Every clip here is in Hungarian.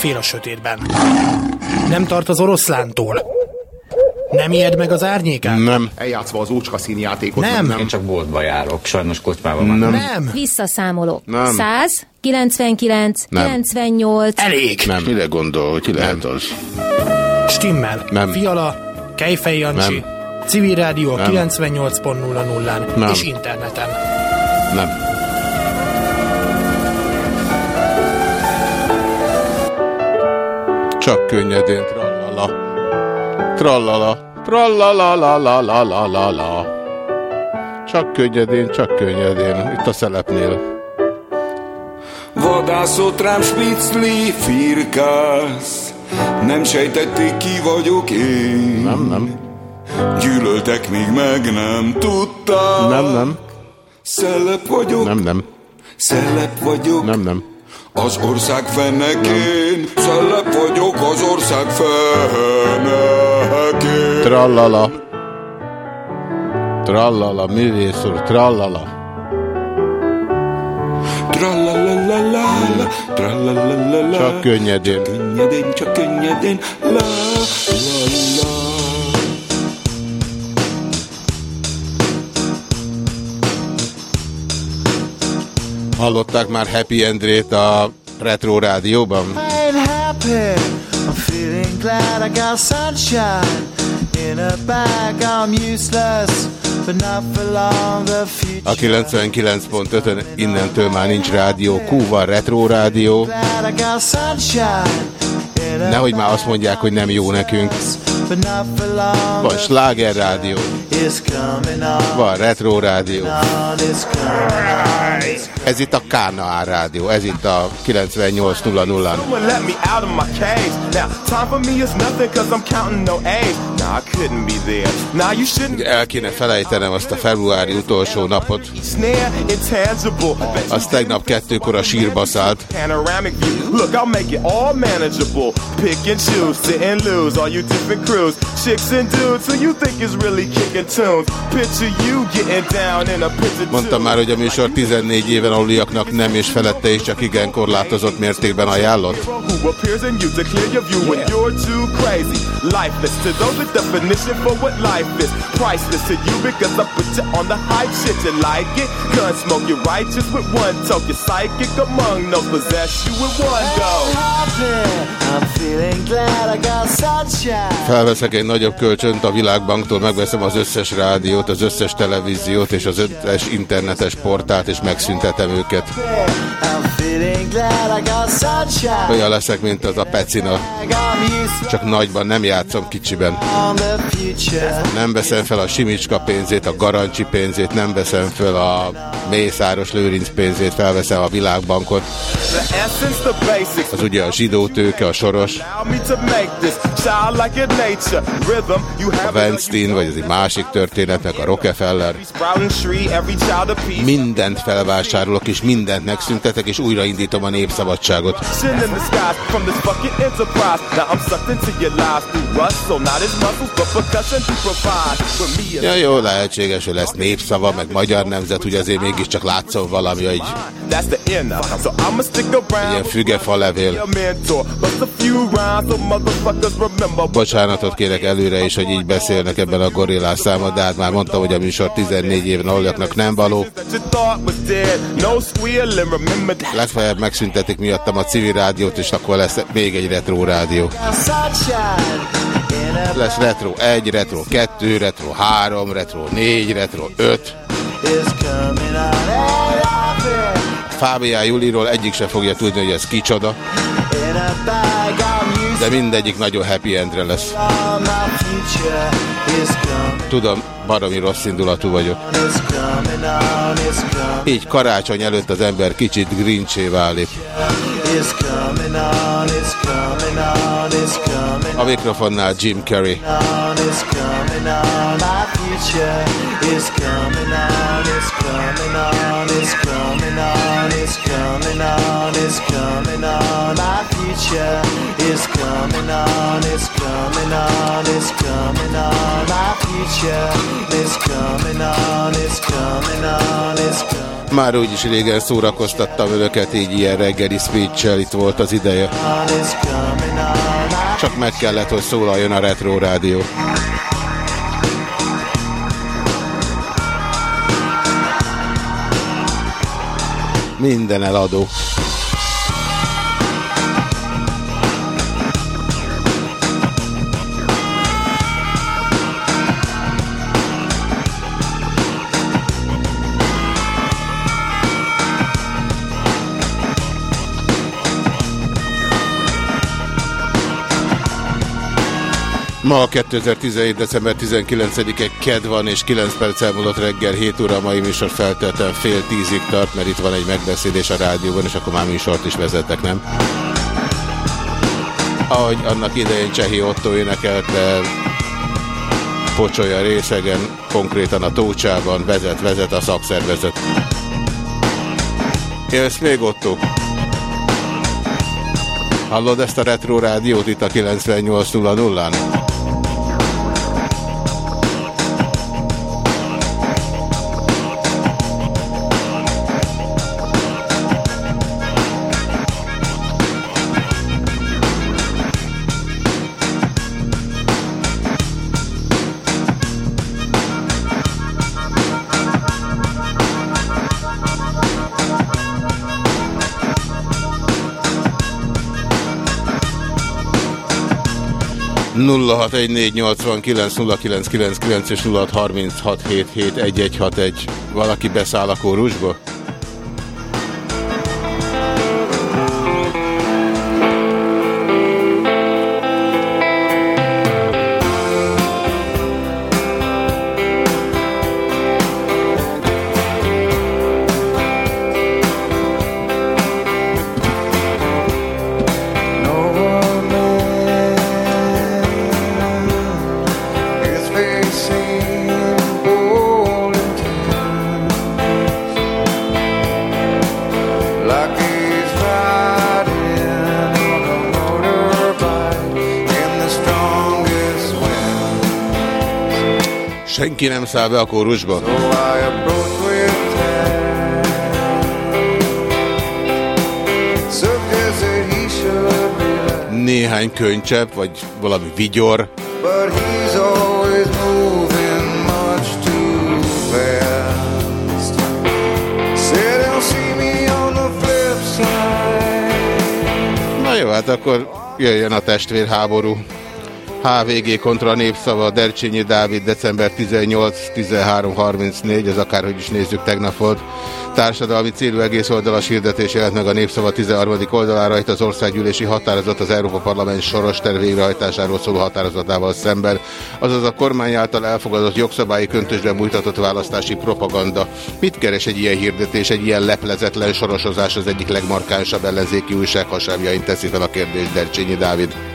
fél a sötétben. Nem tart az oroszlántól. Nem ijed meg az árnyékát? Nem. Eljátszva az ócska színjátékot. Nem. Nem. Én csak boltba járok, sajnos kocsmában van. Nem. Nem. Visszaszámolok. Nem. 100, 99, Nem. 98. Elég. Nem. Mire gondol, hogy ki lehet az? Stimmel. Nem. Fiala, Kejfej Jancsi, Nem. Civil Rádió Nem. 98.00-án Nem. és interneten. Nem. Csak könnyedén, trallala. Trallala. Trallala-la-la-la-la-la-la. Csak könnyedén, csak könnyedén. Itt a szelepnél. Vadászott rám spicli, firkász Nem sejtették ki vagyok én Nem, nem. Gyűlöltek, még meg nem tudták Nem, nem. Szellep vagyok, Nem, nem. szellep vagyok Nem, nem. Az ország fenekén Szellep vagyok az ország fenekén Trallala. Trallala, művész úr, trallala. Tralalalala, tralalalala Csak könnyedén. Könnyedén, csak könnyedén La, la, la Hallották már Happy Endrét a Retro Rádióban? I'm useless, A future. 99.5-ön innentől már nincs rádió, Q van Retro Rádió. Nehogy már azt mondják, hogy nem jó nekünk. Van Sláger Rádió, van Retro Rádió. Ez itt a Kánaán Rádió, ez itt a 98.00-án. El kéne felejtenem azt a februári utolsó napot. Az tegnap kettőkor a sírba szállt. Mondtam már, hogy a műsor 14 éven aluliaknak nem és felette is csak igen korlátozott mértékben ajánlott. Appears in you to clear your view when you're too crazy. Lifeless to those, the definition for what life is. Priceless to you because I put you on the hype shit. You like it? Gun smoke, you're righteous with one toke. You're psychic among no possess you with one go. happy. I'm feeling glad I got sunshine. Felveszek egy nagyobb kölcsönt a Világbanktól, megveszem az összes rádiót, az összes televíziót és az összes internetes portált, és megszüntetem őket. I'm feeling leszek, mint az a Pecina. Csak nagyban nem játszom kicsiben. Nem veszem fel a Simicska pénzét, a Garancsi pénzét, nem veszem fel a Mészáros Lőrinc pénzét, felveszem a Világbankot. Az ugye a zsidó tőke, a soros, a Weinstein, vagy az egy másik történet, meg a Rockefeller. Mindent felvásárolok, és mindent megszüntetek, és újraindítom a népszabadságot. Now not as muscles, but Ja, jó, lehetséges, hogy lesz népszava, meg magyar nemzet, ugye azért mégiscsak látszom valami, hogy ilyen fügefa levél. Bocsánatot kérek előre is, hogy így beszélnek ebben a gorillás számot, de hát már mondtam, hogy a műsor 14 éven aluljaknak nem való. Legfeljebb megszüntetik miattam a civil rádiót, és akkor lesz még egy retro rádió. Lesz retro 1, retro 2, retro 3, retro 4, retro 5. is coming on. Ain't happy. Fábián Juliról egyik se fogja tudni, hogy ez kicsoda, de mindegyik nagyon happy endre lesz. Tudom, baromi rossz indulatú vagyok. Így karácsony előtt az ember kicsit grincsé válik. it's coming on, A mikrofonnál Jim Carrey. Már úgyis régen szórakoztattam önöket így ilyen reggeli speech itt volt az ideje. Csak meg kellett, hogy szólaljon a Retro Rádió. Minden eladó. Ma 2017. december 19-e KED van, és 9 perc elmúlott reggel 7 óra. A mai műsor feltétlenül fél tízig tart, mert itt van egy megbeszélés a rádióban, és akkor már műsort is vezetek, nem? Ahogy annak idején Csehi Otto énekelte Pocsolya részegen, konkrétan a Tócsában, vezet, vezet a szakszervezet. Élsz még Otto? Hallod ezt a retro rádiót itt a 98.00-án? 0614890999 és 0636771161. Valaki beszáll a kórusba? Senki nem száll be a kórusba? Néhány könycsepp, vagy valami vigyor. Na jó, hát akkor jöjjön a testvérháború. HVG kontra népszava, Dercsényi Dávid, december 18, 13, 34, ez akárhogy is nézzük, tegnap volt. Társadalmi célú egész oldalas hirdetés jelent meg a népszava 13. oldalára, itt az országgyűlési határozat az Európa Parlament soros terv végrehajtásáról szóló határozatával szemben, azaz a kormány által elfogadott jogszabályi köntösben bújtatott választási propaganda. Mit keres egy ilyen hirdetés, egy ilyen leplezetlen sorosozás az egyik legmarkánsabb ellenzéki újság hasábjain teszi fel a kérdést Dercsényi Dávid.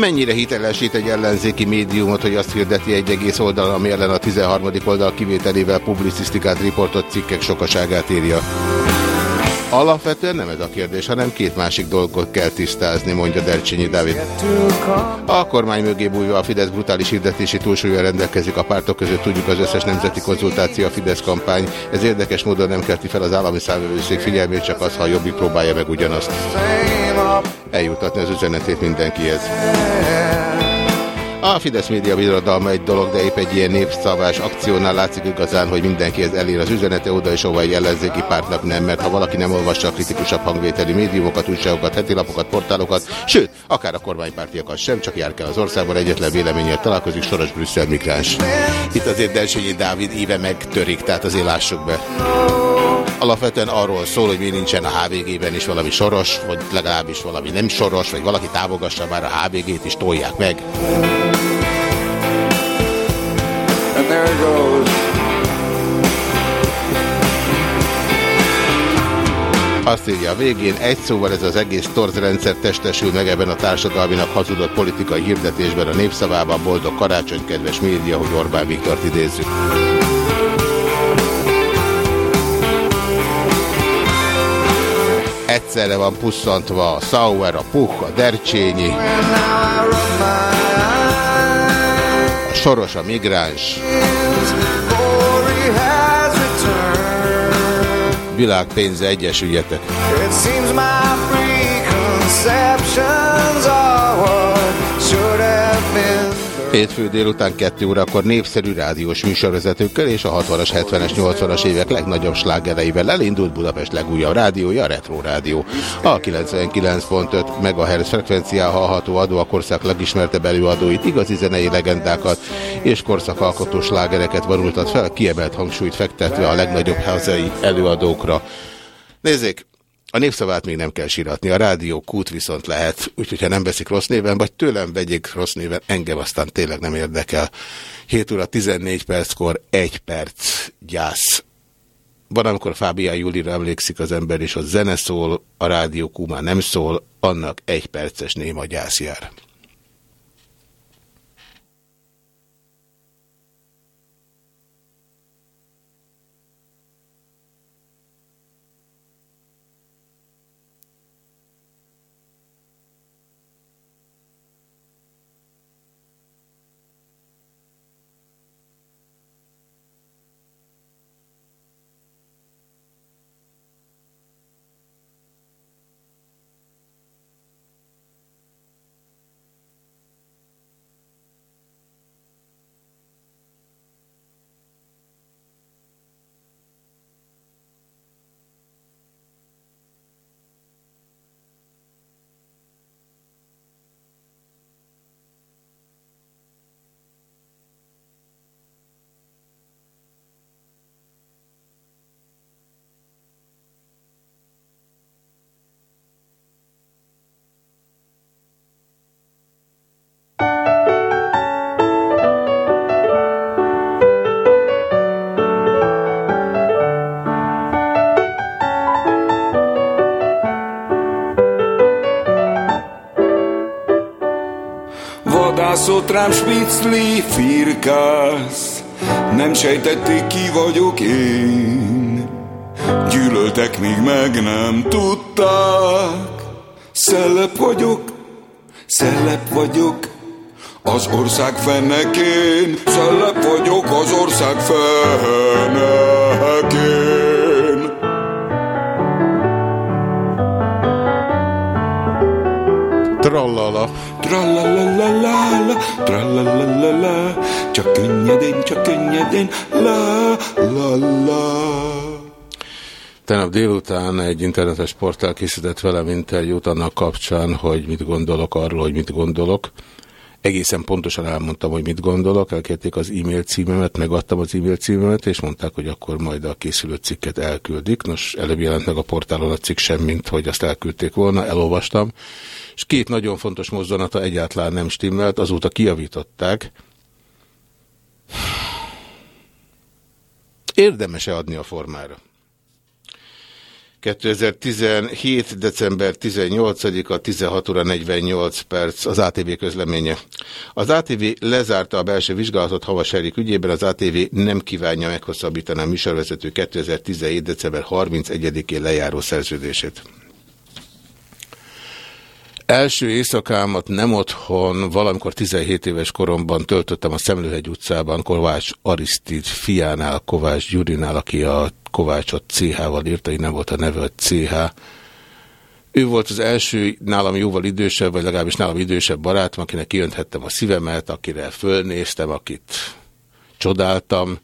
Mennyire hitelesít egy ellenzéki médiumot, hogy azt hirdeti egy egész oldal, ami ellen a 13. oldal kivételével publicisztikát, riportot, cikkek sokaságát írja? Alapvetően nem ez a kérdés, hanem két másik dolgot kell tisztázni, mondja Dercsényi Dávid. A kormány mögé bújva a Fidesz brutális hirdetési túlsúlya rendelkezik a pártok között, tudjuk az összes nemzeti konzultáció a Fidesz kampány. Ez érdekes módon nem kelti fel az állami számvevőszék figyelmét, csak az, ha a jobbik próbálja meg ugyanazt. Eljutatni az üzenetét mindenkihez. A Fidesz média birodalma egy dolog, de épp egy ilyen népszavás akciónál látszik igazán, hogy mindenkihez elér az üzenete oda és hova egy ellenzéki pártnak nem, mert ha valaki nem olvassa a kritikusabb hangvételi médiumokat, újságokat, hetilapokat, portálokat, sőt, akár a kormánypártiakat sem, csak jár kell az országban, egyetlen véleménnyel találkozik Soros Brüsszel migráns. Itt azért Delsényi Dávid éve megtörik, tehát azért lássuk be. Alapvetően arról szól, hogy mi nincsen a HVG-ben is valami soros, vagy legalábbis valami nem soros, vagy valaki támogassa már a HVG-t is tolják meg. And there it goes. Azt írja a végén, egy szóval ez az egész torzrendszer testesül meg ebben a társadalminak hazudott politikai hirdetésben a népszavában. Boldog karácsony, kedves média, hogy Orbán Viktort idézzük. Egyszerre van pusszantva a Sauer, a Puch, a Dercsényi, a Soros, a Migráns, világpénze egyesüljetek. It seems my preconceptions Hétfő délután 2 órakor népszerű rádiós műsorvezetőkkel és a 60-as, 70-es, 80-as évek legnagyobb slágereivel elindult Budapest legújabb rádiója, a Retro Rádió. A 99.5 MHz frekvencián hallható adó a korszak legismertebb előadóit, igazi zenei legendákat és korszakalkotó slágereket vonultat fel, kiemelt hangsúlyt fektetve a legnagyobb hazai előadókra. Nézzék, a népszavát még nem kell síratni, a rádió kút viszont lehet, úgyhogy ha nem veszik rossz néven, vagy tőlem vegyék rossz néven, engem aztán tényleg nem érdekel. 7 óra 14 perckor 1 perc gyász. Van, amikor Fábián Júlira emlékszik az ember, és a zene szól, a rádió kú nem szól, annak egy perces néma gyász jár. Rám spicli firkász, nem sejtették ki vagyok én. Gyűlöltek, míg meg nem tudták. Szellep vagyok, szellep vagyok, az ország fennekén. Szellep vagyok az ország fennekén. Trallala. Tralalalala, tralalalala, csak könnyedén, csak könnyedén, la la la. Tegnap délután egy internetes portál készített velem interjút annak kapcsán, hogy mit gondolok arról, hogy mit gondolok. Egészen pontosan elmondtam, hogy mit gondolok, elkérték az e-mail címemet, megadtam az e-mail címemet, és mondták, hogy akkor majd a készülő cikket elküldik. Nos, előbb jelent meg a portálon a cikk sem, mint hogy azt elküldték volna, elolvastam, és két nagyon fontos mozzanata egyáltalán nem stimmelt, azóta kiavították. Érdemes-e adni a formára? 2017. december 18-a 16 óra 48 perc az ATV közleménye. Az ATV lezárta a belső vizsgálatot Havas Erik ügyében, az ATV nem kívánja meghosszabbítani a műsorvezető 2017. december 31-én lejáró szerződését. Első éjszakámat nem otthon, valamikor 17 éves koromban töltöttem a Szemlőhegy utcában Kovács Arisztid fiánál, Kovács Gyurinál, aki a Kovácsot CH-val írta, így nem volt a neve, hogy CH. Ő volt az első nálam jóval idősebb, vagy legalábbis nálam idősebb barátom, akinek kiönthettem a szívemet, akire fölnéztem, akit csodáltam,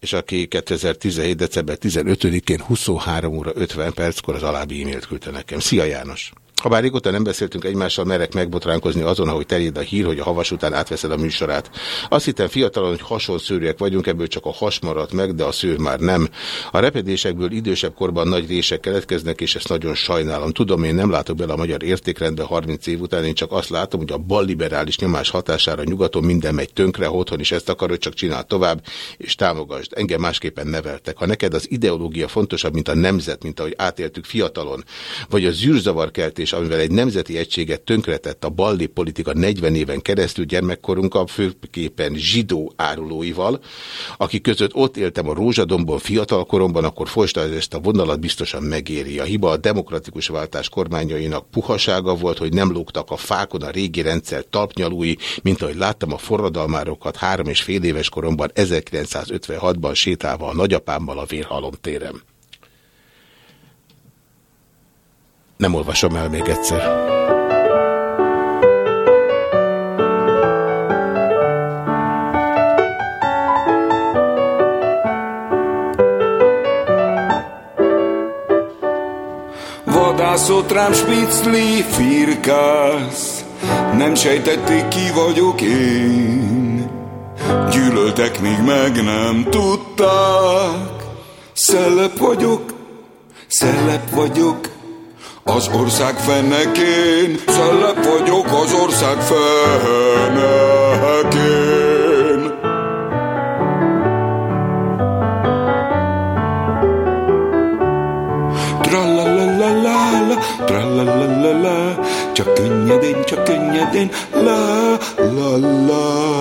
és aki 2017. december 15-én 23 óra 50 perckor az alábbi e-mailt küldte nekem. Szia János! Habár régóta nem beszéltünk egymással, merek megbotránkozni azon, ahogy terjed a hír, hogy a havas után átveszed a műsorát. Azt hittem fiatalon, hogy hasonszőrűek vagyunk, ebből csak a has maradt meg, de a szőr már nem. A repedésekből idősebb korban nagy rések keletkeznek, és ezt nagyon sajnálom. Tudom, én nem látok bele a magyar értékrendbe 30 év után, én csak azt látom, hogy a balliberális nyomás hatására nyugaton minden megy tönkre, ha otthon is ezt akarod, csak csinál tovább, és támogasd. Engem másképpen neveltek. Ha neked az ideológia fontosabb, mint a nemzet, mint ahogy átéltük fiatalon, vagy a zűrzavarkeltés és amivel egy nemzeti egységet tönkretett a balli politika 40 éven keresztül gyermekkorunkkal, főképpen zsidó árulóival, akik között ott éltem a Rózsadombon fiatalkoromban, akkor folytasd ezt a vonalat biztosan megéri. A hiba a demokratikus váltás kormányainak puhasága volt, hogy nem lógtak a fákon a régi rendszer talpnyalúi, mint ahogy láttam a forradalmárokat három és fél éves koromban 1956-ban sétálva a nagyapámmal a vérhalom téren. Nem olvasom el még egyszer. Vadászott rám spicli firkász, nem sejtették ki vagyok én. Gyűlöltek, míg meg nem tudták. Szellep vagyok, szellep vagyok, az ország fennekén, szellep vagyok az ország fennekén. Tralalalala, tralalalala, csak könnyedén, csak könnyedén, la la la.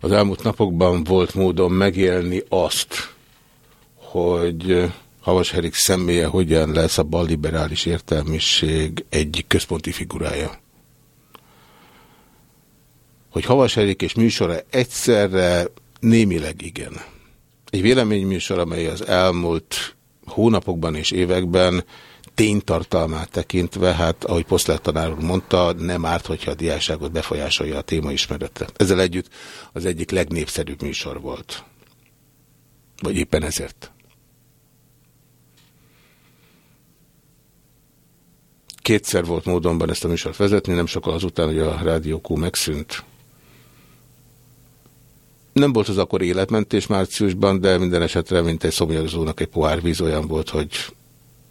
Az elmúlt napokban volt módon megélni azt, hogy Havas Herik személye hogyan lesz a balliberális értelmiség egyik központi figurája. Hogy Havas Herik és műsora egyszerre némileg igen. Egy véleményműsor, amely az elmúlt hónapokban és években ténytartalmát tekintve, hát ahogy Poszlett tanár úr mondta, nem árt, hogyha a diáságot befolyásolja a téma ismerete. Ezzel együtt az egyik legnépszerűbb műsor volt. Vagy éppen ezért. Kétszer volt módonban ezt a műsort vezetni, nem sokkal azután, hogy a Rádió Q megszűnt. Nem volt az akkor életmentés márciusban, de minden esetre, mint egy szomjazónak egy pohár olyan volt, hogy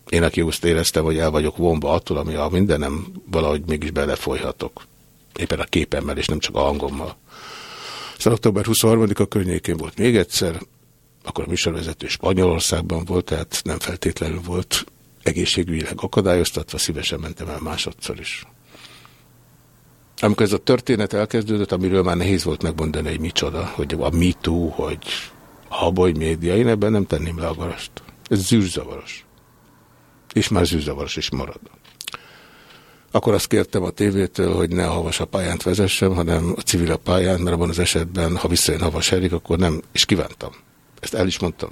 én, aki úgy éreztem, hogy el vagyok vonva attól, ami a mindenem, valahogy mégis belefolyhatok. Éppen a képemmel, és nem csak a hangommal. Aztán október 23-a környékén volt még egyszer, akkor a műsorvezető Spanyolországban volt, tehát nem feltétlenül volt egészségügyileg akadályoztatva, szívesen mentem el másodszor is. Amikor ez a történet elkezdődött, amiről már nehéz volt megmondani, hogy micsoda, hogy a MeToo, hogy a haboly média, én ebben nem tenném le a garast. Ez zűrzavaros. És már zűrzavaros is marad. Akkor azt kértem a tévétől, hogy ne a havas a pályánt vezessem, hanem a civil a pályán, mert abban az esetben, ha visszajön havas Erik, akkor nem, és kívántam. Ezt el is mondtam.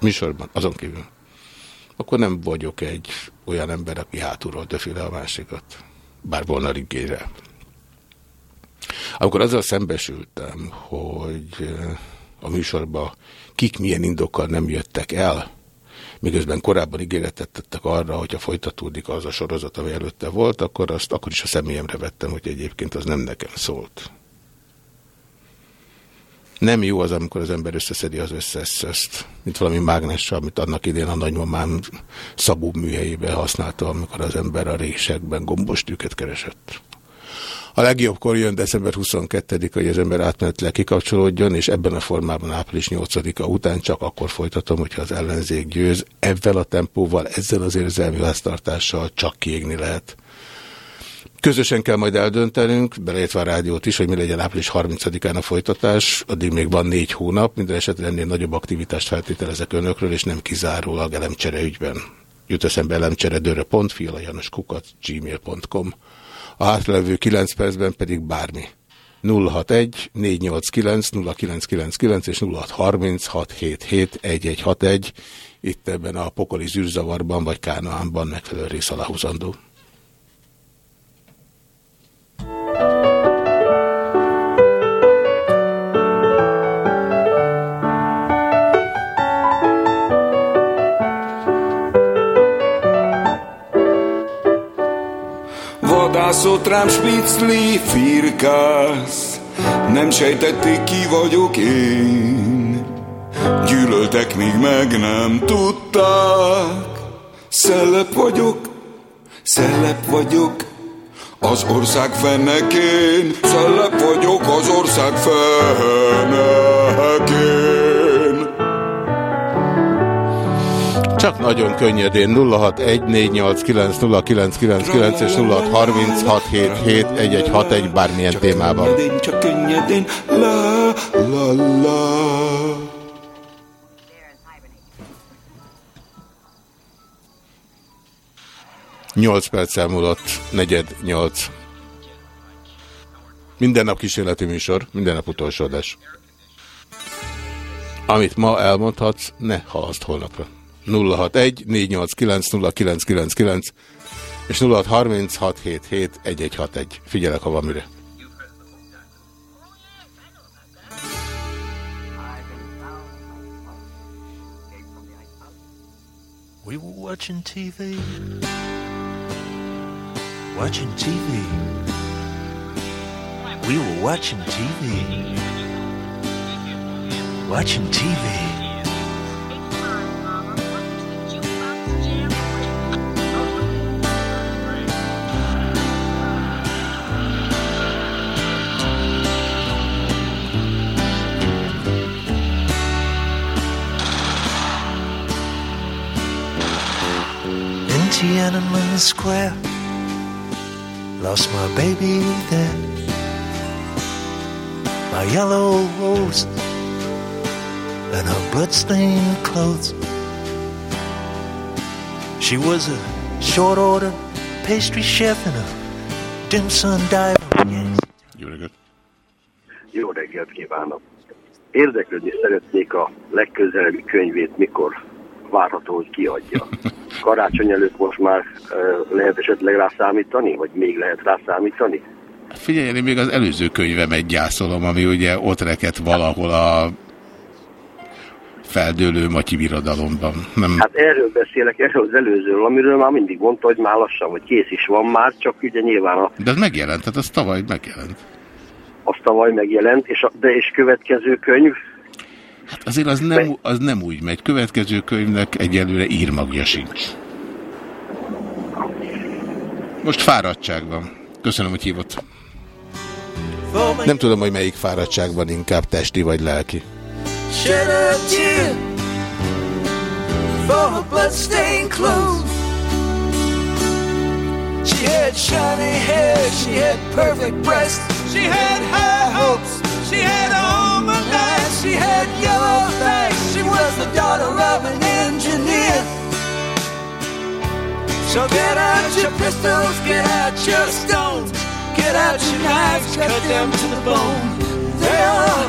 Műsorban, azon kívül akkor nem vagyok egy olyan ember, aki hátulról döfile a másikat. Bár volna riggére. Amikor azzal szembesültem, hogy eh, a műsorba kik milyen indokkal nem jöttek el, miközben korábban ígéretet tettek arra, hogyha folytatódik az a sorozat, ami előtte volt, akkor azt akkor is a személyemre vettem, hogy egyébként az nem nekem szólt. Nem jó az, amikor az ember összeszedi az összes szözt, mint valami mágnessel, amit annak idén a nagymamám szabó műhelyébe használta, amikor az ember a résekben gombos tűket keresett. A legjobbkor jön december 22 hogy az ember átmenetleg kikapcsolódjon, és ebben a formában április 8-a után csak akkor folytatom, hogyha az ellenzék győz. Ebben a tempóval, ezzel az érzelmi háztartással csak kiégni lehet. Közösen kell majd eldöntenünk, beleértve a rádiót is, hogy mi legyen április 30-án a folytatás, addig még van négy hónap, minden esetre ennél nagyobb aktivitást feltételezek önökről, és nem kizárólag elemcsere ügyben. Jut eszembe elemcseredőre.fi, a kukat, gmail.com. A hátlevő 9 percben pedig bármi. 061 489 0999 és 0636771161 itt ebben a pokoli zűrzavarban vagy Kánaánban megfelelő rész aláhúzandó. Vadászott rám spicli firkász, nem sejtették ki vagyok én. Gyűlöltek, míg meg nem tudták. Szellep vagyok, szellep vagyok, az ország fennekén, szellep vagyok az ország fennekén. Csak nagyon könnyedén 0614890999 és 0636771161 bármilyen témában. Könnyedén, csak könnyedén, la, la, la. Nyolc perccel múlott, negyed, nyolc. Minden nap kísérleti műsor, minden nap utolsó adás. Amit ma elmondhatsz, ne halaszt holnapra. 061 489 0999 és 0636771161. Figyelek, ha van mire. We were watching TV. Watching TV. We were watching TV. Watching TV. Tiananmen Square, lost my baby there. My yellow rose and her bloodstained clothes. She was a short order pastry chef and a dim sum diver. Jó reggelt! Jó reggelt kívánok! Érdeklődni szeretnék a legközelebbi könyvét, mikor várható, hogy kiadja. Karácsony előtt most már lehet esetleg rá számítani, vagy még lehet rá számítani? Figyelj, én még az előző könyvemet gyászolom, ami ugye ott rekedt valahol a feldőlő Matyi birodalomban. Nem, Hát erről beszélek, erről az előzőről, amiről már mindig mondta, hogy már lassan, hogy kész is van már, csak ugye nyilván a, de az megjelent, tehát az tavaly megjelent. azt tavaly megjelent, és a, de és következő könyv, Hát azért az nem, az nem úgy megy. Következő könyvnek egyelőre írmagja sincs. Most fáradtság van. Köszönöm, hogy hívott. Nem tudom, hogy melyik fáradtság van inkább, testi vagy lelki. She had shiny hair, she had perfect breasts, she had high hopes, she had my life, she had yellow face, she was the daughter of an engineer. So get out your pistols, get out your stones, get out your knives, cut them to the bone. They are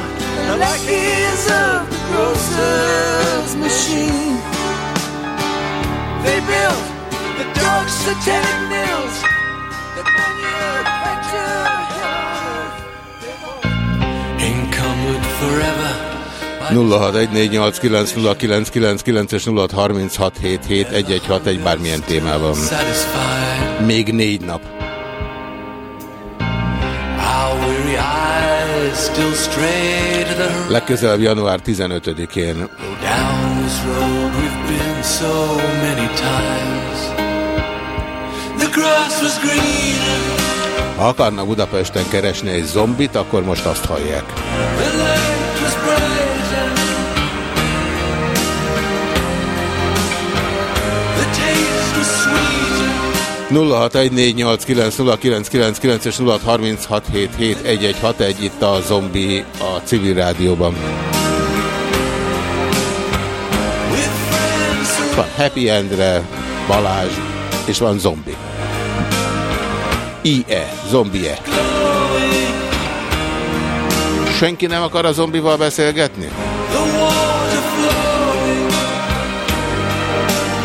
the lackeys of the grocer's machine. They built the dark satanic mills 0614890999 és 0636771161 bármilyen témában. Még négy nap. Legközelebb január 15-én. Down this road we've been so many times. The grass was greener, Ha akarna Budapesten keresni egy zombit, akkor most azt hallják. 0614890999 és 0636771161 itt a Zombi a Civil Rádióban. Van Happy Endre, Balázs, és van Zombi. IE, Zombie. Senki nem akar a zombival beszélgetni?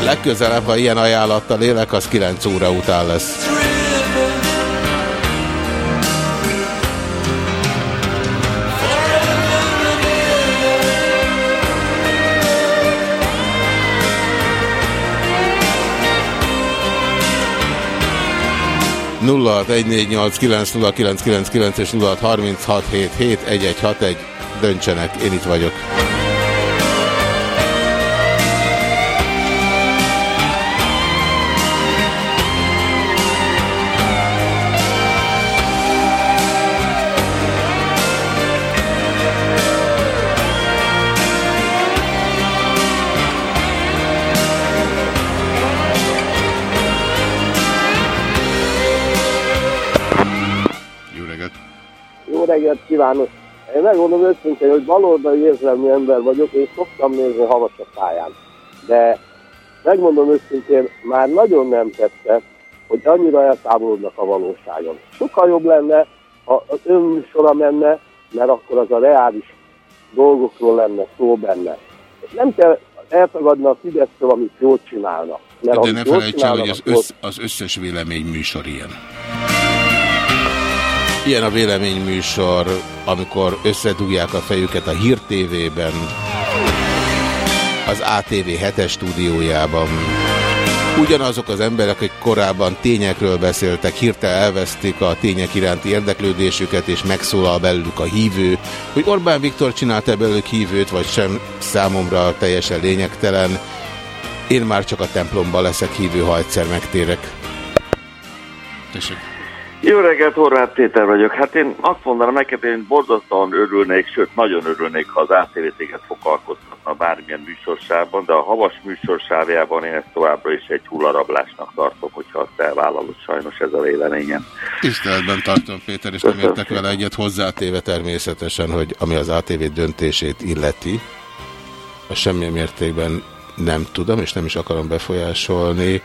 Legközelebb, ha ilyen ajánlattal élek, az 9 óra után lesz. 0614890999 és 0636771161 döntsenek, én itt vagyok. Kívánok! Én megmondom őszintén, hogy baloldali érzelmi ember vagyok, és szoktam nézni havas a pályán. De megmondom őszintén, már nagyon nem tette, hogy annyira eltávolodnak a valóságon. Sokkal jobb lenne, ha az önműsora menne, mert akkor az a reális dolgokról lenne szó benne. Nem kell eltagadni a Fidesztől, amit jól csinálnak. Mert De amit ne jól felejts el, hogy az, össz, az összes véleményműsor ilyen. Ilyen a véleményműsor, amikor összedugják a fejüket a Hír TV-ben, az ATV 7-es stúdiójában. Ugyanazok az emberek, akik korábban tényekről beszéltek, hirtelen elvesztik a tények iránti érdeklődésüket, és megszólal belőlük a hívő. Hogy Orbán Viktor csinálta belőlük hívőt, vagy sem, számomra teljesen lényegtelen. Én már csak a templomban leszek hívő, ha egyszer megtérek. Tessék. Jó reggelt, Horváth Péter vagyok. Hát én azt mondanám neked, én borzasztóan örülnék, sőt nagyon örülnék, ha az ATV-téket foglalkoztatna bármilyen műsorsában, de a havas műsorsávjában én ezt továbbra is egy hullarablásnak tartom, hogyha azt elvállalod, sajnos ez a véleményem. Tiszteletben tartom, Péter, és nem értek vele egyet hozzátéve természetesen, hogy ami az ATV döntését illeti, azt semmilyen mértékben nem tudom, és nem is akarom befolyásolni.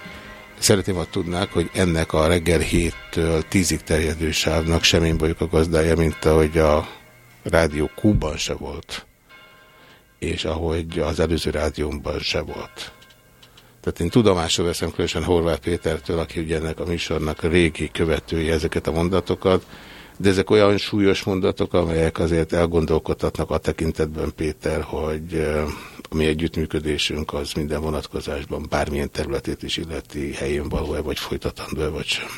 Szeretném, ha tudnák, hogy ennek a reggel 7-től 10-ig terjedő sávnak semmi bolyok a gazdája, mint ahogy a rádió Q-ban se volt, és ahogy az előző rádiómban se volt. Tehát én tudomásul veszem különösen Horváth Pétertől, aki ugye ennek a műsornak régi követője ezeket a mondatokat, de ezek olyan súlyos mondatok, amelyek azért elgondolkodtatnak a tekintetben, Péter, hogy a mi együttműködésünk az minden vonatkozásban bármilyen területét is illeti helyén való-e, vagy folytatandó-e, vagy sem.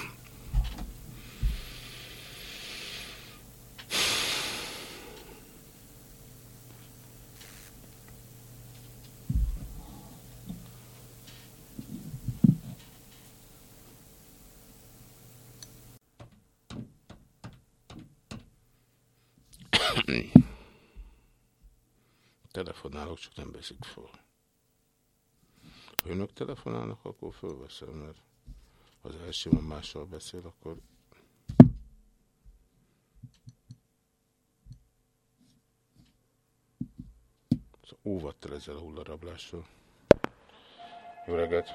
Telefonálok, csak nem veszik fel. Ha önök telefonálnak, akkor fölveszem, mert az első mással beszél, akkor... Szóval óvattal ezzel a hullarablással. Jó reggelt!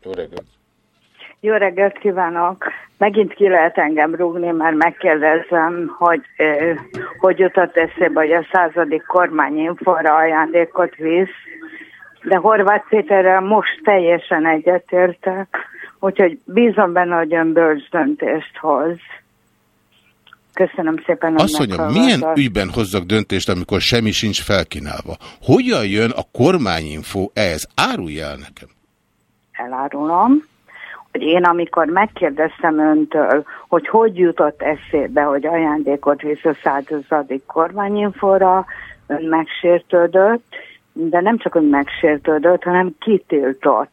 Jó reggelt! Jó reggelt kívánok! Megint ki lehet engem rúgni, mert megkérdezem, hogy eh, hogy jutott eszébe, hogy a századik kormányinforra ajándékot visz, de Horváth Péterrel most teljesen egyetértek, úgyhogy bízom benne, hogy ön bölcs döntést hoz. Köszönöm szépen, Azt mondjam, milyen ügyben hozzak döntést, amikor semmi sincs felkínálva? Hogyan jön a kormányinfo ehhez? Árulj el nekem! elárulom, hogy én amikor megkérdeztem öntől, hogy hogy jutott eszébe, hogy ajándékot visz a századik kormányinfóra, ön megsértődött, de nem csak ön megsértődött, hanem kitiltott.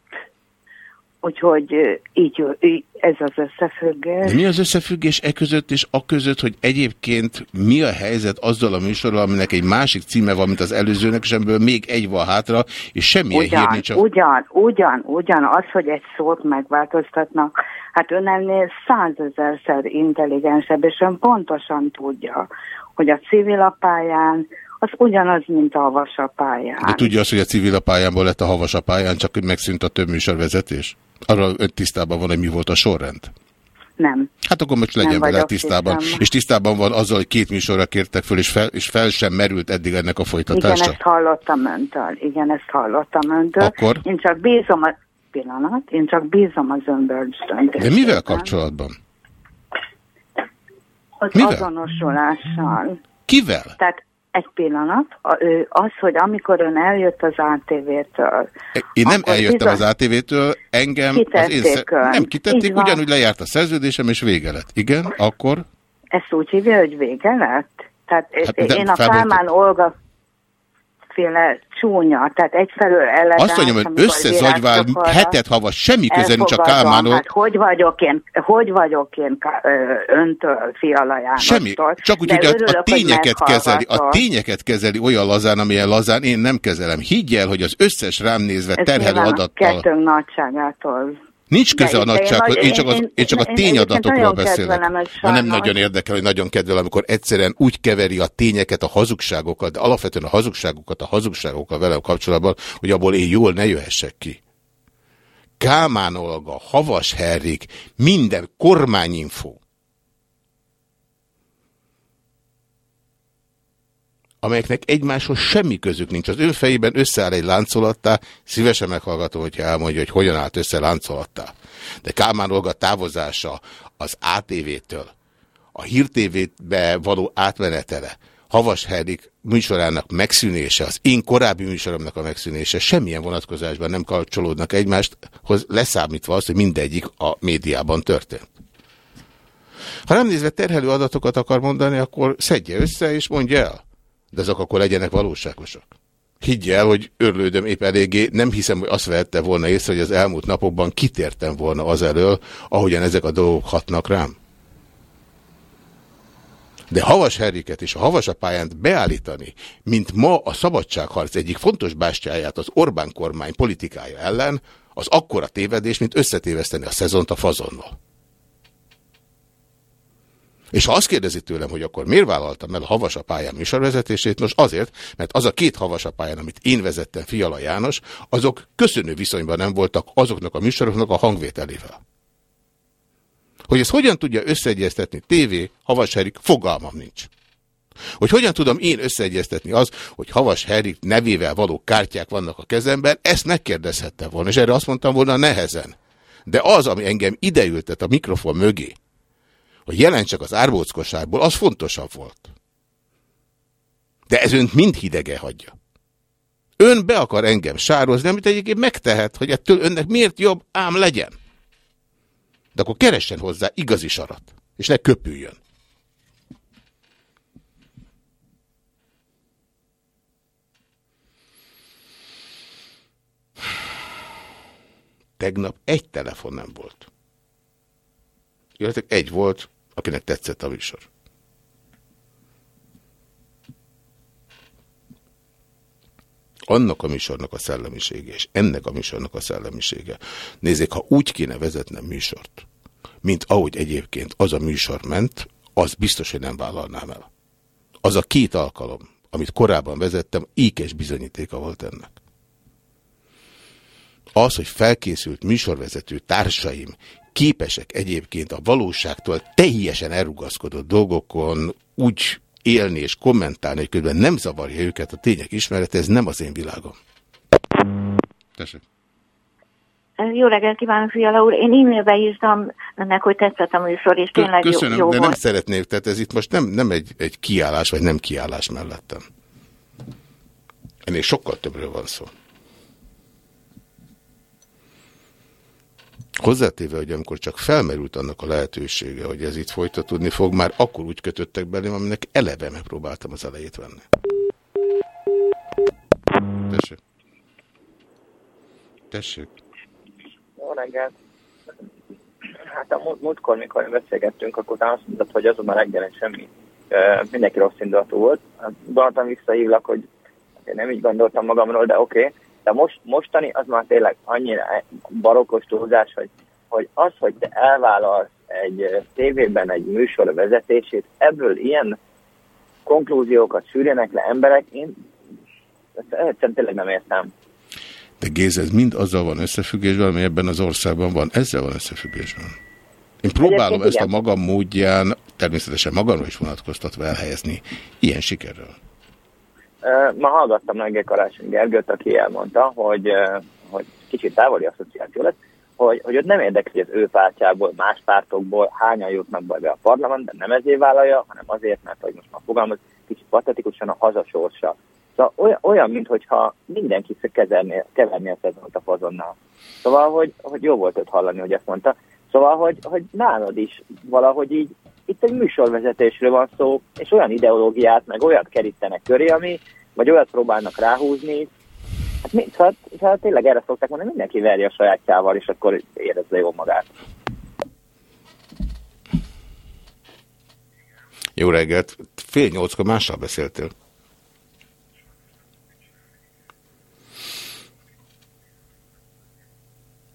Úgyhogy így, így ez az összefüggés. De mi az összefüggés e között és a között, hogy egyébként mi a helyzet azzal a műsorral, aminek egy másik címe van, mint az előzőnek, és ebből még egy van hátra, és semmilyen hír Ugyan, nincs a... ugyan, ugyan, ugyan, az, hogy egy szót megváltoztatnak, hát ön ennél százezerszer intelligensebb, és ön pontosan tudja, hogy a civil a pályán az ugyanaz, mint a vasapályán. De tudja azt, hogy a civil a lett a havas a pályán, csak hogy megszűnt a több műsorvezetés? Arra ön tisztában van, hogy mi volt a sorrend? Nem. Hát akkor most legyen vele tisztában. tisztában. És tisztában van azzal, hogy két műsorra kértek föl, és fel, és fel sem merült eddig ennek a Igen, folytatása. ezt hallottam öntől. Igen, ezt hallottam öntől. Akkor? Én csak bízom a... Pillanat, én csak bízom az ön bölcs De mivel kapcsolatban? Az Mivel? azonosulással. Kivel? Tehát egy pillanat, az, hogy amikor ön eljött az ATV-től, Én nem eljöttem az ATV-től, engem az én... Sze-. Nem kitették, Így van. ugyanúgy lejárt a szerződésem, és vége lett. Igen, akkor... ezt úgy hívja, hogy vége lett? Tehát Hát én a. Kálmán Olga féle csúnya, tehát egyfelől elegás, Azt mondjam, hogy összezagyvál hetet havas, semmi köze nincs a Kálmánról. Hát hogy vagyok én, hogy vagyok én öntől, Fiala Jánostól? Semmi, csak úgy, hogy a, örülök, a tényeket kezeli, a tényeket kezeli olyan lazán, amilyen lazán én nem kezelem. Higgy el, hogy az összes rám nézve Ez terhelő adattal kettőnk nagyságától Nincs köze a De- én nagysághoz, nagy- én csak, az, én- én csak a én- én tényadatokról beszélek. Na nem nagyon érdekel, hogy nagyon kedvel, amikor egyszerűen úgy keveri a tényeket a hazugságokkal, de alapvetően a hazugságokat a hazugságokkal velem kapcsolatban, hogy abból én jól ne jöhessek ki. Kálmán Olga, Havas Herrik, minden kormányinfo, amelyeknek egymáshoz semmi közük nincs. Az ön fejében összeáll egy láncolattá, szívesen meghallgatom, hogyha elmondja, hogy hogyan állt össze láncolattá. De Kálmán Olga távozása az ATV-től, a Hír TV-be való átmenetele, Havas Herrik műsorának megszűnése, az én korábbi műsoromnak a megszűnése semmilyen vonatkozásban nem kapcsolódnak egymáshoz, leszámítva azt, hogy mindegyik a médiában történt. Ha nem nézve terhelő adatokat akar mondani, akkor szedje össze és mondja el. De azok akkor legyenek valóságosak. Higgy el, hogy örlődöm épp eléggé, nem hiszem, hogy azt vette volna észre, hogy az elmúlt napokban kitértem volna az elől, ahogyan ezek a dolgok hatnak rám. De Havas Herriket és a Havasapályánt beállítani, mint ma a szabadságharc egyik fontos bástyáját az Orbán kormány politikája ellen, az akkora tévedés, mint összetéveszteni a szezont a fazonnal. És ha azt kérdezi tőlem, hogy akkor miért vállaltam el a Havasapályán műsorvezetését, most azért, mert az a két Havasapályán, amit én vezettem, Fiala János, azok köszönő viszonyban nem voltak azoknak a műsoroknak a hangvételével. Hogy ezt hogyan tudja összeegyeztetni tévé, Havas Herik, fogalmam nincs. Hogy hogyan tudom én összeegyeztetni az, hogy Havas Herik nevével való kártyák vannak a kezemben, ezt megkérdezhette volna, és erre azt mondtam volna nehezen. De az, ami engem ideültet a mikrofon mögé, hogy jelentsek az árbóckosárból, az fontosabb volt. De ez önt mind hidege hagyja. Ön be akar engem sározni, amit egyébként megtehet, hogy ettől önnek miért jobb, ám legyen. De akkor keressen hozzá igazi sarat, és ne köpüljön. Tegnap egy telefon nem volt. Illetve egy volt, akinek tetszett a műsor. Annak a műsornak a szellemisége, és ennek a műsornak a szellemisége. Nézzék, ha úgy kéne vezetnem műsort, mint ahogy egyébként az a műsor ment, az biztos, hogy nem vállalnám el. Az a két alkalom, amit korábban vezettem, ékes bizonyítéka volt ennek. Az, hogy felkészült műsorvezető társaim képesek egyébként a valóságtól teljesen elrugaszkodott dolgokon úgy élni és kommentálni, hogy közben nem zavarja őket a tények ismerete, ez nem az én világom. Tessék. Jó reggelt kívánok, Fiala úr. Én e-mailbe írtam önnek, hogy tetszett a műsor, és tényleg jó, Köszönöm, jó de nem volt. szeretnék, tehát ez itt most nem, nem egy, egy kiállás, vagy nem kiállás mellettem. Ennél sokkal többről van szó. Hozzátéve, hogy amikor csak felmerült annak a lehetősége, hogy ez itt folytatódni fog, már akkor úgy kötöttek belém, aminek eleve megpróbáltam az elejét venni. Tessék. Tessék. Jó reggelt! Hát a múlt, múltkor, mikor beszélgettünk, akkor utána azt mondtad, hogy azon a reggelen semmi. Mindenki rossz indulatú volt. Hát, Gondoltam visszahívlak, hogy én nem így gondoltam magamról, de oké. Okay. De most, mostani az már tényleg annyira barokos túlzás, hogy, hogy az, hogy te elvállalsz egy tévében egy műsor vezetését, ebből ilyen konklúziókat szűrjenek le emberek, én egyszerűen tényleg nem értem. De Géz, ez mind azzal van összefüggésben, ami ebben az országban van. Ezzel van összefüggésben. Én próbálom Egyébként ezt a igen. magam módján, természetesen magamra is vonatkoztatva elhelyezni, ilyen sikerrel. Ma hallgattam reggel Karácsony Gergőt, aki elmondta, hogy, hogy kicsit távoli asszociáció lesz, hogy, hogy őt nem érdekli, hogy az ő pártjából, más pártokból hányan jutnak be a parlamentbe, nem ezért vállalja, hanem azért, mert, hogy most már fogalmaz, kicsit patetikusan a hazasorsa. Szóval olyan, olyan mintha mindenki kezelné, keverné a szezont a fazonnal. Szóval, hogy, hogy jó volt őt hallani, hogy ezt mondta. Szóval, hogy, hogy nálad is valahogy így, itt egy műsorvezetésről van szó, és olyan ideológiát, meg olyat kerítenek köré, ami, vagy olyat próbálnak ráhúzni, hát, mi, szóval, szóval tényleg erre szokták mondani, mindenki verje a sajátjával, és akkor érezze jól magát. Jó reggelt. Fél nyolckor mással beszéltél.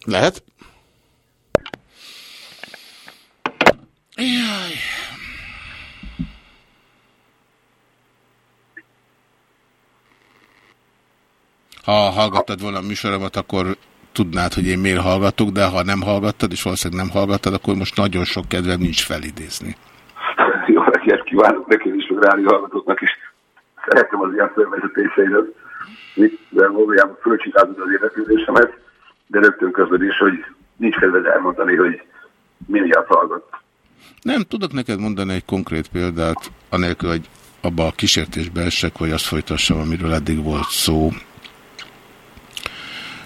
Lehet? Jaj. Ha hallgattad volna a műsoromat, akkor tudnád, hogy én miért hallgatok, de ha nem hallgattad, és valószínűleg nem hallgattad, akkor most nagyon sok kedvem nincs felidézni. Jó reggelt kívánok neked is, meg rádió hallgatóknak is. Szeretem az ilyen fölvezetéseidet, mivel valójában fölcsitálod az érdeklődésemet, de rögtön közlöd is, hogy nincs kedved elmondani, hogy milliárd hallgat. Nem, tudok neked mondani egy konkrét példát, anélkül, hogy abba a kísértésbe essek, vagy azt folytassam, amiről eddig volt szó.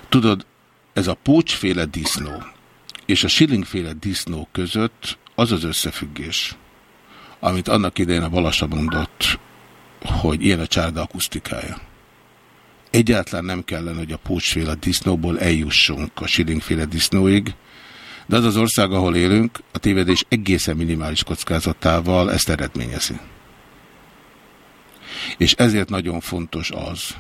Tudod, ez a pócsféle disznó és a silingféle disznó között az az összefüggés, amit annak idején a Balasa mondott, hogy ilyen a csárda akusztikája. Egyáltalán nem kellene, hogy a pócsféle disznóból eljussunk a silingféle disznóig, de az az ország, ahol élünk, a tévedés egészen minimális kockázatával ezt eredményezi. És ezért nagyon fontos az,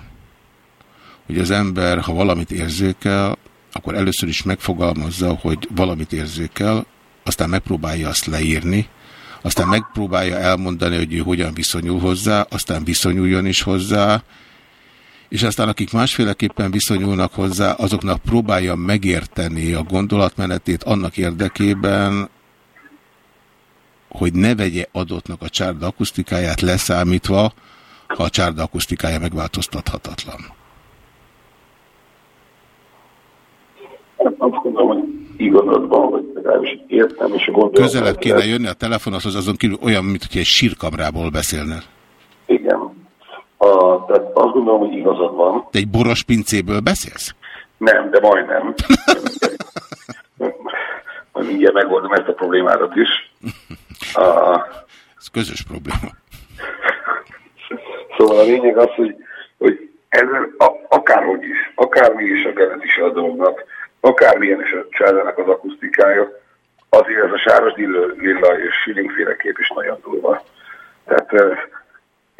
hogy az ember, ha valamit érzékel, akkor először is megfogalmazza, hogy valamit érzékel, aztán megpróbálja azt leírni, aztán megpróbálja elmondani, hogy ő hogyan viszonyul hozzá, aztán viszonyuljon is hozzá, és aztán akik másféleképpen viszonyulnak hozzá, azoknak próbálja megérteni a gondolatmenetét annak érdekében, hogy ne vegye adottnak a csárda akusztikáját leszámítva, ha a csárda akusztikája megváltoztathatatlan. Azt gondolom, hogy igazad van, vagy legalábbis értem, és a gondolat... Közelebb kéne jönni a telefonhoz, azon kívül olyan, mint hogy egy sírkamrából beszélne. Igen. A, tehát azt gondolom, hogy igazad van. De egy boros pincéből beszélsz? Nem, de majdnem. Majd mindjárt megoldom ezt a problémádat is. A... Ez közös probléma. Szóval a lényeg az, hogy, hogy ezzel a, akárhogy is, akármi is a genetise a dolognak, akármilyen is a csádának az akusztikája, azért ez a sáros lilla és silingféle kép is nagyon durva. Tehát,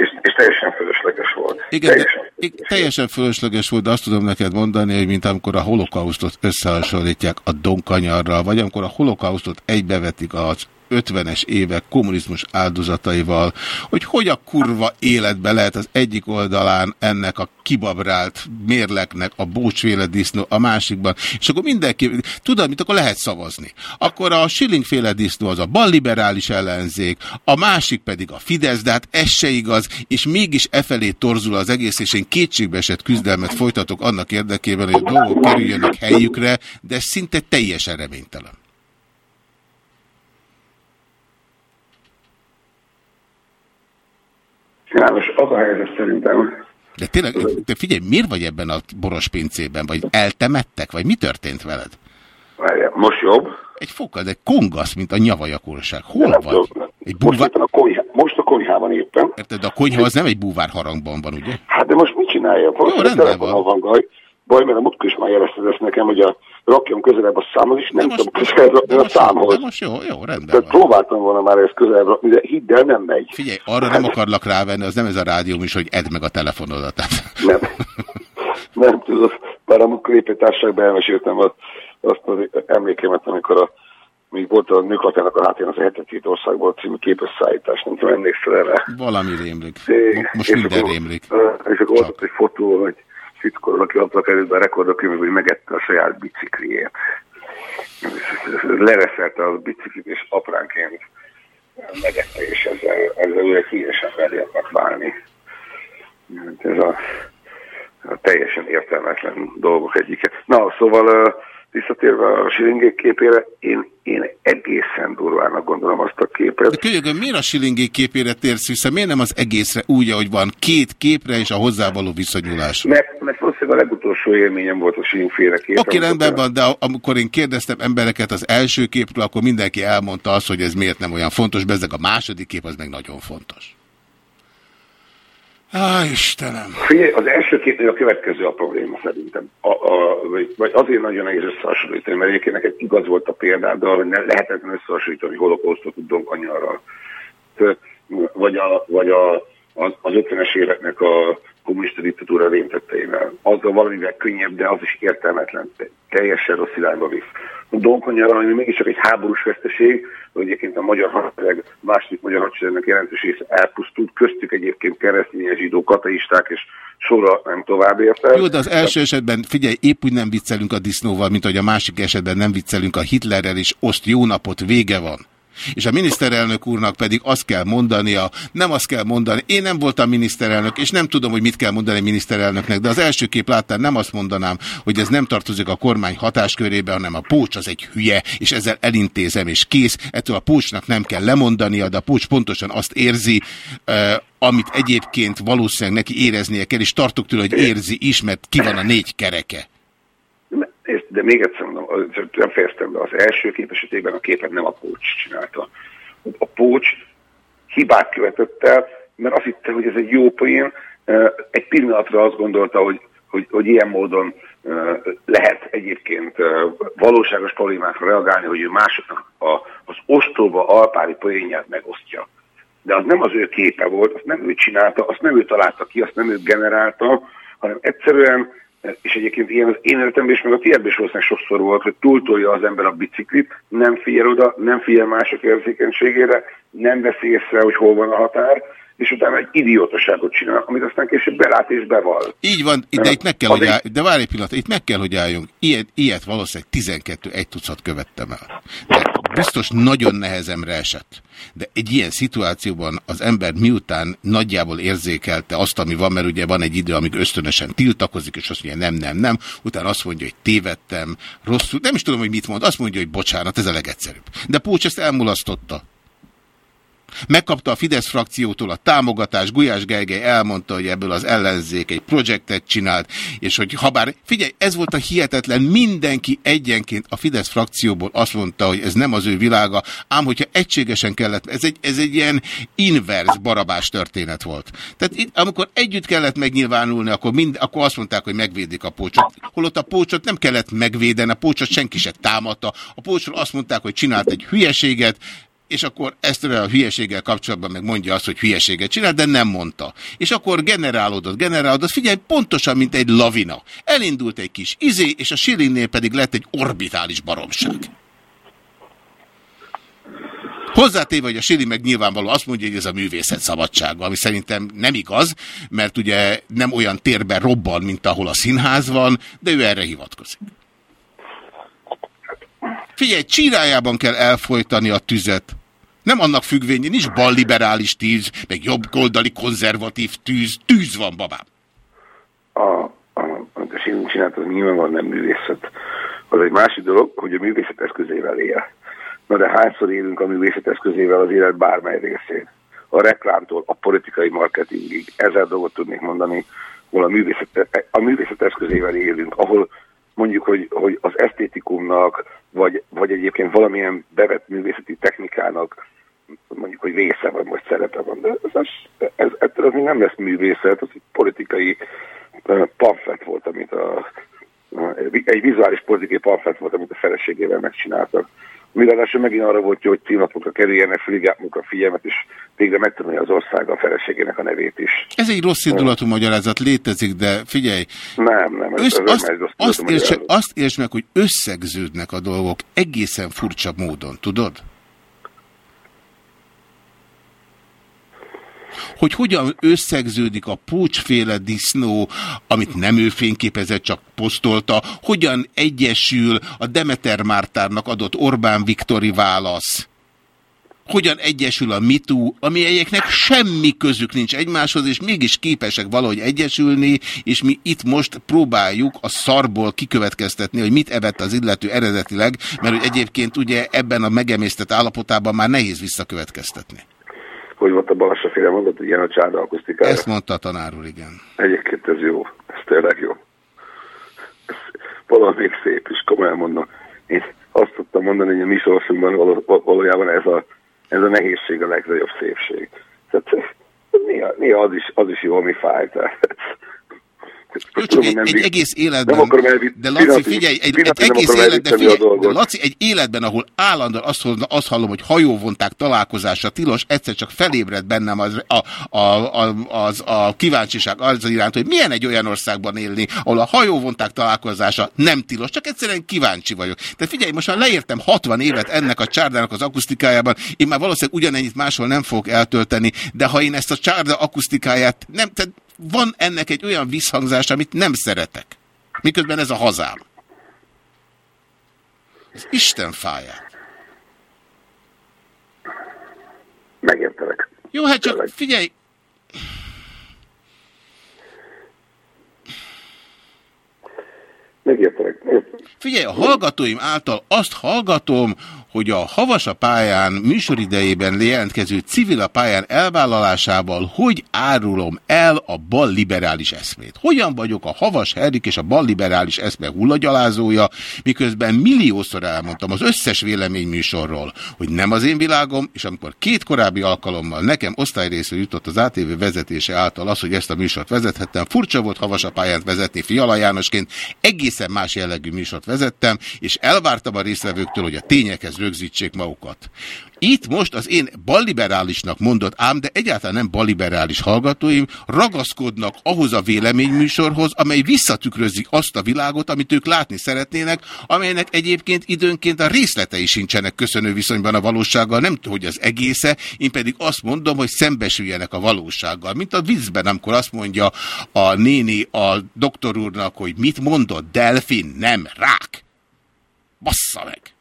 és, és teljesen fölösleges volt. Igen, teljesen, de, teljesen fölösleges volt, de azt tudom neked mondani, hogy mint amikor a holokausztot összehasonlítják a donkanyarral, vagy amikor a holokausztot egybevetik az 50-es évek kommunizmus áldozataival, hogy hogy a kurva életbe lehet az egyik oldalán ennek a kibabrált mérleknek a bócsféle disznó, a másikban, és akkor mindenki, tudod, mit akkor lehet szavazni. Akkor a Schillingféle disznó az a balliberális ellenzék, a másik pedig a Fidesz, de hát ez se igaz, és mégis e felé torzul az egész, és én kétségbeesett küzdelmet folytatok annak érdekében, hogy a dolgok kerüljenek helyükre, de szinte teljesen reménytelen. János, az a helyzet szerintem. De tényleg, de figyelj, miért vagy ebben a boros pincében? Vagy eltemettek? Vagy mi történt veled? Most jobb. Egy fokkal, de kongasz, mint a nyavajakorság. Hol nem vagy? Egy búvár... most, a konyhá... most a konyhában éppen. Érted, de a konyha az nem egy búvár harangban van, ugye? Hát de most mit csinálja? Jó, rendben van. van. Baj, mert a múltkor is már jelezted ezt nekem, hogy a rakjam közelebb a számhoz, és nem tudom közelebb rakni a számhoz. De most jó, jó, rendben Tehát van. próbáltam volna már ezt közelebb rakni, de hidd el, nem megy. Figyelj, arra hát... nem akarlak rávenni, az nem ez a rádió is, hogy edd meg a telefonodat. Nem. nem tudod, bár amikor társaságban elmeséltem azt, azt az emlékemet, amikor a még volt a nőklapjának a hátén az Hetetét országból című képösszállítás, nem tudom, emlékszel erre. Valami rémlik. Most és minden akkor, rémlik. És akkor volt egy fotó, hogy fickor, aki ablak előtt a rekordok hogy megette a saját bicikliét. Lereszelte a biciklit, és apránként megette, és ezzel, ezzel ő egy híres emberi akarnak válni. Ez a, a teljesen értelmetlen dolgok egyike. Na, szóval visszatérve a silingék képére, én, én egészen durvának gondolom azt a képet. De kölyögön, miért a silingék képére térsz vissza? Miért nem az egészre úgy, ahogy van, két képre és a hozzávaló viszonyulásra? Mert, mert valószínűleg a legutolsó élményem volt a silingféle kép. Oké, okay, rendben van, de amikor én kérdeztem embereket az első képről, akkor mindenki elmondta azt, hogy ez miért nem olyan fontos, bezzeg a második kép az meg nagyon fontos. Á, Istenem! Figyelj, az első képnél a következő a probléma szerintem. A, a, vagy, azért nagyon nehéz összehasonlítani, mert egyébként neked igaz volt a példáddal, hogy ne lehetetlen összehasonlítani holokausztot tudunk anyarral. Vagy, a, vagy a, az, az 50-es éveknek a kommunista diktatúra rémtetteivel. Azzal valamivel könnyebb, de az is értelmetlen. Teljesen rossz irányba visz. Donkonyára, ami mégiscsak egy háborús veszteség, hogy egyébként a magyar hadsereg, második magyar hadseregnek jelentős része elpusztult, köztük egyébként keresztény zsidó, kateisták, és sorra nem tovább ért el. Jó, de az első esetben, figyelj, épp úgy nem viccelünk a disznóval, mint hogy a másik esetben nem viccelünk a Hitlerrel, és oszt jó napot, vége van. És a miniszterelnök úrnak pedig azt kell mondania, nem azt kell mondani, én nem voltam miniszterelnök, és nem tudom, hogy mit kell mondani a miniszterelnöknek, de az első kép láttán nem azt mondanám, hogy ez nem tartozik a kormány hatáskörébe, hanem a pócs az egy hülye, és ezzel elintézem, és kész. Ettől a pócsnak nem kell lemondania, de a pócs pontosan azt érzi, amit egyébként valószínűleg neki éreznie kell, és tartok tőle, hogy érzi is, mert ki van a négy kereke. De még egyszer mondom, nem fejeztem be, az első kép esetében a képet nem a Pócs csinálta. A Pócs hibát követett el, mert azt hitte, hogy ez egy jó poén, egy pillanatra azt gondolta, hogy, hogy, hogy ilyen módon lehet egyébként valóságos problémákra reagálni, hogy ő másoknak a, az ostoba alpári poénját megosztja. De az nem az ő képe volt, azt nem ő csinálta, azt nem ő találta ki, azt nem ő generálta, hanem egyszerűen és egyébként ilyen az én életemben is, meg a tiédben is valószínűleg sokszor volt, hogy túltolja az ember a biciklit, nem figyel oda, nem figyel mások érzékenységére, nem veszi észre, hogy hol van a határ, és utána egy idiótaságot csinál, amit aztán később belát és beval. Így van, de itt meg kell, hogy áll, de várj egy pillanat, itt meg kell, hogy álljunk. Ilyet, ilyet valószínűleg 12 egy tucat követtem el. De biztos nagyon nehezemre esett. De egy ilyen szituációban az ember miután nagyjából érzékelte azt, ami van, mert ugye van egy idő, amíg ösztönösen tiltakozik, és azt mondja, nem, nem, nem, utána azt mondja, hogy tévedtem, rosszul, nem is tudom, hogy mit mond, azt mondja, hogy bocsánat, ez a legegyszerűbb. De Pócs ezt elmulasztotta. Megkapta a Fidesz frakciótól a támogatást, Gulyás Gergely elmondta, hogy ebből az ellenzék egy projektet csinált, és hogy habár, figyelj, ez volt a hihetetlen, mindenki egyenként a Fidesz frakcióból azt mondta, hogy ez nem az ő világa, ám hogyha egységesen kellett, ez egy, ez egy ilyen inverse barabás történet volt. Tehát itt, amikor együtt kellett megnyilvánulni, akkor, mind, akkor azt mondták, hogy megvédik a pócsot. Holott a pócsot nem kellett megvédeni, a pócsot senki se támadta. A pócsról azt mondták, hogy csinált egy hülyeséget, és akkor ezt a hülyeséggel kapcsolatban meg mondja azt, hogy hülyeséget csinál, de nem mondta. És akkor generálódott, generálódott, figyelj, pontosan, mint egy lavina. Elindult egy kis izé, és a Schillingnél pedig lett egy orbitális baromság. Hozzátéve, hogy a Sili meg nyilvánvaló azt mondja, hogy ez a művészet szabadsága, ami szerintem nem igaz, mert ugye nem olyan térben robban, mint ahol a színház van, de ő erre hivatkozik. Figyelj, csirájában kell elfolytani a tüzet. Nem annak függvényén, nincs balliberális tűz, meg jobboldali konzervatív tűz. Tűz van, babám. A, a, a Sinin csinált, az nyilvánvalóan nem művészet. Az egy másik dolog, hogy a művészet eszközével él. Na de hányszor élünk a művészet eszközével az élet bármely részén? A reklámtól a politikai marketingig. Ezer dolgot tudnék mondani, ahol a művészet, a művészet eszközével élünk, ahol mondjuk, hogy, hogy az esztétikumnak, vagy, vagy egyébként valamilyen bevett művészeti technikának mondjuk, hogy része van, vagy szerepe van. De ez, ez, ettől az még nem lesz művészet, az egy politikai pamflet volt, amit a, egy vizuális politikai pamflet volt, amit a feleségével megcsináltak. Mi ráadásul megint arra volt, hogy címlapokra kerüljenek, felhívják a figyelmet, és végre megtanulja az ország a feleségének a nevét is. Ez egy rossz indulatú magyarázat létezik, de figyelj. Nem, nem. Ez, össz, ez azt, nem azt, érts, azt érts meg, hogy összegződnek a dolgok egészen furcsa módon, tudod? Hogy hogyan összegződik a pócsféle disznó, amit nem ő fényképezett, csak posztolta, hogyan egyesül a Demeter Mártárnak adott Orbán Viktori válasz, hogyan egyesül a MeToo, amelyeknek semmi közük nincs egymáshoz, és mégis képesek valahogy egyesülni, és mi itt most próbáljuk a szarból kikövetkeztetni, hogy mit evett az illető eredetileg, mert hogy egyébként ugye ebben a megemésztett állapotában már nehéz visszakövetkeztetni. Hogy volt a Balassa féle mondat, hogy ilyen a csáda akusztikája? Ezt mondta a tanár úr, igen. Egyébként ez jó, ez tényleg jó. Ez valami szép is, komolyan mondom. Én azt tudtam mondani, hogy a mi sorsunkban való, valójában ez a, ez a nehézség a legnagyobb szépség. Tehát néha, néha az, is, az is jó, ami fáj. Tehát, tudom, egy, egy egész életben, Nem akarom elvitt- de Laci, figyelj, egy, egy egész életben, figyelj, de. Laci, egy életben, ahol állandóan azt, azt hallom, hogy hajóvonták találkozása tilos, egyszer csak felébred bennem az a, a, a, az, a kíváncsiság az iránt, hogy milyen egy olyan országban élni, ahol a hajóvonták találkozása nem tilos, csak egyszerűen kíváncsi vagyok. De figyelj, most már leértem 60 évet ennek a csárdának az akusztikájában, én már valószínűleg ugyanennyit máshol nem fogok eltölteni, de ha én ezt a csárda akusztikáját nem, tehát van ennek egy olyan visszhangzás, amit nem szeretek. Miközben ez a hazám. Az Isten fáját. Megértelek. Jó, hát csak figyelj, Megértelek. Figyelj, a hallgatóim által azt hallgatom, hogy a Havasa pályán műsoridejében jelentkező civil a pályán elvállalásával hogy árulom el a bal liberális eszmét. Hogyan vagyok a Havas Herrik és a bal liberális eszme hullagyalázója, miközben milliószor elmondtam az összes véleményműsorról, hogy nem az én világom, és amikor két korábbi alkalommal nekem osztályrészről jutott az ATV vezetése által az, hogy ezt a műsort vezethettem, furcsa volt Havasa pályán vezetni Fiala Jánosként, egészen más jellegű műsort vezettem, és elvártam a résztvevőktől, hogy a tényekhez rögzítsék magukat. Itt most az én balliberálisnak mondott, ám de egyáltalán nem balliberális hallgatóim ragaszkodnak ahhoz a véleményműsorhoz, amely visszatükrözi azt a világot, amit ők látni szeretnének, amelynek egyébként időnként a részletei sincsenek köszönő viszonyban a valósággal, nem hogy az egésze, én pedig azt mondom, hogy szembesüljenek a valósággal. Mint a viccben, amikor azt mondja a néni a doktor úrnak, hogy mit mondott, delfin, nem rák. Bassza meg!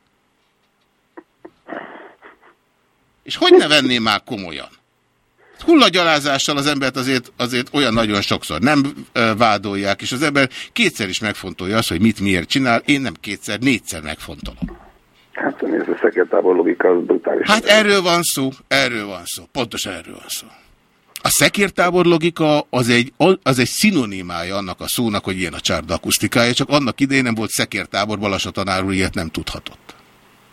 És hogy ne venném már komolyan? Hullagyalázással az embert azért, azért olyan nagyon sokszor nem vádolják, és az ember kétszer is megfontolja azt, hogy mit miért csinál, én nem kétszer, négyszer megfontolom. Hát nézd, a szekertábor logika az brutális. Hát erről van szó, erről van szó, pontosan erről van szó. A szekértábor logika az egy, az egy szinonimája annak a szónak, hogy ilyen a csárda akusztikája, csak annak idején nem volt szekértábor, Balassa tanár úr ilyet nem tudhatott.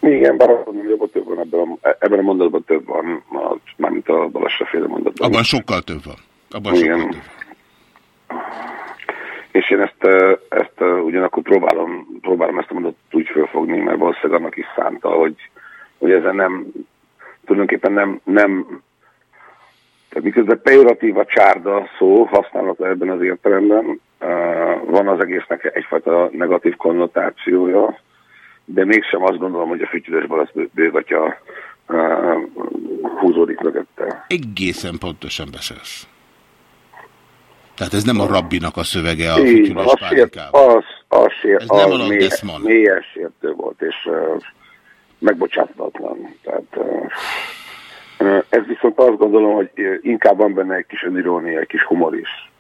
Igen, bár hogy abban több van ebben a, ebben a mondatban több van, mármint a Balassa féle mondatban. Abban sokkal több van. Abban Igen. sokkal több. És én ezt, ö, ezt ö, ugyanakkor próbálom, próbálom ezt a mondatot úgy fölfogni, mert valószínűleg annak is szánta, hogy, hogy ezen nem, tulajdonképpen nem, nem tehát miközben pejoratív a csárda szó használata ebben az értelemben, ö, van az egésznek egyfajta negatív konnotációja, de mégsem azt gondolom, hogy a fütyülős balasz bőgatya ö, húzódik mögötte. Egészen pontosan beszélsz. Tehát ez nem a rabbinak a szövege a Így, fütyülős az, az, az, sért, Ez nem az a mély, mélyen sértő volt, és uh, megbocsátatlan. Tehát, uh, uh, ez viszont azt gondolom, hogy uh, inkább van benne egy kis önirónia, egy kis humor is.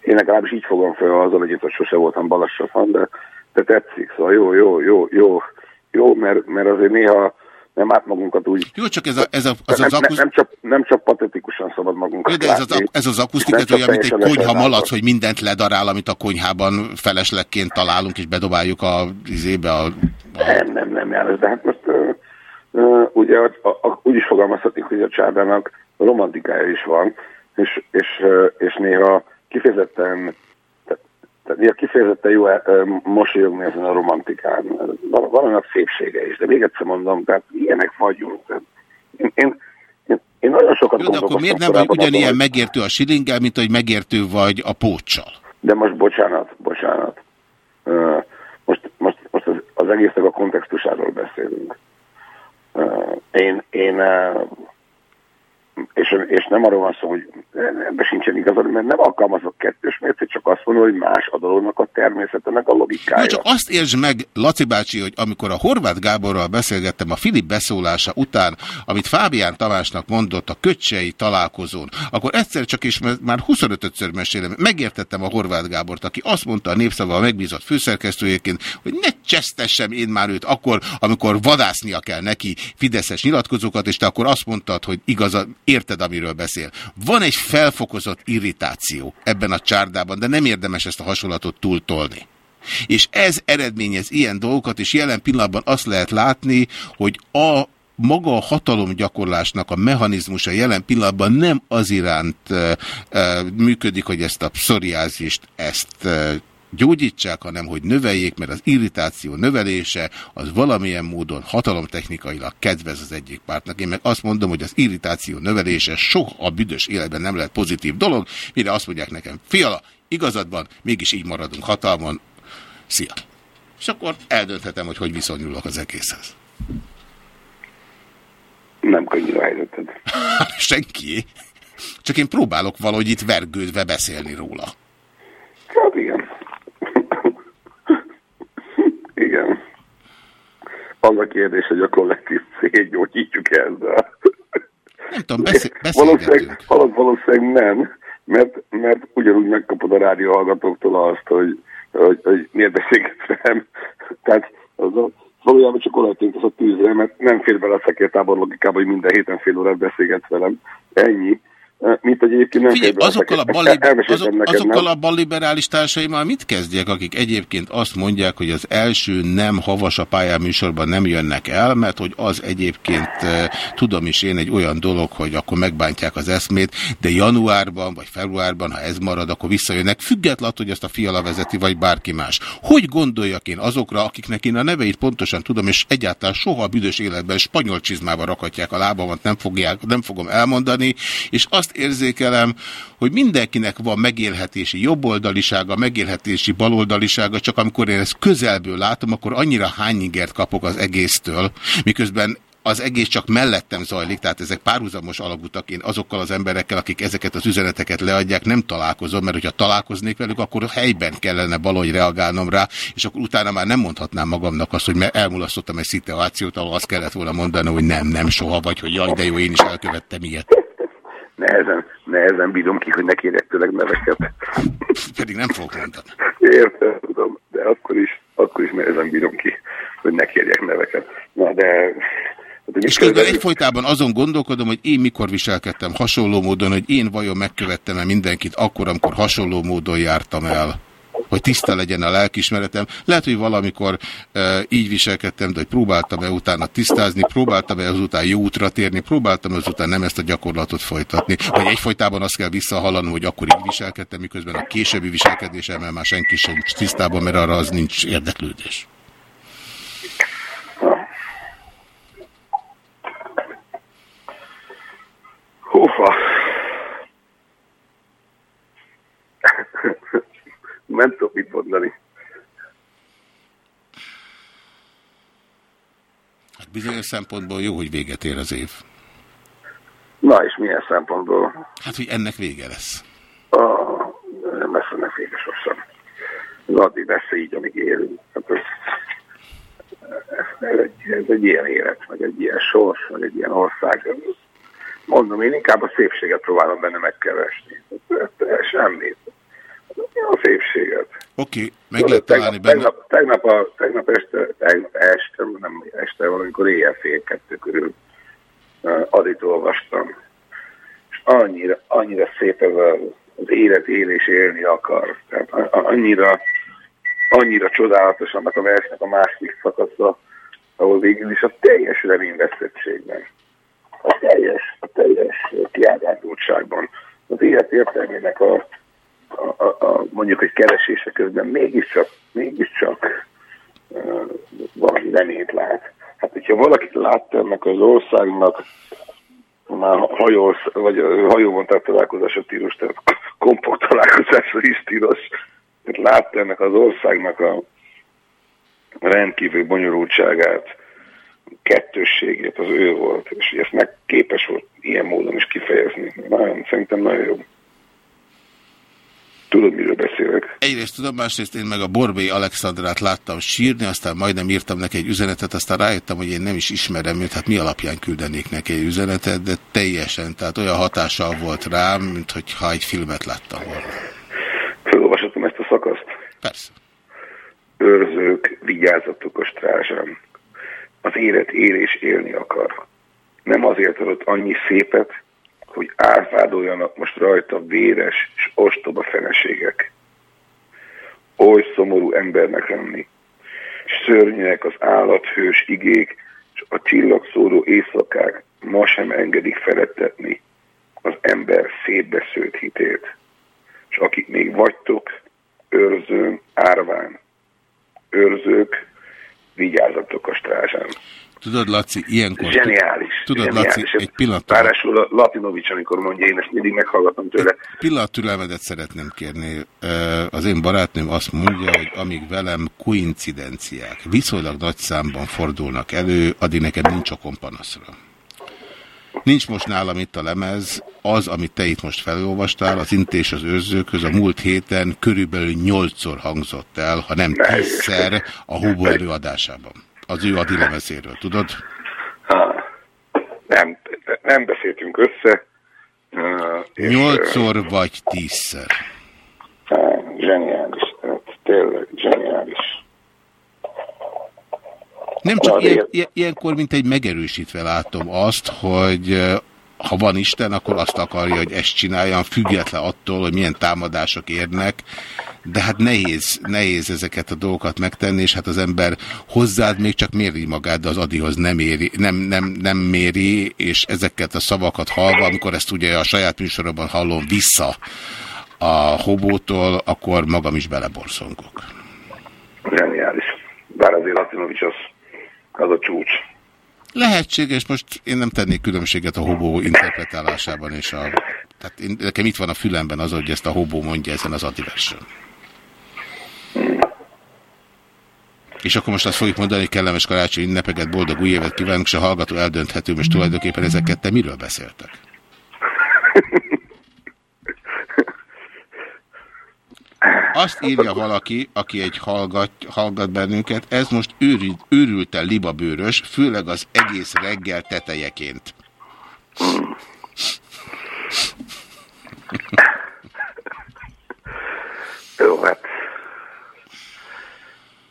Én legalábbis így fogom fel azzal, hogy sose voltam balassafan, de, de tetszik, szóval jó, jó, jó, jó, jó, mert, mert azért néha nem át magunkat úgy... Jó, csak ez, a, ez a, az, nem, az akusz... nem, csak, nem csak patetikusan szabad magunkat de ez az, látni. ez az akusztika, ez olyan, mint egy konyha malac, hogy mindent ledarál, amit a konyhában feleslegként találunk, és bedobáljuk a izébe a... Nem, nem, nem, János, de hát most uh, uh, ugye a, a, úgy is fogalmazhatjuk, hogy a csárdának romantikája is van, és, és, uh, és néha kifejezetten te- tehát néha kifejezetten jó uh, mosolyogni ezen a romantikán. Van annak szépsége is, de még egyszer mondom, tehát ilyenek vagyunk. Tehát én, én, én, én nagyon sokat Jó, de akkor miért nem vagy azon, ugyanilyen hogy- megértő a silinggel, mint hogy megértő vagy a póccsal? De most bocsánat, bocsánat. Most, most, most az, az egésznek a kontextusáról beszélünk. Én, én és, és nem arról van szó, hogy ebben sincsen igazad, mert nem alkalmazok kettős mércét, csak azt mondom, hogy más a dolognak a természetenek a logikája. Jó, csak azt értsd meg, Laci bácsi, hogy amikor a Horváth Gáborral beszélgettem a Filip beszólása után, amit Fábián Tamásnak mondott a köcsei találkozón, akkor egyszer csak, és már 25-ször mesélem, megértettem a Horváth Gábort, aki azt mondta a népszava megbízott főszerkesztőjéként, hogy ne csesztessem én már őt akkor, amikor vadásznia kell neki fideszes nyilatkozókat, és te akkor azt mondtad, hogy igaz, érted, amiről beszél. Van egy felfokozott irritáció ebben a csárdában, de nem érdemes ezt a hasonlatot túltolni. És ez eredményez ilyen dolgokat, és jelen pillanatban azt lehet látni, hogy a maga a hatalomgyakorlásnak a mechanizmusa jelen pillanatban nem az iránt e, e, működik, hogy ezt a pszoriázist, ezt e, gyógyítsák, hanem hogy növeljék, mert az irritáció növelése az valamilyen módon hatalomtechnikailag kedvez az egyik pártnak. Én meg azt mondom, hogy az irritáció növelése soha a büdös életben nem lehet pozitív dolog, mire azt mondják nekem, fiala, igazadban, mégis így maradunk hatalmon, szia. És akkor eldönthetem, hogy hogy viszonyulok az egészhez. Nem könnyű a helyzeted. Senki. Csak én próbálok valahogy itt vergődve beszélni róla. Hát igen. igen. Az a kérdés, hogy a kollektív cél gyógyítjuk ezzel. Nem tudom, beszél, valószínűleg, valószínűleg nem, mert, mert ugyanúgy megkapod a rádió hallgatóktól azt, hogy, hogy, hogy miért beszélgetsz velem. Tehát az a, valójában csak olajtunk az a tűzre, mert nem fér bele a szekértábor logikába, hogy minden héten fél órát beszélgetsz velem. Ennyi mint egyébként nem Figyelj, azokkal, a bali, azok, azokkal a balliberális társaimmal mit kezdjek, akik egyébként azt mondják, hogy az első nem havas a pályán műsorban nem jönnek el, mert hogy az egyébként tudom is én egy olyan dolog, hogy akkor megbántják az eszmét, de januárban vagy februárban, ha ez marad, akkor visszajönnek, függetlenül, hogy ezt a fiala vezeti, vagy bárki más. Hogy gondoljak én azokra, akiknek én a neveit pontosan tudom, és egyáltalán soha a büdös életben spanyol csizmába rakatják a lábamat, nem, fogják, nem fogom elmondani, és azt érzékelem, hogy mindenkinek van megélhetési jobboldalisága, megélhetési baloldalisága, csak amikor én ezt közelből látom, akkor annyira hányingert kapok az egésztől, miközben az egész csak mellettem zajlik, tehát ezek párhuzamos alagutak, én azokkal az emberekkel, akik ezeket az üzeneteket leadják, nem találkozom, mert hogyha találkoznék velük, akkor helyben kellene valahogy reagálnom rá, és akkor utána már nem mondhatnám magamnak azt, hogy elmulasztottam egy szituációt, ahol azt kellett volna mondani, hogy nem, nem soha, vagy hogy jaj, de jó, én is elkövettem ilyet nehezen, nehezen bírom ki, hogy ne kérjek tőleg neveket. Pedig nem fogok mondani. Értem, tudom, de akkor is, akkor is nehezen bírom ki, hogy ne kérjek neveket. Na, de... Hát, és közben egyfolytában azon gondolkodom, hogy én mikor viselkedtem hasonló módon, hogy én vajon megkövettem-e mindenkit akkor, amikor hasonló módon jártam el hogy tiszta legyen a lelkismeretem. Lehet, hogy valamikor e, így viselkedtem, de hogy próbáltam-e utána tisztázni, próbáltam-e azután jó útra térni, próbáltam azután nem ezt a gyakorlatot folytatni. Vagy egyfolytában azt kell visszahallanom, hogy akkor így viselkedtem, miközben a későbbi viselkedésemmel már senki sem tisztában, mert arra az nincs érdeklődés. Húfa. Nem tudok mit mondani. Hát bizonyos szempontból jó, hogy véget ér az év. Na, és milyen szempontból? Hát, hogy ennek vége lesz. Ah, nem lesz ennek vége sosem. Ez addig lesz így, amíg élünk. Hát ez, ez, egy, ez egy ilyen élet, vagy egy ilyen sors, vagy egy ilyen ország. Mondom, én inkább a szépséget próbálom benne megkeresni. Semmit a szépséget. Oké, okay, meg lehet találni tegnap, benne. Tegnap, tegnap, a, tegnap este, tegnap este, nem este, valamikor éjjel fél kettő körül uh, adit olvastam. És annyira, annyira szép ez a, az élet él és élni akar. Tehát annyira, annyira csodálatos annak a versnek a másik szakasza, ahol végül is a teljes reményvesztettségben, a teljes, a teljes kiábrándultságban, az élet értelmének a a, a, mondjuk, hogy keresése közben mégiscsak, mégiscsak uh, valami reményt lát. Hát, hogyha valakit látta ennek az országnak, már hajó, vagy hajóban tehát találkozásra tilos, tehát kompakt találkozásra is tilos, tehát látta ennek az országnak a rendkívül bonyolultságát, kettősségét, az ő volt, és ezt meg képes volt ilyen módon is kifejezni. Nagyon, szerintem nagyon jó. Tudod, miről beszélek? Egyrészt tudom, másrészt én meg a Borbély Alexandrát láttam sírni, aztán majdnem írtam neki egy üzenetet, aztán rájöttem, hogy én nem is ismerem őt, hát mi alapján küldenék neki egy üzenetet, de teljesen, tehát olyan hatással volt rám, mint hogyha egy filmet láttam volna. Felolvashatom ezt a szakaszt? Persze. Őrzők, vigyázzatok a strázsán. Az élet él és élni akar. Nem azért adott annyi szépet, hogy árvádoljanak most rajta véres és ostoba feleségek. Oly szomorú embernek lenni, szörnyűek az állathős igék, és a csillagszóró éjszakák ma sem engedik felettetni az ember szétbesződt hitét. És akik még vagytok, őrzőn, árván, őrzők, vigyázzatok a strázsán. Tudod, Laci, ilyenkor... Zseniális. Tudod. Laci, egy pillanat. Ráadásul a Latinovics, amikor mondja, én ezt mindig meghallgatom tőle. Pillanat türelmedet szeretném kérni. Az én barátnőm azt mondja, hogy amíg velem koincidenciák viszonylag nagy számban fordulnak elő, addig nekem nincs okon panaszra. Nincs most nálam itt a lemez, az, amit te itt most felolvastál, az intés az őrzőköz a múlt héten körülbelül nyolcszor hangzott el, ha nem tízszer a Hubo előadásában. Az ő Adi lemezéről, tudod? Nem, beszéltünk össze. Nyolcszor vagy tízszer. zseniális, tehát tényleg zseniális. Nem Na, csak igen. ilyen, ilyenkor, mint egy megerősítve látom azt, hogy ha van Isten, akkor azt akarja, hogy ezt csináljam, független attól, hogy milyen támadások érnek, de hát nehéz, nehéz ezeket a dolgokat megtenni, és hát az ember hozzád még csak méri magát, de az Adihoz nem, éri, nem, nem, nem méri, és ezeket a szavakat hallva, amikor ezt ugye a saját műsoromban hallom vissza a hobótól, akkor magam is beleborszongok. Zseniális. Bár azért Latinovics az, az a csúcs. Lehetséges, most én nem tennék különbséget a hobó interpretálásában és a... Tehát én, nekem itt van a fülemben az, hogy ezt a hobó mondja ezen az adiversen. És akkor most azt fogjuk mondani, hogy kellemes karácsony ünnepeket, boldog új évet kívánunk, és a hallgató eldönthető, és tulajdonképpen ezeket te miről beszéltek? Azt írja valaki, aki egy hallgat, hallgat bennünket, ez most őrült, őrülten libabőrös, főleg az egész reggel tetejeként. Jó, hát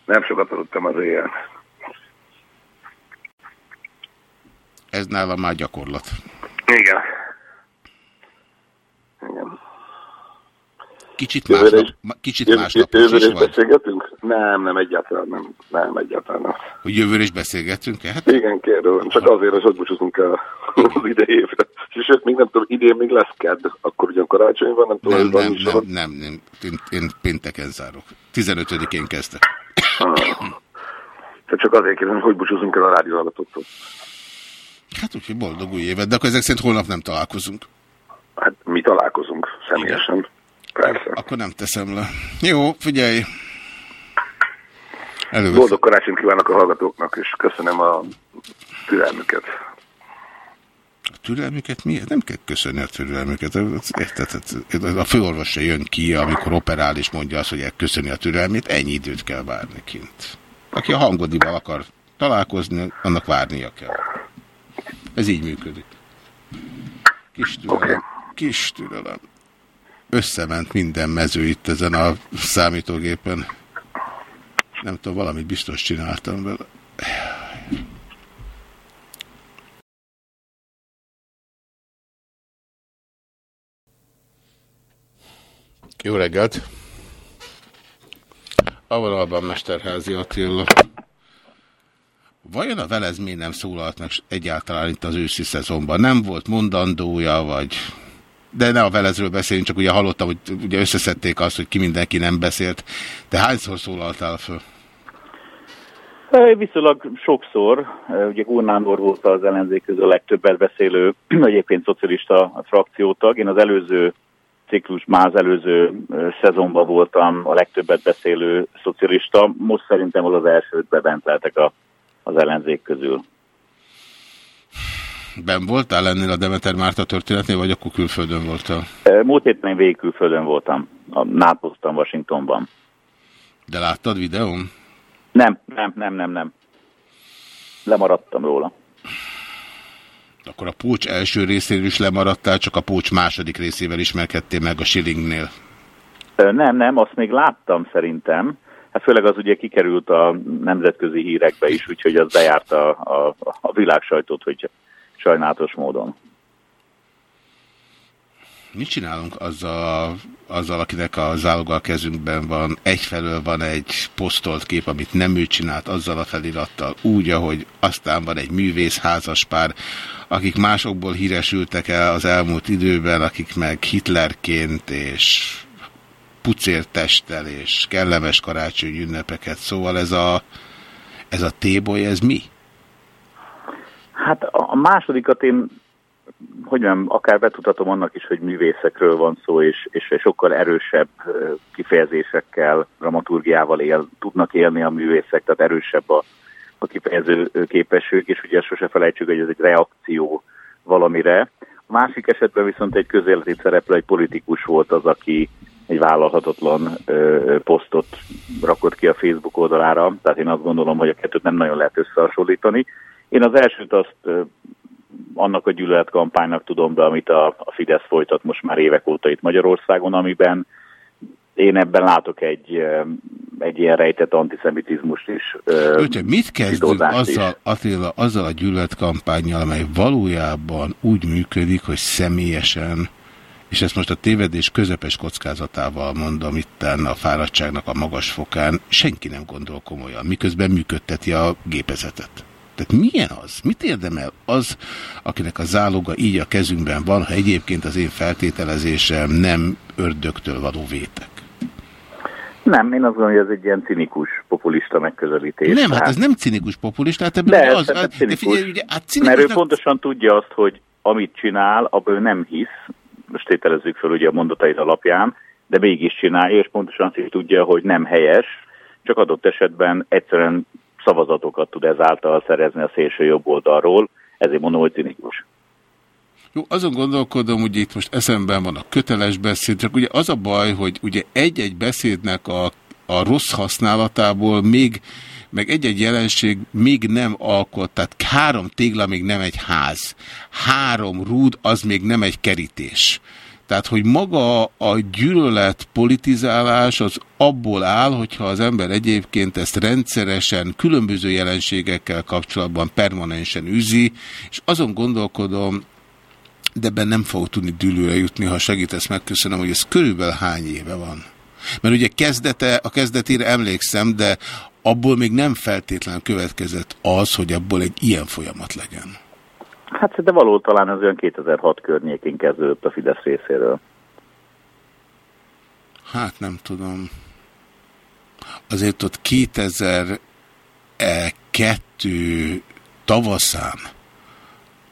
nem sokat aludtam az éjjel. Ez nálam már gyakorlat. Igen. Igen. Kicsit Jövőre másnap, is- kicsit jövő- másnapos Jövőre is is beszélgetünk? Nem, nem, egyáltalán nem. Nem, egyáltalán nem. Hogy jövőre is beszélgetünk -e? Hát Igen, kérdőlem. Csak azért, hogy búcsúzunk el az idei évre. Sőt, még nem tudom, idén még lesz kedd, akkor ugyan karácsony van, nem tudom, nem, nem, is nem, nem, nem. Én, én pénteken zárok. 15-én kezdek. Tehát csak azért kérdezem, hogy búcsúzunk el a rádióhallgatóktól. Hát úgyhogy boldog új évet, de akkor ezek szerint holnap nem találkozunk. Hát mi találkozunk személyesen. Persze. Akkor nem teszem le. Jó, figyelj. Előveszem. Boldog karácsonyt kívánok a hallgatóknak, és köszönöm a türelmüket. A türelmüket miért? Nem kell köszönni a türelmüket. Érted? A főorvos se jön ki, amikor operál, és mondja azt, hogy köszöni a türelmét. Ennyi időt kell várni kint. Aki a hangodival akar találkozni, annak várnia kell. Ez így működik. Kis türelem. Kis türelem. Összement minden mező itt ezen a számítógépen. Nem tudom, valamit biztos csináltam vele. Jó reggelt! A vonalban Mesterházi Attila. Vajon a Velez miért nem szólalt meg egyáltalán itt az őszi szezonban? Nem volt mondandója, vagy... De ne a Velezről beszéljünk, csak ugye hallottam, hogy ugye összeszedték azt, hogy ki mindenki nem beszélt. De hányszor szólaltál föl? Viszonylag sokszor, ugye Gurnándor volt az ellenzék közül a legtöbbet beszélő, egyébként szocialista frakciótag. Én az előző ciklus, már az előző szezonban voltam a legtöbbet beszélő szocialista. Most szerintem az az első ötbe bent lehetek a, az ellenzék közül. Ben voltál ennél a Demeter Márta történetnél, vagy akkor külföldön voltál? Múlt héten én végig külföldön voltam, Nápoztam Washingtonban. De láttad videón? Nem, nem, nem, nem, nem. Lemaradtam róla. Akkor a Pócs első részéről is lemaradtál, csak a Pócs második részével ismerkedtél meg a Schillingnél. Nem, nem, azt még láttam szerintem. Hát főleg az ugye kikerült a nemzetközi hírekbe is, úgyhogy az bejárta a, a, a világ sajtót, hogy sajnálatos módon. Mit csinálunk azzal, azzal, akinek a záloga a kezünkben van? Egyfelől van egy posztolt kép, amit nem ő csinált, azzal a felirattal, úgy, ahogy aztán van egy művész házaspár, akik másokból híresültek el az elmúlt időben, akik meg Hitlerként és pucértesttel és kellemes karácsony ünnepeket. Szóval ez a, ez a téboly, ez mi? Hát a másodikat én, hogy nem, akár betudhatom annak is, hogy művészekről van szó, és, és sokkal erősebb kifejezésekkel, dramaturgiával él, tudnak élni a művészek, tehát erősebb a, a kifejező képességük, és ugye sose felejtsük, hogy ez egy reakció valamire. A másik esetben viszont egy közéleti szereplő, egy politikus volt az, aki egy vállalhatatlan ö, posztot rakott ki a Facebook oldalára, tehát én azt gondolom, hogy a kettőt nem nagyon lehet összehasonlítani. Én az elsőt azt annak a gyűlöletkampánynak tudom be, amit a, a Fidesz folytat most már évek óta itt Magyarországon, amiben én ebben látok egy, egy ilyen rejtett antiszemitizmust is. Öte, mit kezdünk azzal, Attila, azzal a gyűlöletkampányjal, amely valójában úgy működik, hogy személyesen és ezt most a tévedés közepes kockázatával mondom itten a fáradtságnak a magas fokán, senki nem gondol komolyan, miközben működteti a gépezetet. Tehát milyen az? Mit érdemel az, akinek a záloga így a kezünkben van, ha egyébként az én feltételezésem nem ördögtől való vétek? Nem, én azt gondolom, hogy ez egy ilyen cinikus, populista megközelítés. Nem, hát ez nem cinikus populista, hát ebből de, az, az, de figyelj, ugye, hát cinikusnak... Mert ő pontosan tudja azt, hogy amit csinál, abból nem hisz, most tételezzük fel ugye a mondatait alapján, de mégis csinálja, és pontosan azt is tudja, hogy nem helyes, csak adott esetben egyszerűen szavazatokat tud ezáltal szerezni a szélső jobb oldalról, ezért mondom, hogy cinikus. Jó, azon gondolkodom, hogy itt most eszemben van a köteles beszéd, csak ugye az a baj, hogy ugye egy-egy beszédnek a, a rossz használatából még, meg egy-egy jelenség még nem alkot, tehát három tégla még nem egy ház, három rúd az még nem egy kerítés. Tehát, hogy maga a gyűlölet politizálás az abból áll, hogyha az ember egyébként ezt rendszeresen, különböző jelenségekkel kapcsolatban permanensen üzi, és azon gondolkodom, de ebben nem fog tudni dűlőre jutni, ha segítesz, megköszönöm, hogy ez körülbelül hány éve van. Mert ugye kezdete, a kezdetére emlékszem, de abból még nem feltétlenül következett az, hogy abból egy ilyen folyamat legyen. Hát de való talán az olyan 2006 környékén kezdődött a Fidesz részéről. Hát nem tudom. Azért ott 2002 tavaszán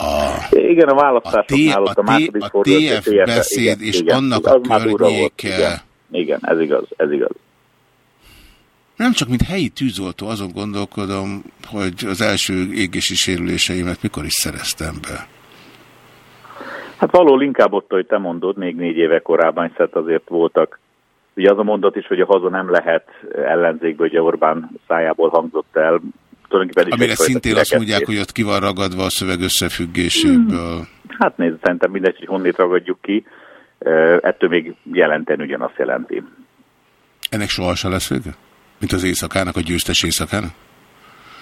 a, igen, a választásoknál a, a, a, második a TF beszéd igen, és igen, annak a környéke. Igen, igen, ez igaz, ez igaz. Nem csak mint helyi tűzoltó, azon gondolkodom, hogy az első égési sérüléseimet mikor is szereztem be. Hát való inkább ott, hogy te mondod, még négy éve korábban, hiszen azért voltak, ugye az a mondat is, hogy a haza nem lehet ellenzékből, hogy Orbán szájából hangzott el, Amire szintén azt mondják, hogy ott ki van ragadva a szöveg összefüggéséből. Hmm. Hát nézd, szerintem mindegy, hogy honnét ragadjuk ki, ettől még jelenten ugyanazt jelenti. Ennek sohasem lesz vége? Mint az éjszakának, a győztes éjszakának?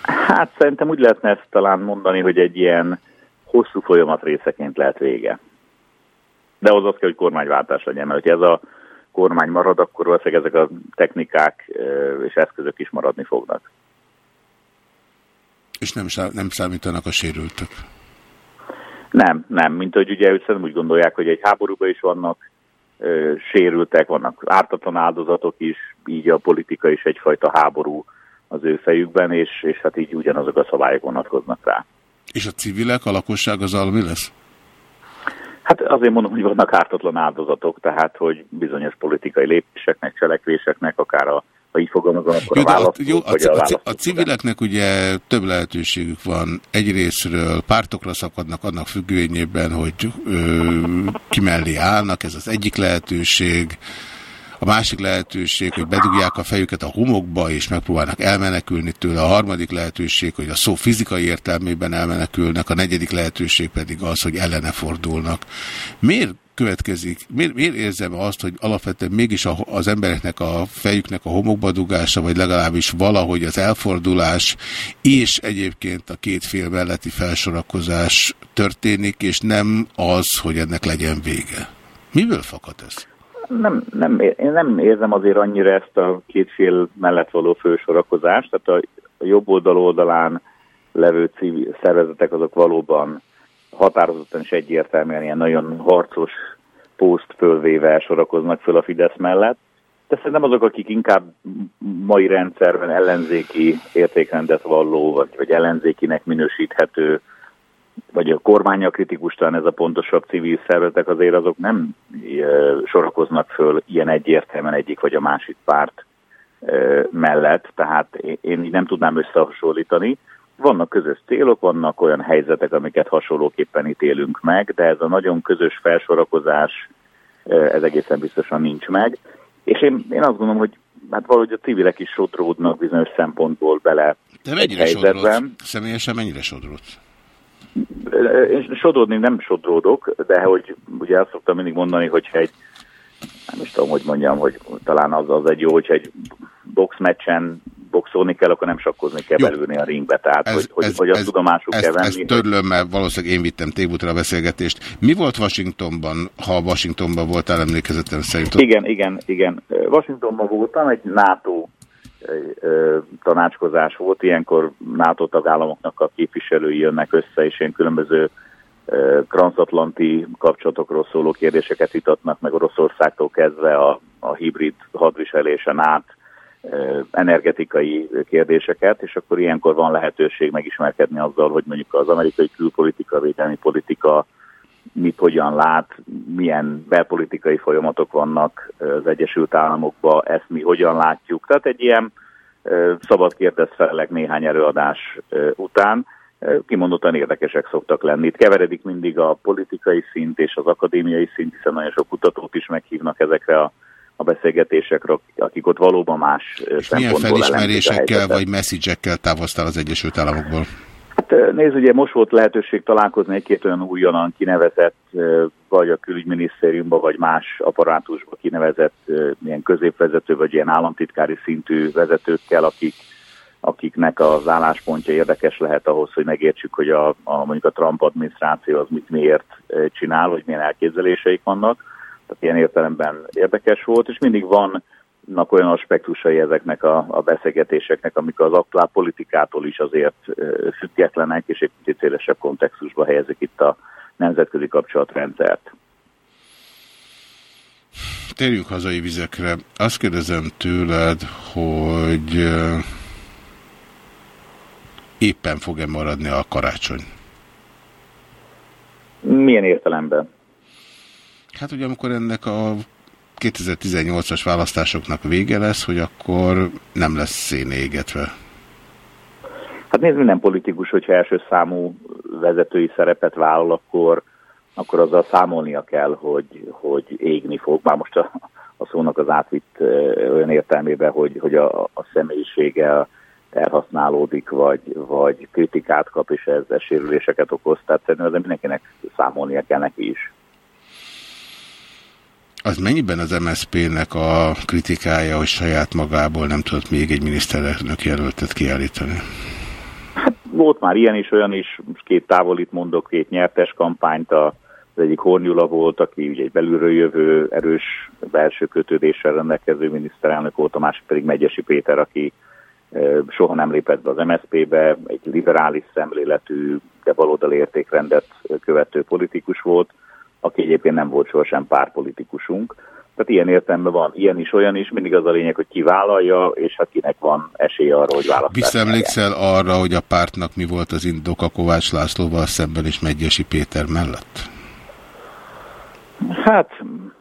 Hát szerintem úgy lehetne ezt talán mondani, hogy egy ilyen hosszú folyamat részeként lehet vége. De az az kell, hogy kormányváltás legyen, mert hogyha ez a kormány marad, akkor valószínűleg ezek a technikák és eszközök is maradni fognak. És nem, nem számítanak a sérültek? Nem, nem. Mint hogy ugye úgy gondolják, hogy egy háborúban is vannak ö, sérültek, vannak ártatlan áldozatok is, így a politika is egyfajta háború az ő fejükben, és, és hát így ugyanazok a szabályok vonatkoznak rá. És a civilek, a lakosság az mi lesz? Hát azért mondom, hogy vannak ártatlan áldozatok, tehát hogy bizonyos politikai lépéseknek, cselekvéseknek, akár a ha így fogalmazom, akkor jó, a választók, jó, a, a, a, a civileknek ugye több lehetőségük van. Egyrésztről pártokra szakadnak annak függvényében, hogy ö, ki mellé állnak, ez az egyik lehetőség. A másik lehetőség, hogy bedugják a fejüket a homokba, és megpróbálnak elmenekülni tőle. A harmadik lehetőség, hogy a szó fizikai értelmében elmenekülnek. A negyedik lehetőség pedig az, hogy ellene fordulnak. Miért következik? Miért, miért érzem azt, hogy alapvetően mégis a, az embereknek a fejüknek a homokba dugása, vagy legalábbis valahogy az elfordulás, és egyébként a két fél melletti felsorakozás történik, és nem az, hogy ennek legyen vége? Miből fakad ez? Nem, nem, én nem érzem azért annyira ezt a két fél mellett való fősorakozást, tehát a, jobb oldal oldalán levő civil szervezetek azok valóban határozottan és egyértelműen ilyen nagyon harcos poszt fölvéve sorakoznak föl a Fidesz mellett, de szerintem azok, akik inkább mai rendszerben ellenzéki értékrendet valló, vagy, vagy ellenzékinek minősíthető, vagy a kormánya kritikus, talán ez a pontosabb civil szervezetek, azért azok nem sorakoznak föl ilyen egyértelműen egyik vagy a másik párt mellett, tehát én így nem tudnám összehasonlítani. Vannak közös célok, vannak olyan helyzetek, amiket hasonlóképpen ítélünk meg, de ez a nagyon közös felsorakozás, ez egészen biztosan nincs meg. És én, én azt gondolom, hogy hát valahogy a civilek is sodródnak bizonyos szempontból bele De mennyire sodródsz? Személyesen mennyire sodródsz? Én sodródni nem sodródok, de hogy ugye azt szoktam mindig mondani, hogyha egy nem is tudom, hogy mondjam, hogy talán az az egy jó, hogyha egy boxmeccsen boxolni kell, akkor nem sakkozni kell Jó. belülni a ringbe, tehát ez, hogy, hogy, ez, hogy azt ez, tudomásul ezt, kell venni. Ezt törlöm, mert valószínűleg én vittem tévútra a beszélgetést. Mi volt Washingtonban, ha Washingtonban voltál emlékezetem szerint? Igen, igen, igen. Washingtonban voltam, egy NATO tanácskozás volt, ilyenkor NATO tagállamoknak a képviselői jönnek össze, és ilyen különböző transatlanti kapcsolatokról szóló kérdéseket vitatnak, meg Oroszországtól kezdve a, a hibrid hadviselésen át energetikai kérdéseket, és akkor ilyenkor van lehetőség megismerkedni azzal, hogy mondjuk az amerikai külpolitika, védelmi politika mit hogyan lát, milyen belpolitikai folyamatok vannak az Egyesült Államokban, ezt mi hogyan látjuk. Tehát egy ilyen szabad kérdezfelelek néhány előadás után kimondottan érdekesek szoktak lenni. Itt keveredik mindig a politikai szint és az akadémiai szint, hiszen nagyon sok kutatót is meghívnak ezekre a a beszélgetésekre, akik ott valóban más És milyen felismerésekkel vagy messzidzsekkel távoztál az Egyesült Államokból? Hát nézd, ugye most volt lehetőség találkozni egy-két olyan újonnan kinevezett, vagy a külügyminisztériumban, vagy más apparátusban kinevezett ilyen középvezető, vagy ilyen államtitkári szintű vezetőkkel, akik, akiknek az álláspontja érdekes lehet ahhoz, hogy megértsük, hogy a, a mondjuk a Trump adminisztráció az mit miért csinál, hogy milyen elképzeléseik vannak. Tehát ilyen értelemben érdekes volt, és mindig vannak olyan aspektusai ezeknek a, a beszélgetéseknek, amik az aktuál politikától is azért függetlenek, és egy kicsit szélesebb kontextusba helyezik itt a nemzetközi kapcsolatrendszert. Térjünk hazai vizekre. Azt kérdezem tőled, hogy éppen fog-e maradni a karácsony? Milyen értelemben? Hát ugye amikor ennek a 2018-as választásoknak vége lesz, hogy akkor nem lesz szén égetve. Hát nézd, minden politikus, hogyha első számú vezetői szerepet vállal, akkor, akkor azzal számolnia kell, hogy, hogy égni fog. Már most a, a szónak az átvitt olyan értelmében, hogy, hogy a, a személyisége elhasználódik, vagy, vagy kritikát kap, és ezzel sérüléseket okoz. Tehát szerintem mindenkinek számolnia kell neki is. Az mennyiben az MSZP-nek a kritikája, hogy saját magából nem tudott még egy miniszterelnök jelöltet kiállítani? Hát volt már ilyen is, olyan is, két távolít mondok, két nyertes kampányt, az egyik Hornyula volt, aki ugye egy belülről jövő erős belső kötődéssel rendelkező miniszterelnök volt, a másik pedig Megyesi Péter, aki soha nem lépett be az MSZP-be, egy liberális szemléletű, de baloldali értékrendet követő politikus volt aki egyébként nem volt sohasem párpolitikusunk. Tehát ilyen értelemben van, ilyen is, olyan is, mindig az a lényeg, hogy ki vállalja, és hát kinek van esélye arra, hogy választás. Visszaemlékszel arra, hogy a pártnak mi volt az indok a Kovács Lászlóval szemben és Megyesi Péter mellett? Hát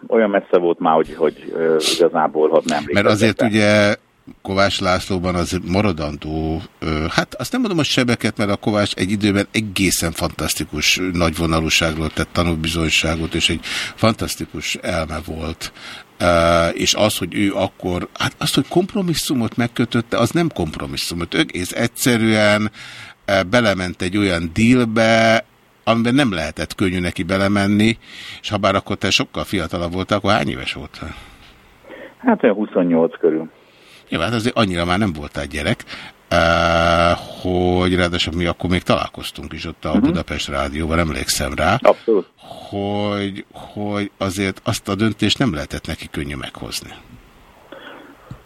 olyan messze volt már, hogy, hogy igazából, ha nem Mert azért ugye Kovács Lászlóban az maradandó, hát azt nem mondom a sebeket, mert a Kovács egy időben egészen fantasztikus nagyvonalúságról tett tanúbizonyságot, és egy fantasztikus elme volt. És az, hogy ő akkor, hát az, hogy kompromisszumot megkötötte, az nem kompromisszumot. Egész egyszerűen belement egy olyan dealbe, amiben nem lehetett könnyű neki belemenni, és ha bár akkor te sokkal fiatalabb voltál, akkor hány éves voltál? Hát olyan 28 körül. Jó, hát azért annyira már nem voltál gyerek, uh, hogy ráadásul mi akkor még találkoztunk is ott a uh Mhm. -huh. Budapest Rádióban, emlékszem rá. Abszolút. Hogy, hogy azért azt a döntést nem lehetett neki könnyű meghozni.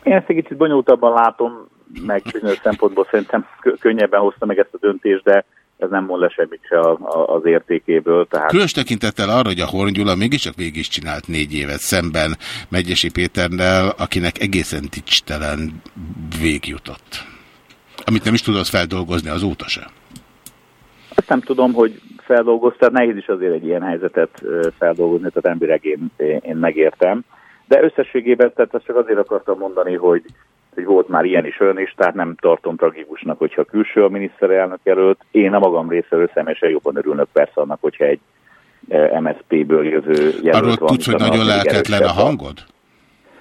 Én ezt egy kicsit bonyolultabban látom, meg bizonyos szempontból szerintem kö- könnyebben hozta meg ezt a döntést, de ez nem mond le semmit se a, a, az értékéből. Tehát Különös tekintettel arra, hogy a Horn Gyula mégiscsak végig is csinált négy évet szemben Megyesi Péternel, akinek egészen ticstelen végjutott. Amit nem is tudod feldolgozni azóta se. Azt nem tudom, hogy feldolgozta, nehéz is azért egy ilyen helyzetet feldolgozni, tehát emberek én, én megértem. De összességében, tehát azt csak azért akartam mondani, hogy, hogy volt már ilyen is, olyan is, tehát nem tartom tragikusnak, hogyha külső a miniszterelnök jelölt. Én a magam részéről személyesen jobban örülnök persze annak, hogyha egy eh, MSZP-ből jövő jelölt Arról van. tudsz, hogy nagyon lelketlen a hangod?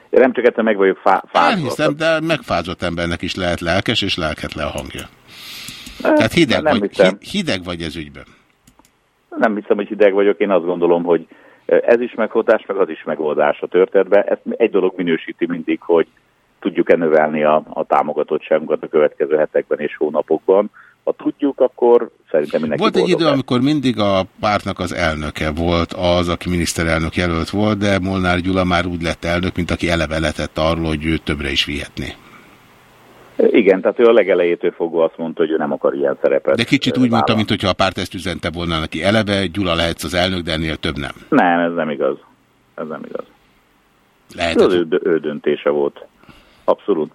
Én nem csak egyszer meg vagyok fá fázva. Elhiszem, de megfázott embernek is lehet lelkes, és lelketlen a hangja. Tehát hideg, nem vagy, hiszem. hi- hideg vagy ez ügyben. Nem hiszem, hogy hideg vagyok, én azt gondolom, hogy ez is megoldás, meg az is megoldás a történetben. Ezt egy dolog minősíti mindig, hogy tudjuk-e növelni a, a támogatottságunkat a következő hetekben és hónapokban. Ha tudjuk, akkor szerintem mindenki Volt egy idő, lesz. amikor mindig a pártnak az elnöke volt az, aki miniszterelnök jelölt volt, de Molnár Gyula már úgy lett elnök, mint aki eleve letett arról, hogy ő többre is vihetné. Igen, tehát ő a legelejétől fogva azt mondta, hogy ő nem akar ilyen szerepet. De kicsit úgy mondta, vállalni. mintha a párt ezt üzente volna neki eleve, Gyula lehetsz az elnök, de ennél több nem. Nem, ez nem igaz. Ez nem igaz. Lehet, Ez az ő, ő döntése volt. Abszolút.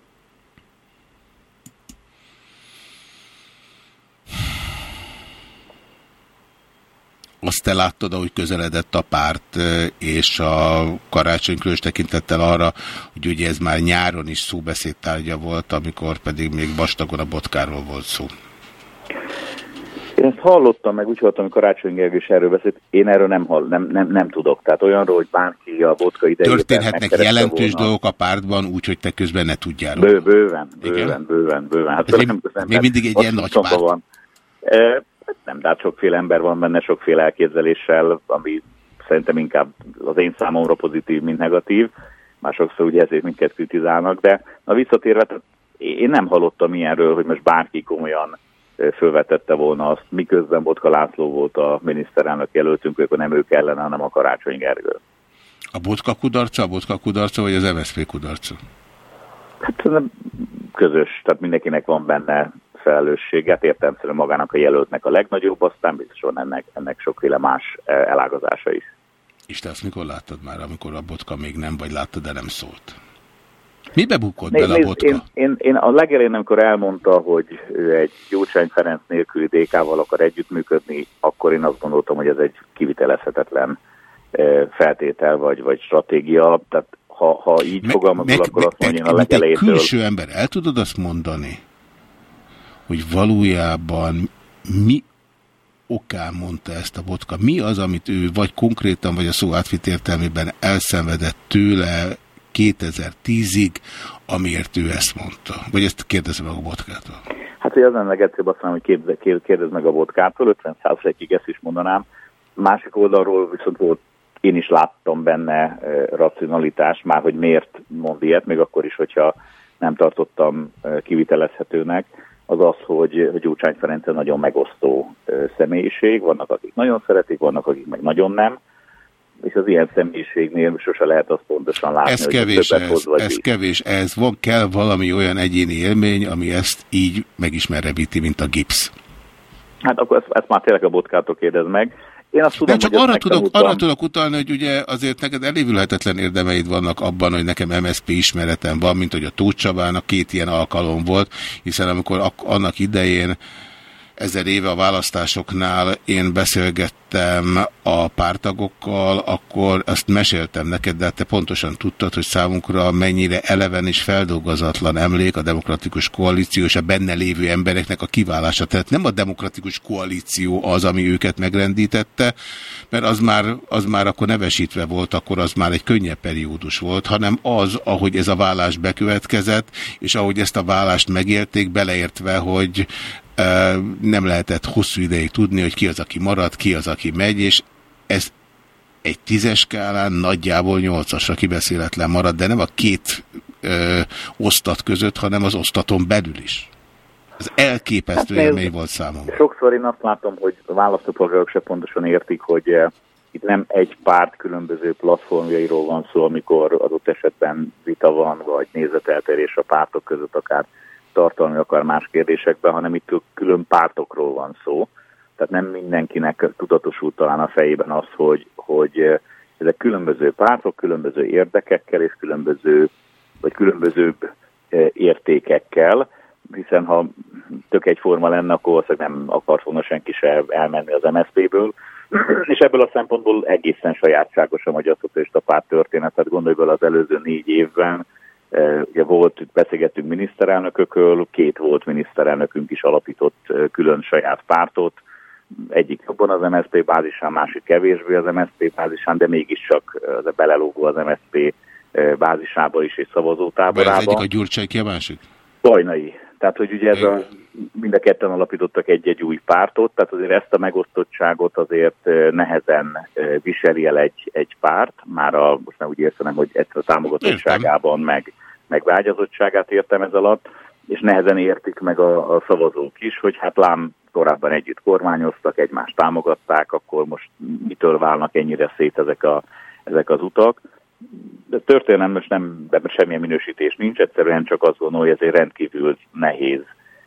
Azt te láttad, ahogy közeledett a párt, és a karácsony különös tekintettel arra, hogy ugye ez már nyáron is szóbeszédtárgya volt, amikor pedig még vastagon a botkáról volt szó. Hallottam, meg úgy hallottam, hogy Karácsony Gergő is erről beszélt. Én erről nem, hall, nem, nem, nem tudok. Tehát olyanról, hogy bárki a vodka idejében Történhetnek jelentős volna. dolgok a pártban, úgyhogy te közben ne tudjál. Bő, bőven, Igen? bőven, bőven, bőven. Hát Ez még- nem még mindig egy ilyen nagy párt. Van. E, hát nem, de hát sokféle ember van benne, sokféle elképzeléssel, ami szerintem inkább az én számomra pozitív, mint negatív. Már sokszor ugye ezért minket kritizálnak, de na visszatérve, én nem hallottam ilyenről, hogy most bárki komolyan fölvetette volna azt, miközben Botka László volt a miniszterelnök jelöltünk, akkor nem ő kellene, hanem a Karácsony Gergő. A botka kudarca, a botka kudarca, vagy az MSZP kudarca? Hát szerintem közös, tehát mindenkinek van benne felelősséget, értelemszerűen magának a jelöltnek a legnagyobb, aztán biztosan ennek, ennek sokféle más eh, elágazása is. És te azt mikor láttad már, amikor a botka még nem, vagy láttad, de nem szólt? Mibe bukott Nézd, bele a nézd, botka? én, én, én a legelején, amikor elmondta, hogy ő egy Gyurcsány Ferenc nélküli DK-val akar együttműködni, akkor én azt gondoltam, hogy ez egy kivitelezhetetlen feltétel vagy, vagy stratégia. Tehát ha, ha így fogalmazol, akkor azt mondja, én a legelejétől... külső ember, el tudod azt mondani, hogy valójában mi okán mondta ezt a botka? Mi az, amit ő vagy konkrétan, vagy a szó átvitt értelmében elszenvedett tőle 2010-ig, amiért ő ezt mondta? Vagy ezt kérdezem meg a botkától? Hát, hogy az lenne legegyszerűbb azt mondom, hogy kérdez, meg a vodkától, 50%-ig ezt is mondanám. Másik oldalról viszont volt, én is láttam benne e, racionalitás, már hogy miért mond ilyet, még akkor is, hogyha nem tartottam e, kivitelezhetőnek, az az, hogy, hogy Gyurcsány Ferenc nagyon megosztó e, személyiség, vannak akik nagyon szeretik, vannak akik meg nagyon nem, és az ilyen személyiségnél sose lehet azt pontosan látni, Ez hogy kevés, többet ez, hoz vagy ez kevés, ez van, kell valami olyan egyéni élmény, ami ezt így megismerrevíti, mint a gipsz. Hát akkor ezt, ezt már tényleg a botkától kérdez meg. Én azt tudom, De csak hogy arra tudok, arra tudok utalni, hogy ugye azért neked elévülhetetlen érdemeid vannak abban, hogy nekem MSZP ismeretem van, mint hogy a Tóth Csabának két ilyen alkalom volt, hiszen amikor ak annak idején ezer éve a választásoknál én beszélgettem a pártagokkal, akkor azt meséltem neked, de te pontosan tudtad, hogy számunkra mennyire eleven és feldolgozatlan emlék a demokratikus koalíció és a benne lévő embereknek a kiválása. Tehát nem a demokratikus koalíció az, ami őket megrendítette, mert az már, az már akkor nevesítve volt, akkor az már egy könnyebb periódus volt, hanem az, ahogy ez a vállás bekövetkezett, és ahogy ezt a vállást megélték, beleértve, hogy nem lehetett hosszú ideig tudni, hogy ki az, aki marad, ki az, aki megy, és ez egy tízes skálán nagyjából nyolcasra kibeszéletlen marad, de nem a két ö, osztat között, hanem az osztaton belül is. Ez elképesztő hát, élmény volt számomra. Sokszor én azt látom, hogy a választópolgárok se pontosan értik, hogy uh, itt nem egy párt különböző platformjairól van szó, amikor adott esetben vita van, vagy nézeteltérés a pártok között, akár tartalmi, akár más kérdésekben, hanem itt külön pártokról van szó. Tehát nem mindenkinek tudatosult talán a fejében az, hogy, hogy uh, ezek különböző pártok, különböző érdekekkel és különböző, vagy különbözőbb uh, értékekkel, hiszen ha tök egyforma lenne, akkor valószínűleg nem akart volna senki se elmenni az MSZP-ből, és ebből a szempontból egészen sajátságos a Magyar Szocialista Párt történet. Tehát gondolj bele az előző négy évben, ugye volt, beszélgettünk miniszterelnökökről, két volt miniszterelnökünk is alapított külön saját pártot, egyik jobban az MSZP bázisán, másik kevésbé az MSZP bázisán, de mégiscsak az belelógó az MSZP bázisába is és szavazótáborába. Ez egyik a Gyurcsány, ki a másik? Bajnai tehát, hogy ugye ez a, mind a ketten alapítottak egy-egy új pártot, tehát azért ezt a megosztottságot azért nehezen viseli el egy, egy párt, már a, most nem úgy értem, hogy egyszer a támogatottságában, meg, meg vágyazottságát értem ez alatt, és nehezen értik meg a, a szavazók is, hogy hát lám korábban együtt kormányoztak, egymást támogatták, akkor most mitől válnak ennyire szét ezek, a, ezek az utak. De történelem most nem, de semmilyen minősítés nincs, egyszerűen csak azt gondolom, hogy ez egy rendkívül nehéz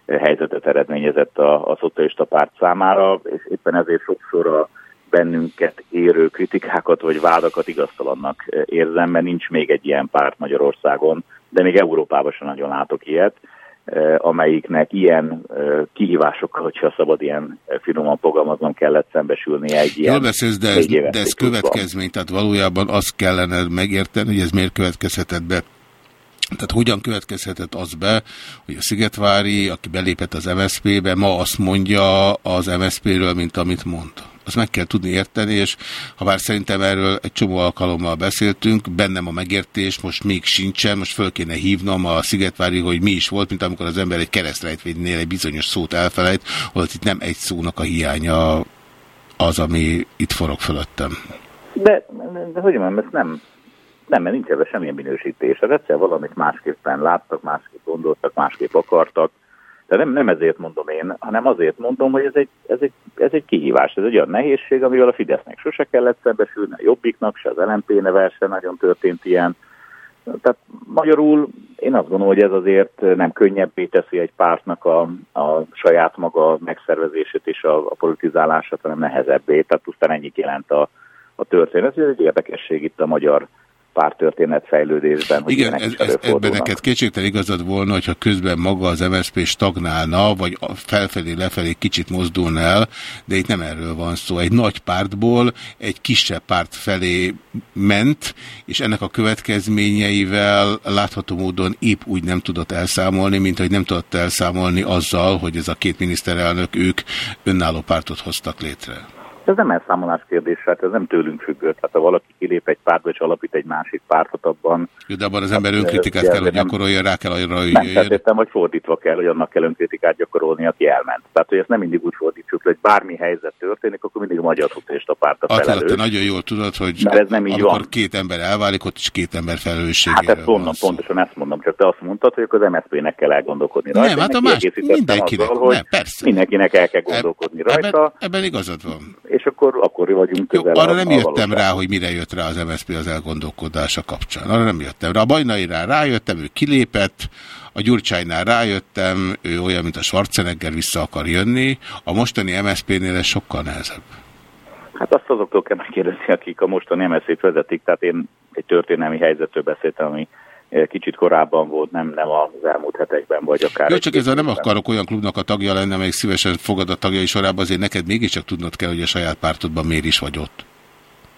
helyzetet eredményezett a, a szocialista párt számára, és éppen ezért sokszor a bennünket érő kritikákat vagy vádakat igaztalannak érzem, mert nincs még egy ilyen párt Magyarországon, de még Európában sem nagyon látok ilyet amelyiknek ilyen kihívásokkal, hogyha szabad ilyen finoman fogalmaznom, kellett szembesülni egy ilyen... Jól beszélsz, de ez, de ez következmény, tehát valójában azt kellene megérteni, hogy ez miért következhetett be tehát hogyan következhetett az be, hogy a Szigetvári, aki belépett az MSZP-be, ma azt mondja az MSZP-ről, mint amit mondta azt meg kell tudni érteni, és ha bár szerintem erről egy csomó alkalommal beszéltünk, bennem a megértés most még sincsen, most föl kéne hívnom a Szigetvári, hogy mi is volt, mint amikor az ember egy keresztrejtvénynél egy bizonyos szót elfelejt, holott itt nem egy szónak a hiánya az, ami itt forog fölöttem. De, de hogy mondjam, ez nem, nem, mert nincs ebben semmilyen minősítés. Ez egyszer valamit másképpen láttak, másképp gondoltak, másképp akartak, de nem, nem ezért mondom én, hanem azért mondom, hogy ez egy, ez, egy, ez egy kihívás, ez egy olyan nehézség, amivel a Fidesznek sose kellett szembesülni, a Jobbiknak se, az LNP nevel se nagyon történt ilyen. Tehát magyarul én azt gondolom, hogy ez azért nem könnyebbé teszi egy pártnak a, a saját maga megszervezését és a, a politizálását, hanem nehezebbé. Tehát pusztán ennyit jelent a, a történet. Ez egy érdekesség itt a magyar pártörténet fejlődésben. Hogy Igen, ez, ez, ebben neked kétségtelen igazad volna, hogyha közben maga az MSZP stagnálna, vagy felfelé, lefelé kicsit mozdulna el, de itt nem erről van szó. Egy nagy pártból egy kisebb párt felé ment, és ennek a következményeivel látható módon épp úgy nem tudott elszámolni, mint hogy nem tudott elszámolni azzal, hogy ez a két miniszterelnök, ők önálló pártot hoztak létre. Ez nem elszámolás kérdés, hát ez nem tőlünk függő. Tehát ha valaki kilép egy pártba és alapít egy másik pártot, abban... Jó, de abban az ember hát, önkritikát kell, hogy gyakorolja, rá kell hogy Nem feltétlenül, hogy fordítva kell, hogy annak kell önkritikát gyakorolni, aki elment. Tehát, hogy ezt nem mindig úgy fordítsuk, hogy bármi helyzet történik, akkor mindig a magyar a párt a felelős. Attila, te nagyon jól tudod, hogy Mert ez nem így amikor van. két ember elválik, ott is két ember felelősségére Hát ezt mondom, pontosan ezt mondom, csak te azt mondtad, hogy az MSZP-nek kell elgondolkodni rajta. Nem, hát a más, mindenkinek, azzal, nem, persze. Mindenkinek el kell gondolkodni rajta. Ebben, ebben igazad van. És akkor, akkor vagyunk közel. Jó, arra nem jöttem rá, hogy mire jött rá az MSZP az elgondolkodása kapcsán. Arra nem jöttem rá. A Bajnairán rájöttem, ő kilépett, a Gyurcsánynál rájöttem, ő olyan, mint a Schwarzenegger vissza akar jönni. A mostani MSZP-nél ez sokkal nehezebb. Hát azt azoktól kell megkérdezni, akik a mostani MSZP-t vezetik. Tehát én egy történelmi helyzetről beszéltem, ami kicsit korábban volt, nem, nem az elmúlt hetekben, vagy akár... Jó, csak ezzel nem akarok olyan klubnak a tagja lenni, amelyik szívesen fogad a tagjai sorában, azért neked mégiscsak tudnod kell, hogy a saját pártodban miért is vagy ott.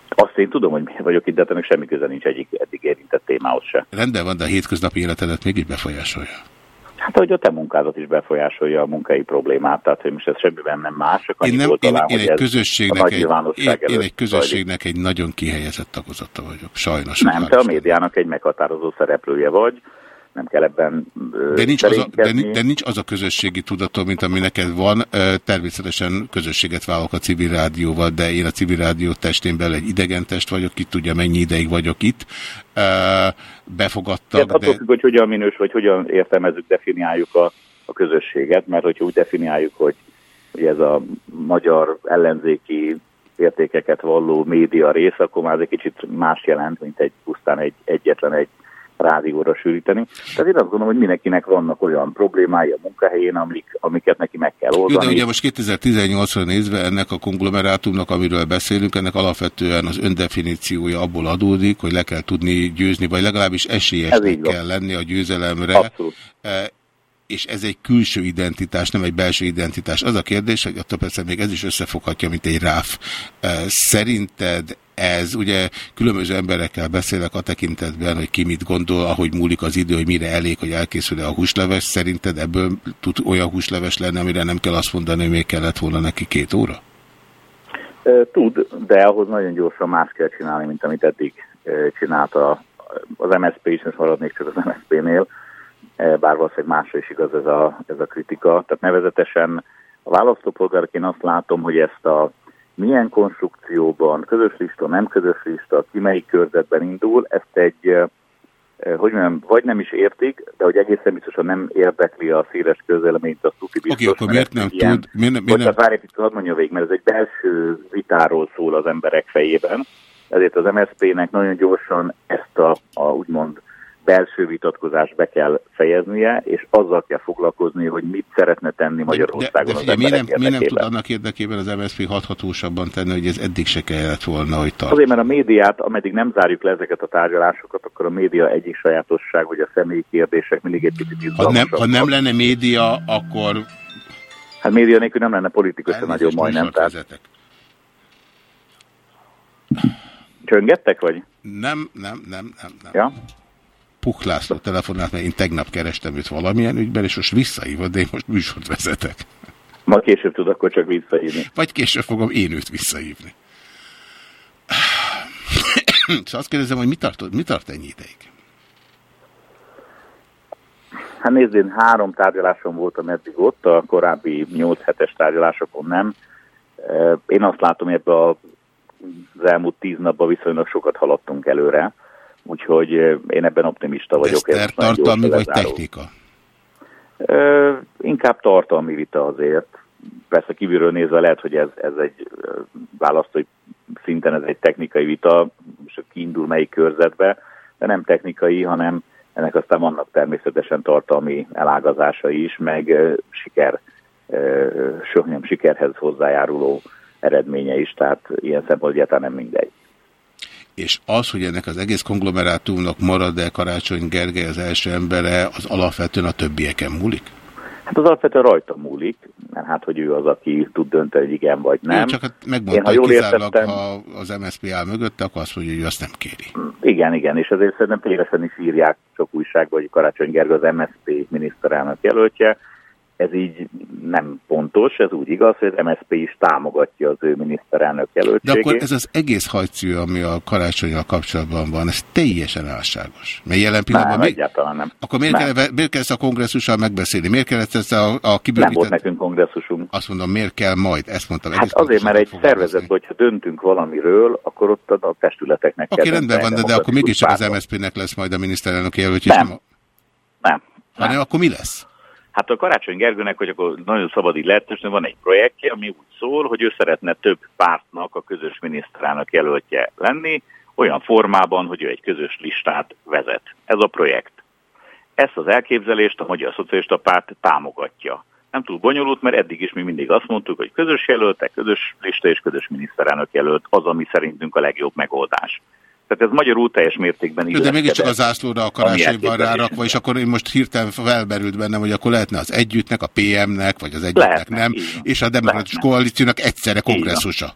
Azt én tudom, hogy miért vagyok itt, de ennek semmi köze nincs egyik eddig érintett témához se. Rendben van, de a hétköznapi életedet mégis befolyásolja. Hát, hogy a te munkádat is befolyásolja a munkai problémát, tehát hogy most ez semmiben nem más, csak én, nem, talán, én, én, egy közösségnek, egy, én, én egy közösségnek egy nagyon kihelyezett tagozata vagyok, sajnos. Nem, te a médiának egy meghatározó szereplője vagy, nem kell ebben De nincs, az a, de, de nincs az a közösségi tudatom, mint ami neked van. Természetesen közösséget vállalok a civil rádióval, de én a civil rádió testén belül egy idegen test vagyok, ki tudja mennyi ideig vagyok itt. Befogadtak, Tehát attól de... függ, hogy hogyan minős, vagy hogyan értelmezzük, definiáljuk a, a közösséget, mert hogyha úgy definiáljuk, hogy, hogy ez a magyar ellenzéki értékeket valló média rész, akkor már ez egy kicsit más jelent, mint egy pusztán egy egyetlen egy rádióra sűríteni. Tehát én azt gondolom, hogy mindenkinek vannak olyan problémái a munkahelyén, amik, amiket neki meg kell Jó, oldani. de ugye most 2018-ra nézve ennek a konglomerátumnak, amiről beszélünk, ennek alapvetően az öndefiníciója abból adódik, hogy le kell tudni győzni, vagy legalábbis esélyesnek kell lenni a győzelemre. Abszolút. Eh, és ez egy külső identitás, nem egy belső identitás. Az a kérdés, hogy attól persze még ez is összefoghatja, mint egy ráf. Eh, Szerinted ez, ugye különböző emberekkel beszélek a tekintetben, hogy ki mit gondol, ahogy múlik az idő, hogy mire elég, hogy elkészül-e a húsleves. Szerinted ebből tud olyan húsleves lenni, amire nem kell azt mondani, hogy még kellett volna neki két óra? Tud, de ahhoz nagyon gyorsan más kell csinálni, mint amit eddig csinálta az MSZP is, most maradnék csak az MSZP-nél, bár valószínűleg másra is igaz ez a, ez a kritika. Tehát nevezetesen a választópolgárként azt látom, hogy ezt a milyen konstrukcióban, közös lista, nem közös lista, ki melyik körzetben indul, ezt egy, ö, hogy mondjam, vagy nem is értik, de hogy egészen biztosan nem érdekli a széles közeleményt, a tuti biztos. Oké, akkor mert miért nem ilyen- tud, miért, nem- miért nem, Bocsánat, várj egy picit, mondja végig, mert ez egy belső vitáról szól az emberek fejében. Ezért az MSZP-nek nagyon gyorsan ezt a, a úgymond belső vitatkozást be kell fejeznie, és azzal kell foglalkozni, hogy mit szeretne tenni de, Magyarországon de az figyelj, miért emberek nem, miért nem tud annak érdekében az MSZP hathatósabban tenni, hogy ez eddig se kellett volna, hogy tart? Azért, mert a médiát, ameddig nem zárjuk le ezeket a tárgyalásokat, akkor a média egyik sajátosság, vagy a személyi kérdések mindig egy picit Ha nem, ha nem lenne média, akkor Hát média nélkül nem lenne politikus, se nagyon majdnem. Tehát csöngettek, vagy? Nem, nem, nem, nem, nem. Ja? Puch László telefonált, mert én tegnap kerestem őt valamilyen ügyben, és most visszahívott, de én most műsort vezetek. Ma később tud akkor csak visszahívni. Vagy később fogom én őt visszahívni. szóval azt kérdezem, hogy mi tart, mi tart ennyi ideig? Hát nézd, én három tárgyaláson voltam eddig ott, a korábbi 8 hetes tárgyalásokon nem. Én azt látom, hogy ebbe a, az elmúlt tíz napban viszonylag sokat haladtunk előre, úgyhogy eh, én ebben optimista vagyok. Ez nagyon tartalmi vagy lezárul. technika? Ö, inkább tartalmi vita azért. Persze kívülről nézve lehet, hogy ez, ez egy választói szinten ez egy technikai vita, és kiindul melyik körzetbe, de nem technikai, hanem ennek aztán vannak természetesen tartalmi elágazásai is, meg siker, ö, so, nem, sikerhez hozzájáruló eredménye is, tehát ilyen szempontból egyáltalán nem mindegy. És az, hogy ennek az egész konglomerátumnak marad-e Karácsony Gergely az első embere, az alapvetően a többieken múlik? Hát az alapvetően rajta múlik, mert hát, hogy ő az, aki tud dönteni, hogy igen vagy nem. Ő csak hát Én, megmondta, ha hogy jól értettem, ha az MSZP áll mögötte, akkor azt mondja, hogy ő azt nem kéri. Igen, igen, és ezért szerintem ténylegesen is írják sok újságban, hogy Karácsony Gergely az MSZP miniszterelnök jelöltje. Ez így nem pontos, ez úgy igaz, hogy az MSZP is támogatja az ő miniszterelnök De jelöltségét. akkor ez az egész hajcű, ami a karácsonyal kapcsolatban van, ez teljesen álságos. Mert jelen pillanatban... nem, még- egyáltalán nem. Akkor miért, Nem. kell, miért kell ezt a kongresszussal megbeszélni? Miért kellett ezt a, a Nem volt kibővített... nekünk kongresszusunk. Azt mondom, miért kell majd? Ezt mondtam. Hát azért, mert egy szervezetben, hogyha döntünk valamiről, akkor ott a testületeknek Oké, kell rendben van, de, de akkor mégiscsak az. MSZP-nek lesz majd a miniszterelnök jelöltje. Nem. nem Nem. Hanem akkor mi lesz? Hát a Karácsony Gergőnek, hogy akkor nagyon szabad így lehetősen van egy projektje, ami úgy szól, hogy ő szeretne több pártnak a közös miniszterelnök jelöltje lenni, olyan formában, hogy ő egy közös listát vezet. Ez a projekt. Ezt az elképzelést a Magyar Szocialista Párt támogatja. Nem túl bonyolult, mert eddig is mi mindig azt mondtuk, hogy közös jelöltek, közös lista és közös miniszterelnök jelölt az, ami szerintünk a legjobb megoldás. Tehát ez magyarul teljes mértékben Jó, de mégiscsak a zászlóra a mi karácsony van elképzelésünkben. rárakva, és akkor én most hirtelen felmerült bennem, hogy akkor lehetne az együttnek, a PM-nek, vagy az együttnek Lehetne, nem, és a demokratikus koalíciónak egyszerre kongresszusa.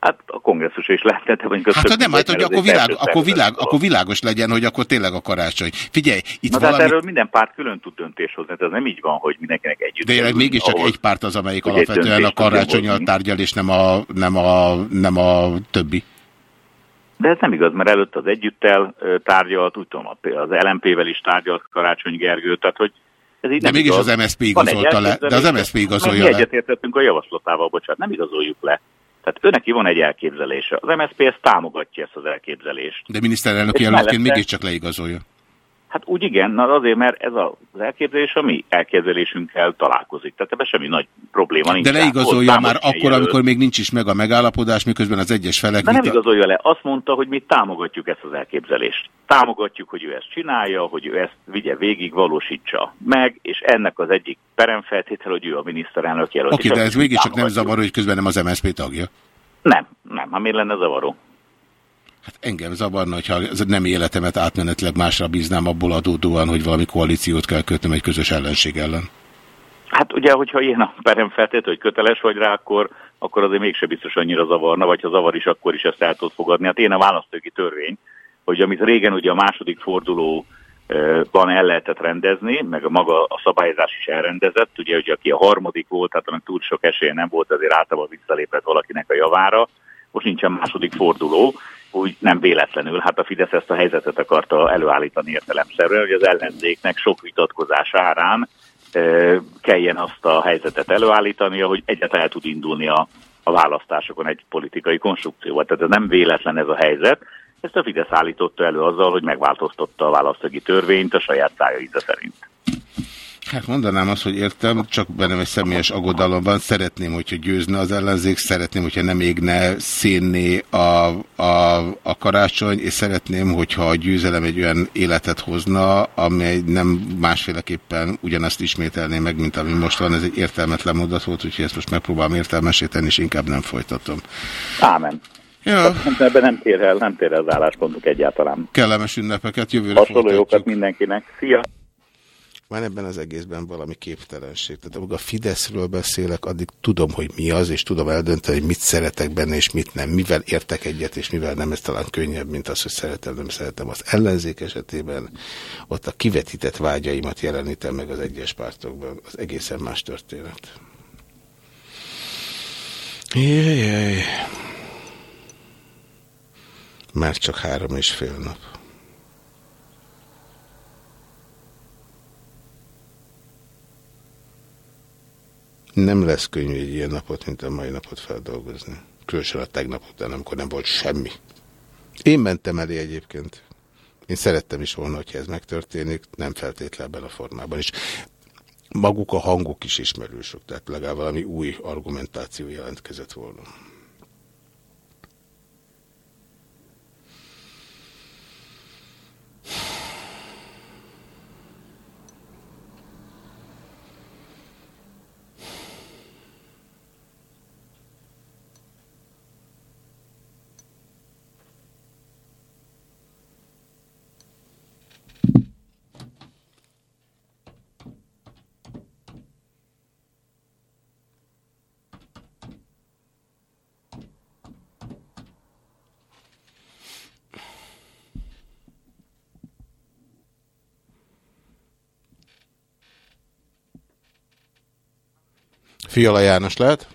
Hát a kongresszus is lehetne, de mondjuk Hát ha nem, hát hogy akkor, világ, akkor, világ, akkor világos legyen, hogy akkor tényleg a karácsony. Figyelj, itt Na, hát valami... erről minden párt külön tud döntést hozni, tehát ez nem így van, hogy mindenkinek együtt. De jelenleg mégiscsak ahhoz, egy párt az, amelyik alapvetően a karácsonyal tárgyal, és nem a, nem a, nem a többi. De ez nem igaz, mert előtt az együttel tárgyalt, úgy tudom, az LMP-vel is tárgyalt Karácsony Gergő, tehát hogy ez így de mégis igaz. az MSZP igazolta le, de az MSZP igazolja le. le. egyetértettünk a javaslatával, bocsánat, nem igazoljuk le. Tehát őneki van egy elképzelése. Az MSZP ezt támogatja ezt az elképzelést. De miniszterelnök jelöltként mellette- mégiscsak leigazolja. Hát úgy igen, na azért, mert ez az elképzelés a mi elképzelésünkkel találkozik. Tehát ebben semmi nagy probléma nincs. De leigazolja már akkor, jelölt. amikor még nincs is meg a megállapodás, miközben az egyes felek... De nem vita- igazolja le. Azt mondta, hogy mi támogatjuk ezt az elképzelést. Támogatjuk, hogy ő ezt csinálja, hogy ő ezt vigye végig, valósítsa meg, és ennek az egyik peremfeltétel, hogy ő a miniszterelnök jelölt. Oké, És de ez mégiscsak nem zavaró, hogy közben nem az MSZP tagja. Nem, nem, ha miért lenne zavaró? Hát engem zavarna, hogyha nem életemet átmenetleg másra bíznám abból adódóan, hogy valami koalíciót kell kötnöm egy közös ellenség ellen. Hát ugye, hogyha ilyen a peremfeltétel, hogy köteles vagy rá, akkor, akkor azért mégse biztos annyira zavarna, vagy ha zavar is, akkor is ezt el tudod fogadni. Hát én a választógi törvény, hogy amit régen ugye a második fordulóban el lehetett rendezni, meg a maga a szabályozás is elrendezett, ugye, hogy aki a harmadik volt, tehát annak túl sok esélye nem volt, azért általában visszalépett valakinek a javára. Most nincsen második forduló, úgy nem véletlenül. Hát a Fidesz ezt a helyzetet akarta előállítani értelemszerűen, hogy az ellenzéknek sok vitatkozás árán eh, kelljen azt a helyzetet előállítania, hogy egyáltalán el tud indulni a, a választásokon egy politikai konstrukcióval. Tehát ez nem véletlen ez a helyzet. Ezt a Fidesz állította elő azzal, hogy megváltoztatta a választási törvényt a saját szája szerint. Hát mondanám azt, hogy értem, csak bennem egy személyes aggodalom van. Szeretném, hogyha győzne az ellenzék, szeretném, hogyha nem égne szénné a, a, a karácsony, és szeretném, hogyha a győzelem egy olyan életet hozna, amely nem másféleképpen ugyanazt ismételné meg, mint ami most van. Ez egy értelmetlen mondat volt, úgyhogy ezt most megpróbálom értelmesíteni, és inkább nem folytatom. Ámen. Ja. Ebben nem tér el, nem tér el az álláspontunk egyáltalán. Kellemes ünnepeket, jövőre Hasonló jókat mindenkinek. Szia! Van ebben az egészben valami képtelenség. Tehát amikor a Fideszről beszélek, addig tudom, hogy mi az, és tudom eldönteni, hogy mit szeretek benne, és mit nem. Mivel értek egyet, és mivel nem. Ez talán könnyebb, mint az, hogy szeretem, nem szeretem. Az ellenzék esetében ott a kivetített vágyaimat jelenítem meg az egyes pártokban. Az egészen más történet. Jajjaj. Már csak három és fél nap. Nem lesz könnyű egy ilyen napot, mint a mai napot feldolgozni. Különösen a tegnap után, amikor nem volt semmi. Én mentem elé egyébként. Én szerettem is volna, hogyha ez megtörténik, nem feltétlenül a formában is. Maguk a hangok is ismerősök, tehát legalább valami új argumentáció jelentkezett volna. Fiala János lehet?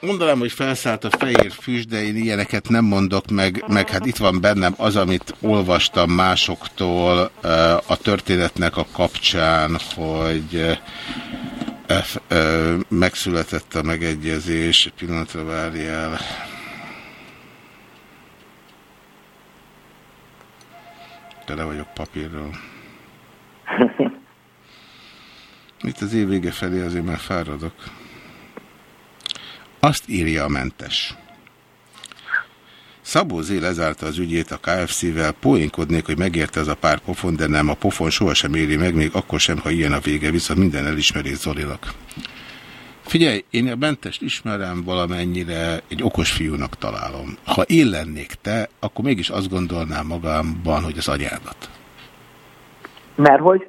Mondanám, hogy felszállt a fehér füst, de én ilyeneket nem mondok meg, meg hát itt van bennem az, amit olvastam másoktól eh, a történetnek a kapcsán, hogy eh, eh, megszületett a megegyezés, egy pillanatra várjál. Tele vagyok papírról. Itt az év vége felé azért már fáradok. Azt írja a mentes. Szabó Zé lezárta az ügyét a KFC-vel, poénkodnék, hogy megérte az a pár pofon, de nem, a pofon sohasem éri meg, még akkor sem, ha ilyen a vége, viszont minden elismerés Zolinak. Figyelj, én a mentest ismerem valamennyire, egy okos fiúnak találom. Ha én lennék te, akkor mégis azt gondolnám magamban, hogy az anyádat. Mert hogy?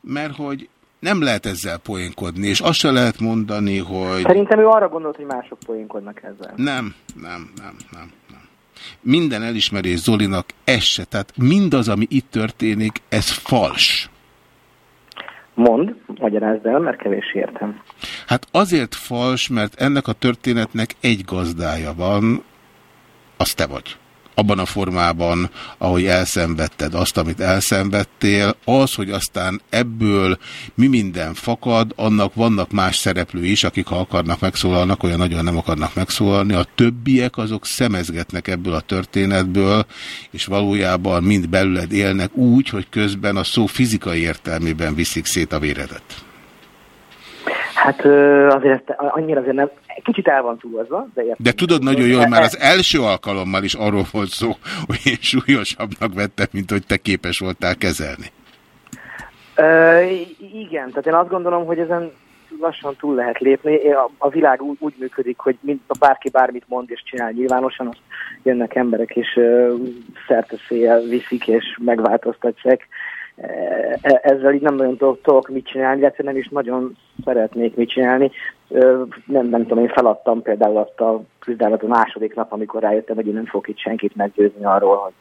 Mert hogy nem lehet ezzel poénkodni, és azt se lehet mondani, hogy... Szerintem ő arra gondolt, hogy mások poénkodnak ezzel. Nem, nem, nem, nem, nem. Minden elismerés Zolinak ez se, tehát mindaz, ami itt történik, ez fals. Mond, magyarázd el, mert kevés értem. Hát azért fals, mert ennek a történetnek egy gazdája van, az te vagy abban a formában, ahogy elszenvedted azt, amit elszenvedtél, az, hogy aztán ebből mi minden fakad, annak vannak más szereplői is, akik ha akarnak megszólalnak, olyan nagyon nem akarnak megszólalni. A többiek azok szemezgetnek ebből a történetből, és valójában mind belőled élnek úgy, hogy közben a szó fizikai értelmében viszik szét a véredet. Hát azért annyira azért nem, kicsit el van túlozva, de értem. De tudod nagyon jól, már az első alkalommal is arról volt szó, hogy én súlyosabbnak vettem, mint hogy te képes voltál kezelni. Uh, igen, tehát én azt gondolom, hogy ezen lassan túl lehet lépni. A, a világ úgy, úgy működik, hogy mind, bárki bármit mond és csinál nyilvánosan, azt jönnek emberek és uh, szerte viszik és megváltoztatják. E, ezzel így nem nagyon tudok mit csinálni, illetve nem is nagyon szeretnék mit csinálni. Nem, nem tudom, én feladtam például azt a küzdelmet a második nap, amikor rájöttem, hogy én nem fogok itt senkit meggyőzni arról, hogy,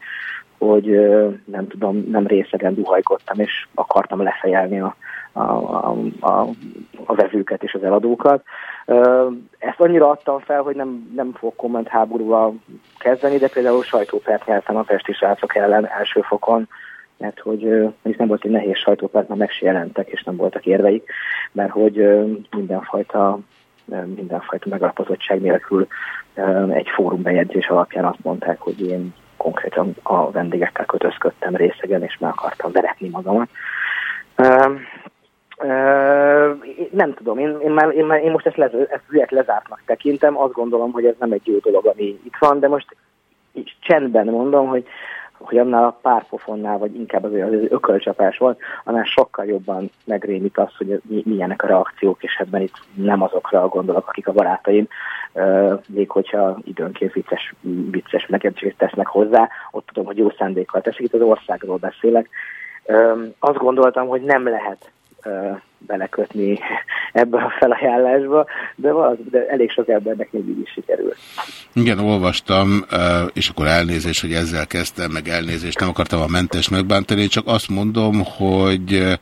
hogy nem tudom, nem részegen duhajkodtam, és akartam lefejelni a, a, a, a vezőket és az eladókat. Ezt annyira adtam fel, hogy nem, nem fog komment háborúval kezdeni, de például sajtópert nyertem a pesti srácok ellen első fokon, mert hogy ez nem volt egy nehéz sajtópárt, mert meg se jelentek, és nem voltak érveik, mert hogy mindenfajta mindenfajta megalapozottság nélkül egy fórum bejegyzés alapján azt mondták, hogy én konkrétan a vendégekkel kötözködtem részegen, és meg akartam veretni magamat. nem tudom, én, én, már, én, már, én most ezt, lez, ezt lezártnak tekintem, azt gondolom, hogy ez nem egy jó dolog, ami itt van, de most így csendben mondom, hogy hogy annál a párpofonnál, vagy inkább az, az ökölcsapás volt, annál sokkal jobban megrémít az, hogy milyenek a reakciók, és ebben itt nem azokra gondolok, akik a barátaim, még hogyha időnként vicces, vicces megjegyzést tesznek hozzá, ott tudom, hogy jó szándékkal teszik, itt az országról beszélek. Azt gondoltam, hogy nem lehet belekötni ebbe a felajánlásba, de, valaz, de elég sok embernek még így is sikerül. Igen, olvastam, és akkor elnézést, hogy ezzel kezdtem, meg elnézést, nem akartam a mentes megbántani, csak azt mondom, hogy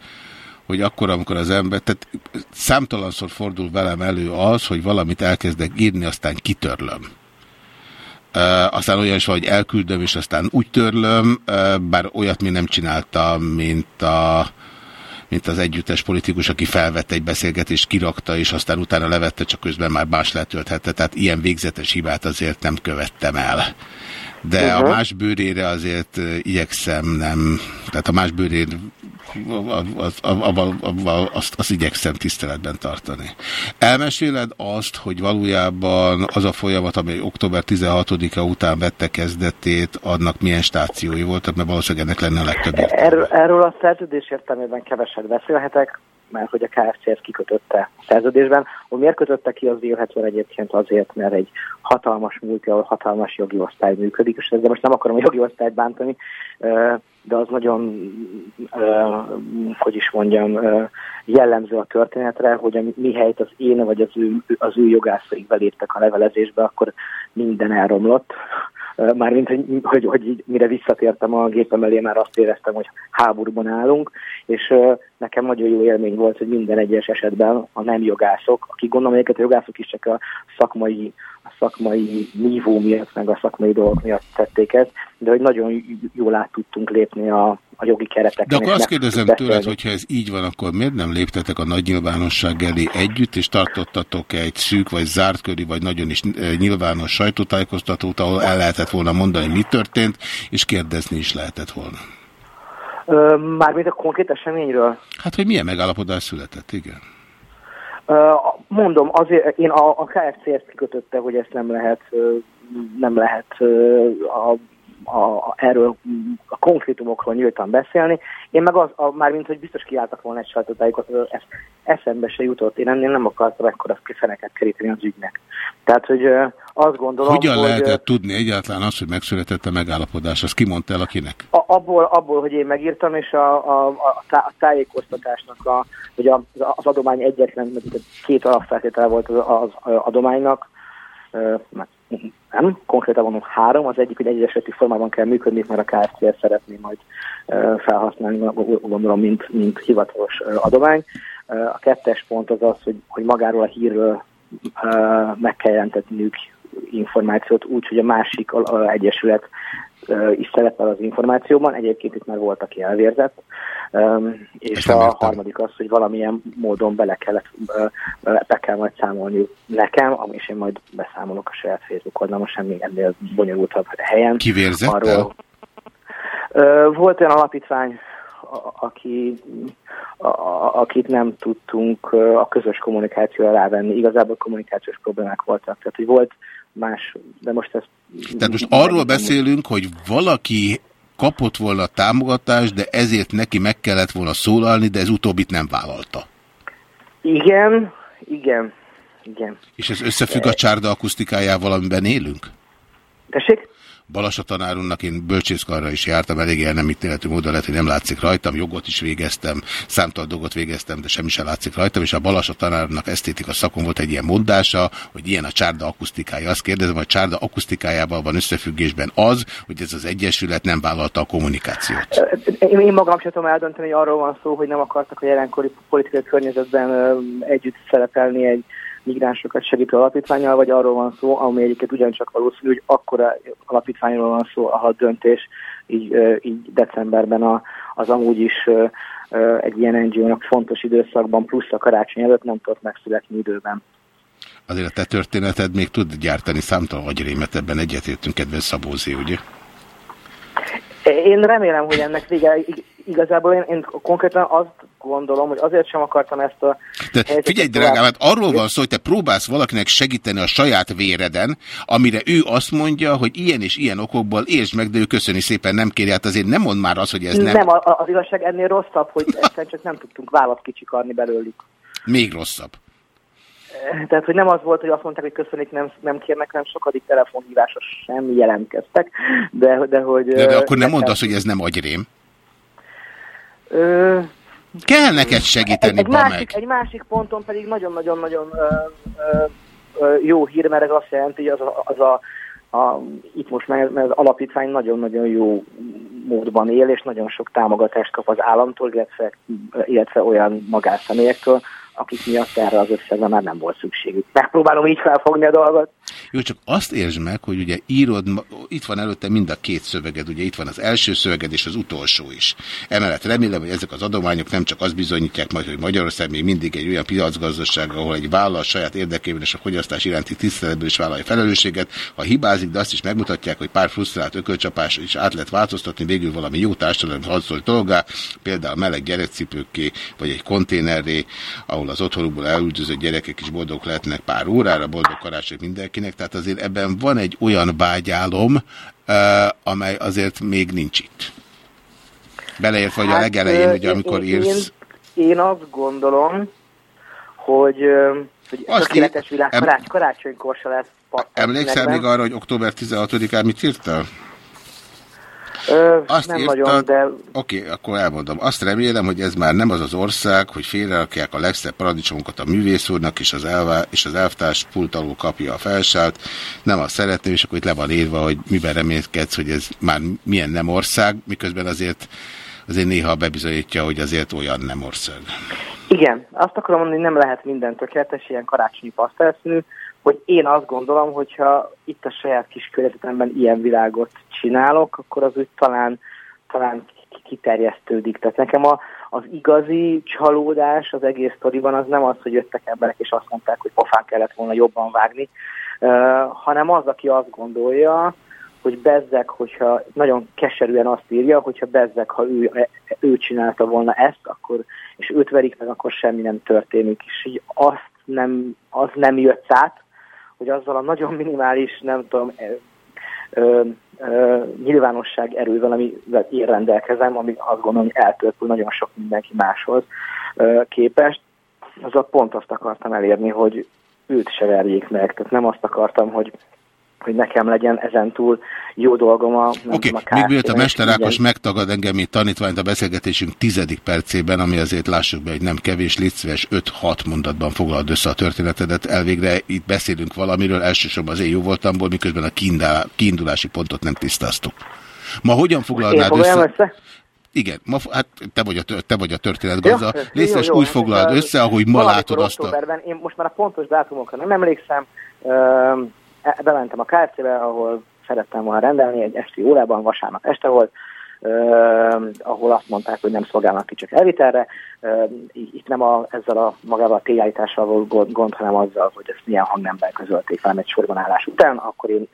hogy akkor, amikor az ember, tehát számtalanszor fordul velem elő az, hogy valamit elkezdek írni, aztán kitörlöm. Uh, aztán olyan is van, hogy elküldöm, és aztán úgy törlöm, uh, bár olyat mi nem csináltam, mint a mint az együttes politikus, aki felvette egy beszélgetést, kirakta, és aztán utána levette, csak közben már más letölthette. Tehát ilyen végzetes hibát azért nem követtem el. De uh -huh. a más bőrére azért igyekszem nem, tehát a más bőrére azt, azt igyekszem tiszteletben tartani. Elmeséled azt, hogy valójában az a folyamat, amely október 16-a után vette kezdetét, annak milyen stációi voltak, mert valószínűleg ennek lenne a legtöbb értelme. Erről, erről a szerződés értelmében keveset beszélhetek, mert hogy a KFC ezt kikötötte a szerződésben. Hogy miért kötötte ki, az élhetően egyébként azért, mert egy hatalmas múltja, ahol hatalmas jogi osztály működik, és ezzel most nem akarom a jogi osztályt bántani, de az nagyon, hogy is mondjam, jellemző a történetre, hogy a mi helyt az én vagy az ő, az ő jogászaik beléptek a levelezésbe, akkor minden elromlott. Mármint, hogy, hogy, hogy mire visszatértem a gépem elé, már azt éreztem, hogy háborúban állunk, és nekem nagyon jó élmény volt, hogy minden egyes esetben a nem jogászok, akik gondolom, hogy a jogászok is csak a szakmai a szakmai nívó miatt, meg a szakmai dolgok miatt tették ezt, de hogy nagyon jól át tudtunk lépni a, a jogi kereteken. De akkor azt kérdezem tőled, hogyha ez így van, akkor miért nem léptetek a nagy nyilvánosság elé együtt, és tartottatok egy szűk, vagy zárt köri, vagy nagyon is nyilvános sajtótájékoztatót, ahol el lehetett volna mondani, mi történt, és kérdezni is lehetett volna? Mármint a konkrét eseményről? Hát, hogy milyen megállapodás született, igen. Mondom, azért én a, a KFC ezt kikötötte, hogy ezt nem lehet, nem lehet a, a, erről a konkrétumokról nyíltan beszélni. Én meg az, a, már mint hogy biztos kiálltak volna egy sajtótájékoztató, ez eszembe se jutott. Én ennél nem akartam ekkora feneket keríteni az ügynek. Tehát, hogy azt gondolom, Hogyan hogy, lehetett tudni egyáltalán azt, hogy megszületett a megállapodás? Azt kimondta el akinek? A, abból, abból, hogy én megírtam, és a, a, a, a tájékoztatásnak, a, hogy a, az adomány egyetlen, két alapfeltétel volt az, az adománynak, nem, konkrétan mondom három, az egyik, hogy egy eseti formában kell működni, mert a KFT szeretné majd felhasználni, gondolom, mint, mint hivatalos adomány. A kettes pont az az, hogy, hogy magáról a hírről meg kell jelentetniük információt úgy, hogy a másik egyesület is szerepel az információban, egyébként itt már volt, aki elvérzett, és a értem. harmadik az, hogy valamilyen módon bele kellett, be kell majd számolni nekem, és én majd beszámolok a saját Facebook oldalon, semmi ennél bonyolultabb helyen. Kivérzett Arról, volt olyan alapítvány, aki, a, akit nem tudtunk a közös kommunikációra rávenni. Igazából kommunikációs problémák voltak. Tehát, hogy volt más, de most ez... Tehát most arról beszélünk, hogy valaki kapott volna támogatást, de ezért neki meg kellett volna szólalni, de ez utóbbit nem vállalta. Igen, igen, igen. És ez összefügg a csárda akusztikájával, amiben élünk? Tessék? Balassa tanárunknak én bölcsészkarra is jártam, elég el nem ítéletű módon lehet, hogy nem látszik rajtam, jogot is végeztem, számtalan dolgot végeztem, de semmi sem látszik rajtam, és a Balassa tanárnak esztétika szakon volt egy ilyen mondása, hogy ilyen a csárda akusztikája. Azt kérdezem, hogy a csárda akusztikájával van összefüggésben az, hogy ez az egyesület nem vállalta a kommunikációt. Én, én magam sem tudom eldönteni, hogy arról van szó, hogy nem akartak a jelenkori politikai környezetben együtt szerepelni egy migránsokat segítő alapítványal, vagy arról van szó, ami egyiket ugyancsak valószínű, hogy akkora alapítványról van szó, a döntés így, így decemberben a, az amúgy is egy ilyen NGO-nak fontos időszakban, plusz a karácsony előtt nem tudott megszületni időben. Azért a te történeted még tud gyártani számtalan agyrémet, ebben egyetértünk, kedves Szabózi, ugye? Én remélem, hogy ennek vége igazából én, én konkrétan azt gondolom, hogy azért sem akartam ezt a... De figyelj, drágám, hát arról van szó, hogy te próbálsz valakinek segíteni a saját véreden, amire ő azt mondja, hogy ilyen és ilyen okokból értsd meg, de ő köszöni szépen nem kéri. Hát azért nem mond már az, hogy ez nem... Nem, az igazság ennél rosszabb, hogy egyszerűen csak nem tudtunk választ kicsikarni belőlük. Még rosszabb. Tehát, hogy nem az volt, hogy azt mondták, hogy köszönik, nem, nem kérnek, nem sokadik telefonhívása sem jelentkeztek, de, de hogy... De, de akkor nem mondd azt, hogy ez nem agyrém. Ö, Kell neked segíteni, egy, egy, másik, egy másik ponton pedig nagyon-nagyon-nagyon jó hír, mert ez azt jelenti, hogy az a, az a, a itt most már az alapítvány nagyon-nagyon jó módban él, és nagyon sok támogatást kap az államtól, illetve, illetve olyan magánszemélyektől, akik miatt erre az összegre már nem volt szükségük. Megpróbálom így felfogni a dolgot. Jó, csak azt értsd meg, hogy ugye írod, itt van előtte mind a két szöveged, ugye itt van az első szöveged és az utolsó is. Emellett remélem, hogy ezek az adományok nem csak azt bizonyítják majd, hogy Magyarország még mindig egy olyan piacgazdaság, ahol egy vállalat saját érdekében és a fogyasztás iránti tiszteletből is vállalja felelősséget. Ha hibázik, de azt is megmutatják, hogy pár frusztrált ökölcsapás is át lehet változtatni, végül valami jó társadalmi harcolt dolgá, például meleg gyerekcipőké, vagy egy konténerré, ahol az otthonukból elüldözött gyerekek is boldog lehetnek pár órára, boldog karácsony mindenkinek, tehát azért ebben van egy olyan vágyálom, amely azért még nincs itt. Beleért vagy hát, a legelején, hogy amikor én, írsz... Én, én azt gondolom, hogy, hogy azt tökéletes világ karács, karácsonykor se lesz Emlékszel még arra, hogy október 16-án mit írtál? Ö, Azt nem írtad, nagyon, de... Oké, okay, akkor elmondom. Azt remélem, hogy ez már nem az az ország, hogy félrerakják a legszebb paradicsomokat a művész úrnak, és az, elvá, és az elvtárs pult alul kapja a felsát. Nem azt szeretném, és akkor itt le van írva, hogy miben remélkedsz, hogy ez már milyen nem ország, miközben azért azért néha bebizonyítja, hogy azért olyan nem ország. Igen, azt akarom mondani, hogy nem lehet minden tökéletes, ilyen karácsonyi pasztelszínű, hogy én azt gondolom, hogyha itt a saját kis környezetemben ilyen világot csinálok, akkor az úgy talán, talán kiterjesztődik. Tehát nekem a, az igazi csalódás az egész sztoriban az nem az, hogy jöttek emberek és azt mondták, hogy pofán kellett volna jobban vágni, uh, hanem az, aki azt gondolja, hogy bezzek, hogyha nagyon keserűen azt írja, hogyha bezzek, ha ő, ő csinálta volna ezt, akkor, és őt verik meg, akkor semmi nem történik. És így azt nem, az nem jött át, hogy azzal a nagyon minimális, nem tudom, ö, ö, nyilvánosság erővel, amivel én rendelkezem, ami azt gondolom, hogy eltörpül nagyon sok mindenki máshoz ö, képest, az a pont azt akartam elérni, hogy őt se verjék meg. Tehát nem azt akartam, hogy hogy nekem legyen ezen túl jó dolgom a... Oké, okay. még mielőtt a Mester Ákos megtagad engem, mint tanítványt a beszélgetésünk tizedik percében, ami azért lássuk be, hogy nem kevés, légy szíves, 5-6 mondatban foglald össze a történetedet. Elvégre itt beszélünk valamiről, elsősorban az én jó voltamból, miközben a kiindulási pontot nem tisztáztuk. Ma hogyan foglalnád össze? össze? Igen, ma, hát te vagy a, te vagy a történetgazda. Ja, Légy úgy foglald össze, ahogy ma látod azt a... Én most már a pontos dátumokra nem emlékszem. E, bementem a KFC-be, ahol szerettem volna rendelni, egy esti órában, vasárnap este volt, Uh, ahol azt mondták, hogy nem szolgálnak ki csak elvitelre. Uh, itt nem a, ezzel a magával a téjállítással volt gond, hanem azzal, hogy ezt milyen hangnemben közölték velem egy sorban állás után, akkor én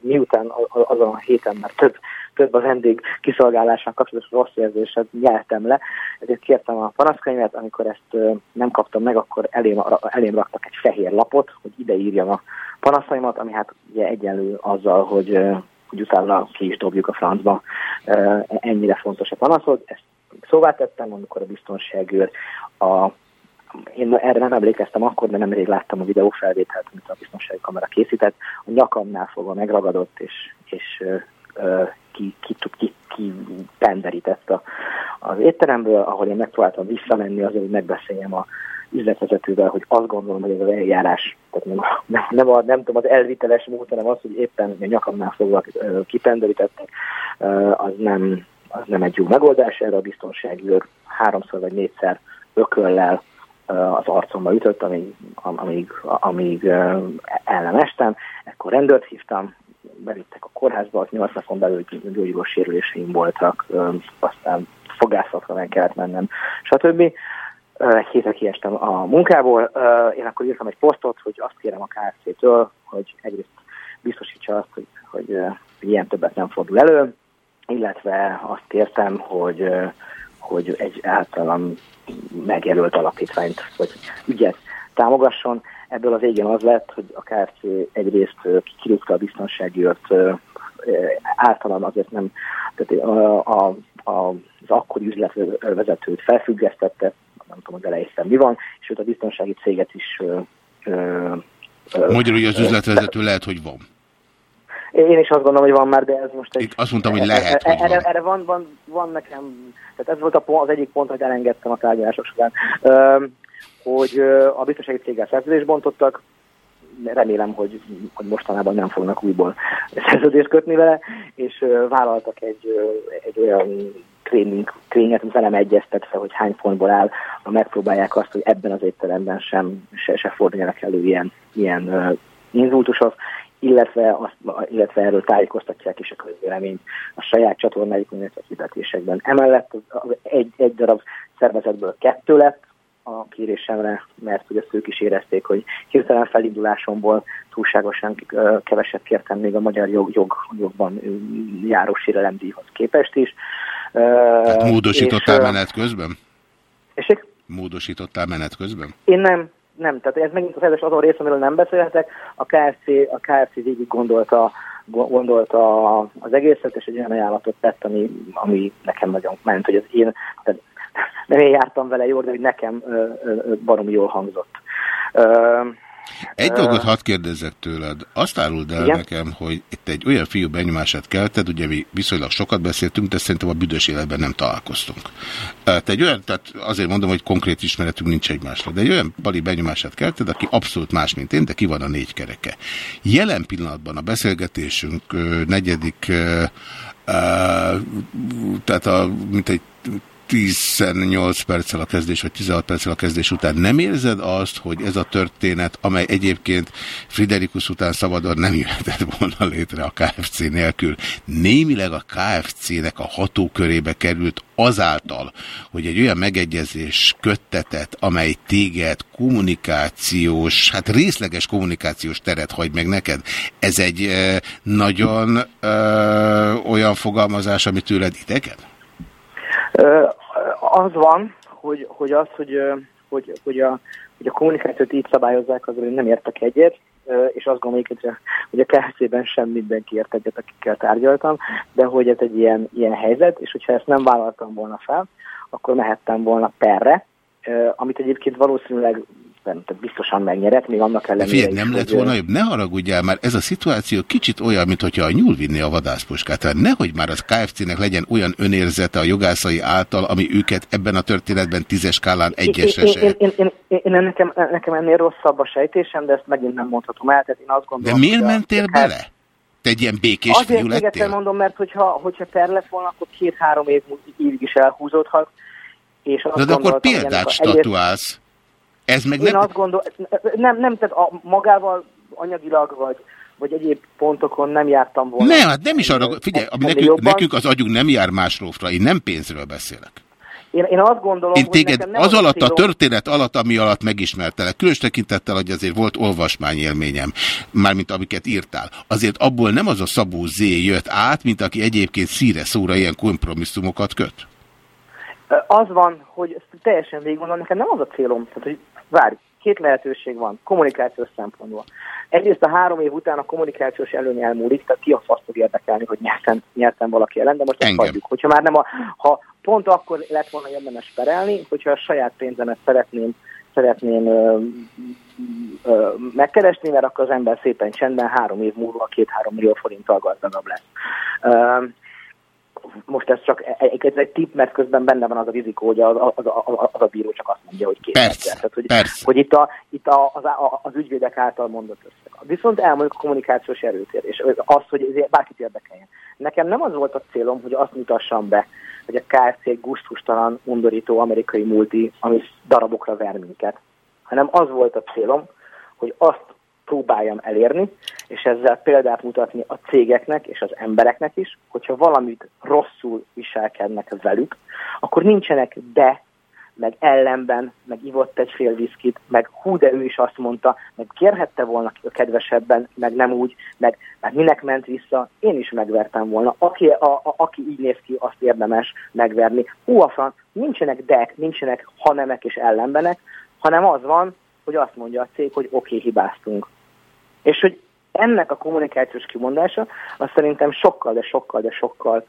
miután azon a héten már több, több a vendég kiszolgálással kapcsolatos rossz érzéset nyertem le, ezért kértem a panaszkönyvet, amikor ezt nem kaptam meg, akkor elém, elém raktak egy fehér lapot, hogy ide írjam a panaszaimat, ami hát ugye egyenlő azzal, hogy, hogy utána ki is dobjuk a francba. Ennyire fontos a panaszod. Ezt szóvá tettem, amikor a biztonságőr a én erre nem emlékeztem akkor, de nemrég láttam a videófelvételt, amit a biztonsági kamera készített. A nyakamnál fogva megragadott, és, és ki, ki, ki, ki penderített a, az étteremből, ahol én megpróbáltam visszamenni azért, hogy megbeszéljem a üzletvezetővel, hogy azt gondolom, hogy ez az eljárás, tehát nem, nem, nem, a, nem tudom, az elviteles mód, hanem az, hogy éppen a nyakamnál fogva kipenderítettek, az nem, az nem egy jó megoldás, erre a biztonsági őr háromszor vagy négyszer ököllel az arcomba ütött, amíg, amíg, amíg el nem estem. Ekkor rendőrt hívtam, bevittek a kórházba, az nyolc napon belül gyógyulós sérüléseim voltak, aztán fogászatra meg kellett mennem, stb. Egy hétre kiestem a munkából, én akkor írtam egy posztot, hogy azt kérem a KFC-től, hogy egyrészt biztosítsa azt, hogy, hogy, ilyen többet nem fordul elő, illetve azt kértem, hogy, hogy egy általam megjelölt alapítványt, vagy ügyet támogasson. Ebből az végén az lett, hogy a KFC egyrészt kirúgta a biztonsági őrt, általán azért nem, tehát a, a, a, az akkori üzletvezetőt felfüggesztette, nem tudom, hogy elejésztem mi van, és őt a biztonsági céget is ö, ö, Magyarul, hogy az üzletvezető lehet, hogy van. Én is azt gondolom, hogy van már, de ez most egy... Itt azt mondtam, hogy lehet, hogy erre, van. Erre van, van, van nekem... Tehát ez volt a pont, az egyik pont, hogy elengedtem a tárgyalások során. hogy a biztonsági céggel szerződést bontottak, remélem, hogy, hogy mostanában nem fognak újból szerződést kötni vele, és vállaltak egy, egy olyan tréning, tréninget, velem egyeztetve, hogy hány pontból áll, ha megpróbálják azt, hogy ebben az étteremben sem se, se forduljanak elő ilyen, ilyen uh, inzultusok, illetve, azt, illetve erről tájékoztatják is a közvéleményt a saját csatornáikon, illetve a hidetésekben. Emellett egy, egy darab szervezetből kettő lett a kérésemre, mert hogy ezt ők is érezték, hogy hirtelen felindulásomból túlságosan keveset kértem még a magyar jog, jog, jogban járó sérelemdíjhoz képest is. Tehát módosítottál és, menet közben? És Módosítottál menet közben? Én nem, nem, tehát ez megint az azon rész, amiről nem beszélhetek, a KFC, a KFC végig gondolta, gondolta az egészet, és egy olyan ajánlatot tett, ami, ami nekem nagyon ment, hogy az én, tehát nem én jártam vele jól, de hogy nekem barom jól hangzott. Egy dolgot hadd kérdezzek tőled. Azt áruld el igen? nekem, hogy itt egy olyan fiú benyomását kelted, ugye mi viszonylag sokat beszéltünk, de szerintem a büdös életben nem találkoztunk. Tehát egy olyan, tehát azért mondom, hogy konkrét ismeretünk nincs egymásra, de egy olyan bali benyomását kelted, aki abszolút más, mint én, de ki van a négy kereke. Jelen pillanatban a beszélgetésünk negyedik, tehát a, mint egy 18 perccel a kezdés, vagy 16 perccel a kezdés után nem érzed azt, hogy ez a történet, amely egyébként Friderikus után szabadon nem jöhetett volna létre a KFC nélkül, némileg a KFC-nek a hatókörébe került azáltal, hogy egy olyan megegyezés köttetett, amely téged kommunikációs, hát részleges kommunikációs teret hagy meg neked. Ez egy e, nagyon e, olyan fogalmazás, ami tőled idegen? Az van, hogy, hogy az, hogy, hogy, hogy, a, hogy a kommunikációt így szabályozzák, én nem értek egyet, és azt gondolom, hogy a, KFC-ben sem mindenki ért egyet, akikkel tárgyaltam, de hogy ez egy ilyen, ilyen helyzet, és hogyha ezt nem vállaltam volna fel, akkor mehettem volna perre, amit egyébként valószínűleg tehát biztosan megnyerek, még annak ellenére Figyelj, is, nem lett hogy, volna jobb, ne haragudjál már, ez a szituáció kicsit olyan, mintha a nyúl vinné a vadászpuskát. Tehát nehogy már az KFC-nek legyen olyan önérzete a jogászai által, ami őket ebben a történetben tízes skálán egyesre én, se. én, én, én, én, én nekem, nekem ennél rosszabb a sejtésem, de ezt megint nem mondhatom el, tehát én azt De gondolom... miért hogy a- mentél Hát, bele? Te egy ilyen békés Azért fiú lettél? mondom, mert hogyha, hogyha per lett volna, akkor két-három év, évig is elhúzódhat. És azt Na de akkor példát a- statuálsz. Ez meg Én nem... azt gondolom, nem, nem, tehát a, magával anyagilag vagy, vagy egyéb pontokon nem jártam volna. Nem, hát nem is arra, figyelj, ami nekünk, jobban. nekünk az agyunk nem jár másrófra, én nem pénzről beszélek. Én, én azt gondolom, Én hogy téged nekem nem az a alatt a történet alatt, ami alatt megismertelek, különös tekintettel, hogy azért volt olvasmány élményem, mármint amiket írtál, azért abból nem az a Szabó Z jött át, mint aki egyébként szíre szóra ilyen kompromisszumokat köt. Az van, hogy ezt teljesen végig gondolom, nekem nem az a célom, tehát hogy várj, két lehetőség van, kommunikációs szempontból. Egyrészt a három év után a kommunikációs előny elmúlik, tehát ki a fasz fog érdekelni, hogy nyertem, nyertem valaki ellen, de most ezt hagyjuk. Hogyha már nem a, ha pont akkor lett volna érdemes perelni, hogyha a saját pénzemet szeretném, szeretném ö, ö, megkeresni, mert akkor az ember szépen csendben három év múlva két-három millió forinttal gazdagabb lesz. Ö, most ez csak egy, egy, egy tipp, mert közben benne van az a rizikó, hogy az, az, az, az a bíró csak azt mondja, hogy két Persze, Tehát, hogy, persze. hogy itt, a, itt a, az, a, az ügyvédek által mondott összeg. Viszont elmondjuk a kommunikációs erőtér, és az, hogy bárkit érdekeljen. Nekem nem az volt a célom, hogy azt mutassam be, hogy a KFC egy gusztustalan, undorító amerikai multi, ami darabokra ver minket, hanem az volt a célom, hogy azt próbáljam elérni, és ezzel példát mutatni a cégeknek és az embereknek is, hogyha valamit rosszul viselkednek velük, akkor nincsenek de, meg ellenben, meg ivott egy fél viszkit, meg hú, de ő is azt mondta, meg kérhette volna kedvesebben, meg nem úgy, meg, meg minek ment vissza, én is megvertem volna. Aki, a, a, aki így néz ki, azt érdemes megverni. Hú, a nincsenek dek, nincsenek hanemek és ellenbenek, hanem az van, hogy azt mondja a cég, hogy oké, okay, hibáztunk. És hogy ennek a kommunikációs kimondása, az szerintem sokkal, de sokkal, de sokkal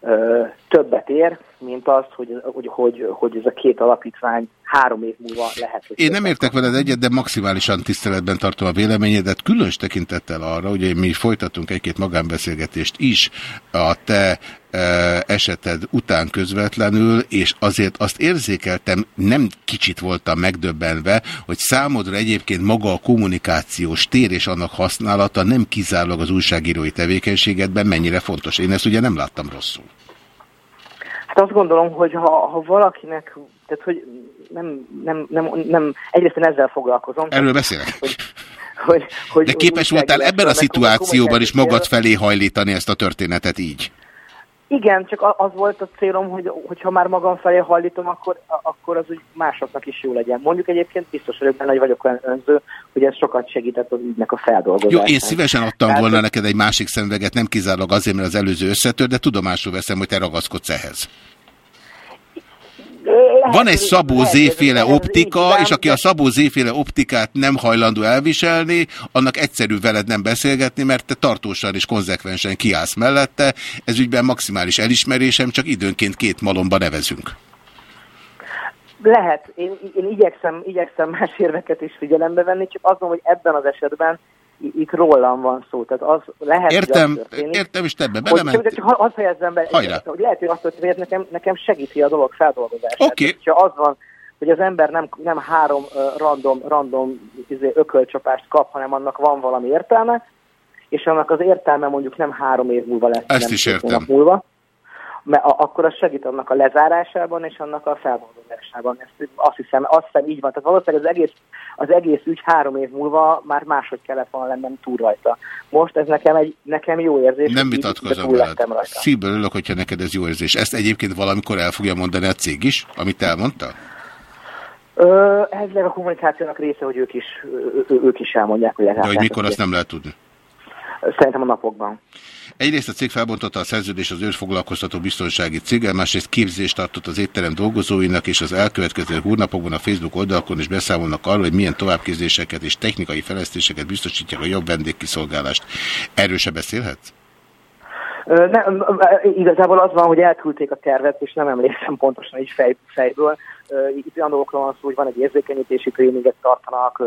ö, többet ér, mint az, hogy, hogy, hogy, hogy ez a két alapítvány három év múlva lehet, Én nem értek veled egyet, de maximálisan tiszteletben tartom a véleményedet, különös tekintettel arra, hogy mi folytatunk egy-két magánbeszélgetést is a te e, eseted után közvetlenül, és azért azt érzékeltem, nem kicsit voltam megdöbbenve, hogy számodra egyébként maga a kommunikációs tér és annak használata nem kizárólag az újságírói tevékenységedben mennyire fontos. Én ezt ugye nem láttam rosszul. Hát azt gondolom, hogy ha, ha valakinek, tehát hogy nem, nem, nem, nem egyrészt én ezzel foglalkozom. Erről beszélek. Hogy, hogy, hogy, De képes voltál ebben a szituációban is magad felé hajlítani ezt a történetet így? Igen, csak az volt a célom, hogy hogyha már magam felé hajlítom, akkor, akkor az úgy másoknak is jó legyen. Mondjuk egyébként biztos vagyok benne, hogy vagyok olyan önző, hogy ez sokat segített az ügynek a feldolgozásán. Jó, én szívesen adtam Tehát, volna neked egy másik szemüveget, nem kizárólag azért, mert az előző összetör, de tudomásul veszem, hogy te ragaszkodsz ehhez. Van egy Szabó Z-féle optika, és aki a Szabó Z-féle optikát nem hajlandó elviselni, annak egyszerű veled nem beszélgetni, mert te tartósan és konzekvensen kiállsz mellette. Ez ügyben maximális elismerésem, csak időnként két malomba nevezünk. Lehet, én, én igyekszem, igyekszem más érveket is figyelembe venni, csak mondom, hogy ebben az esetben itt rólam van szó. Tehát az lehet, Értem, hogy az történik, értem, és te ebbe hogy, belement. csak, csak azt fejezzem be, Hajrá. hogy lehet, hogy azt történik, hogy nekem, nekem segíti a dolog feldolgozását. Oké. Okay. Ha az van, hogy az ember nem, nem három uh, random, random izé, ökölcsapást kap, hanem annak van valami értelme, és annak az értelme mondjuk nem három év múlva lesz, Ezt nem is értem. múlva, mert akkor az segít annak a lezárásában és annak a feldolgozásában. Ezt azt hiszem, azt hiszem így van. Tehát valószínűleg az egész, az egész ügy három év múlva már máshogy kellett volna lennem túl rajta. Most ez nekem egy nekem jó érzés. Nem vitatkozom de veled. rajta. Szívből örülök, hogyha neked ez jó érzés. Ezt egyébként valamikor el fogja mondani a cég is, amit te elmondtál? Ö, ez a kommunikációnak része, hogy ők is, ő, ők is elmondják, hogy De lezárták. hogy mikor azt nem lehet tudni. Szerintem a napokban. Egyrészt a cég felbontotta a szerződés az őrfoglalkoztató biztonsági céggel, másrészt képzést tartott az étterem dolgozóinak, és az elkövetkező hónapokban a Facebook oldalakon is beszámolnak arról, hogy milyen továbbképzéseket és technikai fejlesztéseket biztosítják a jobb vendégkiszolgálást. Erről se beszélhetsz? Ö, Nem, igazából az van, hogy elküldték a tervet, és nem emlékszem pontosan így fej, fejből, Itt olyan dolgokról van szó, hogy van egy érzékenyítési tréninget tartanak,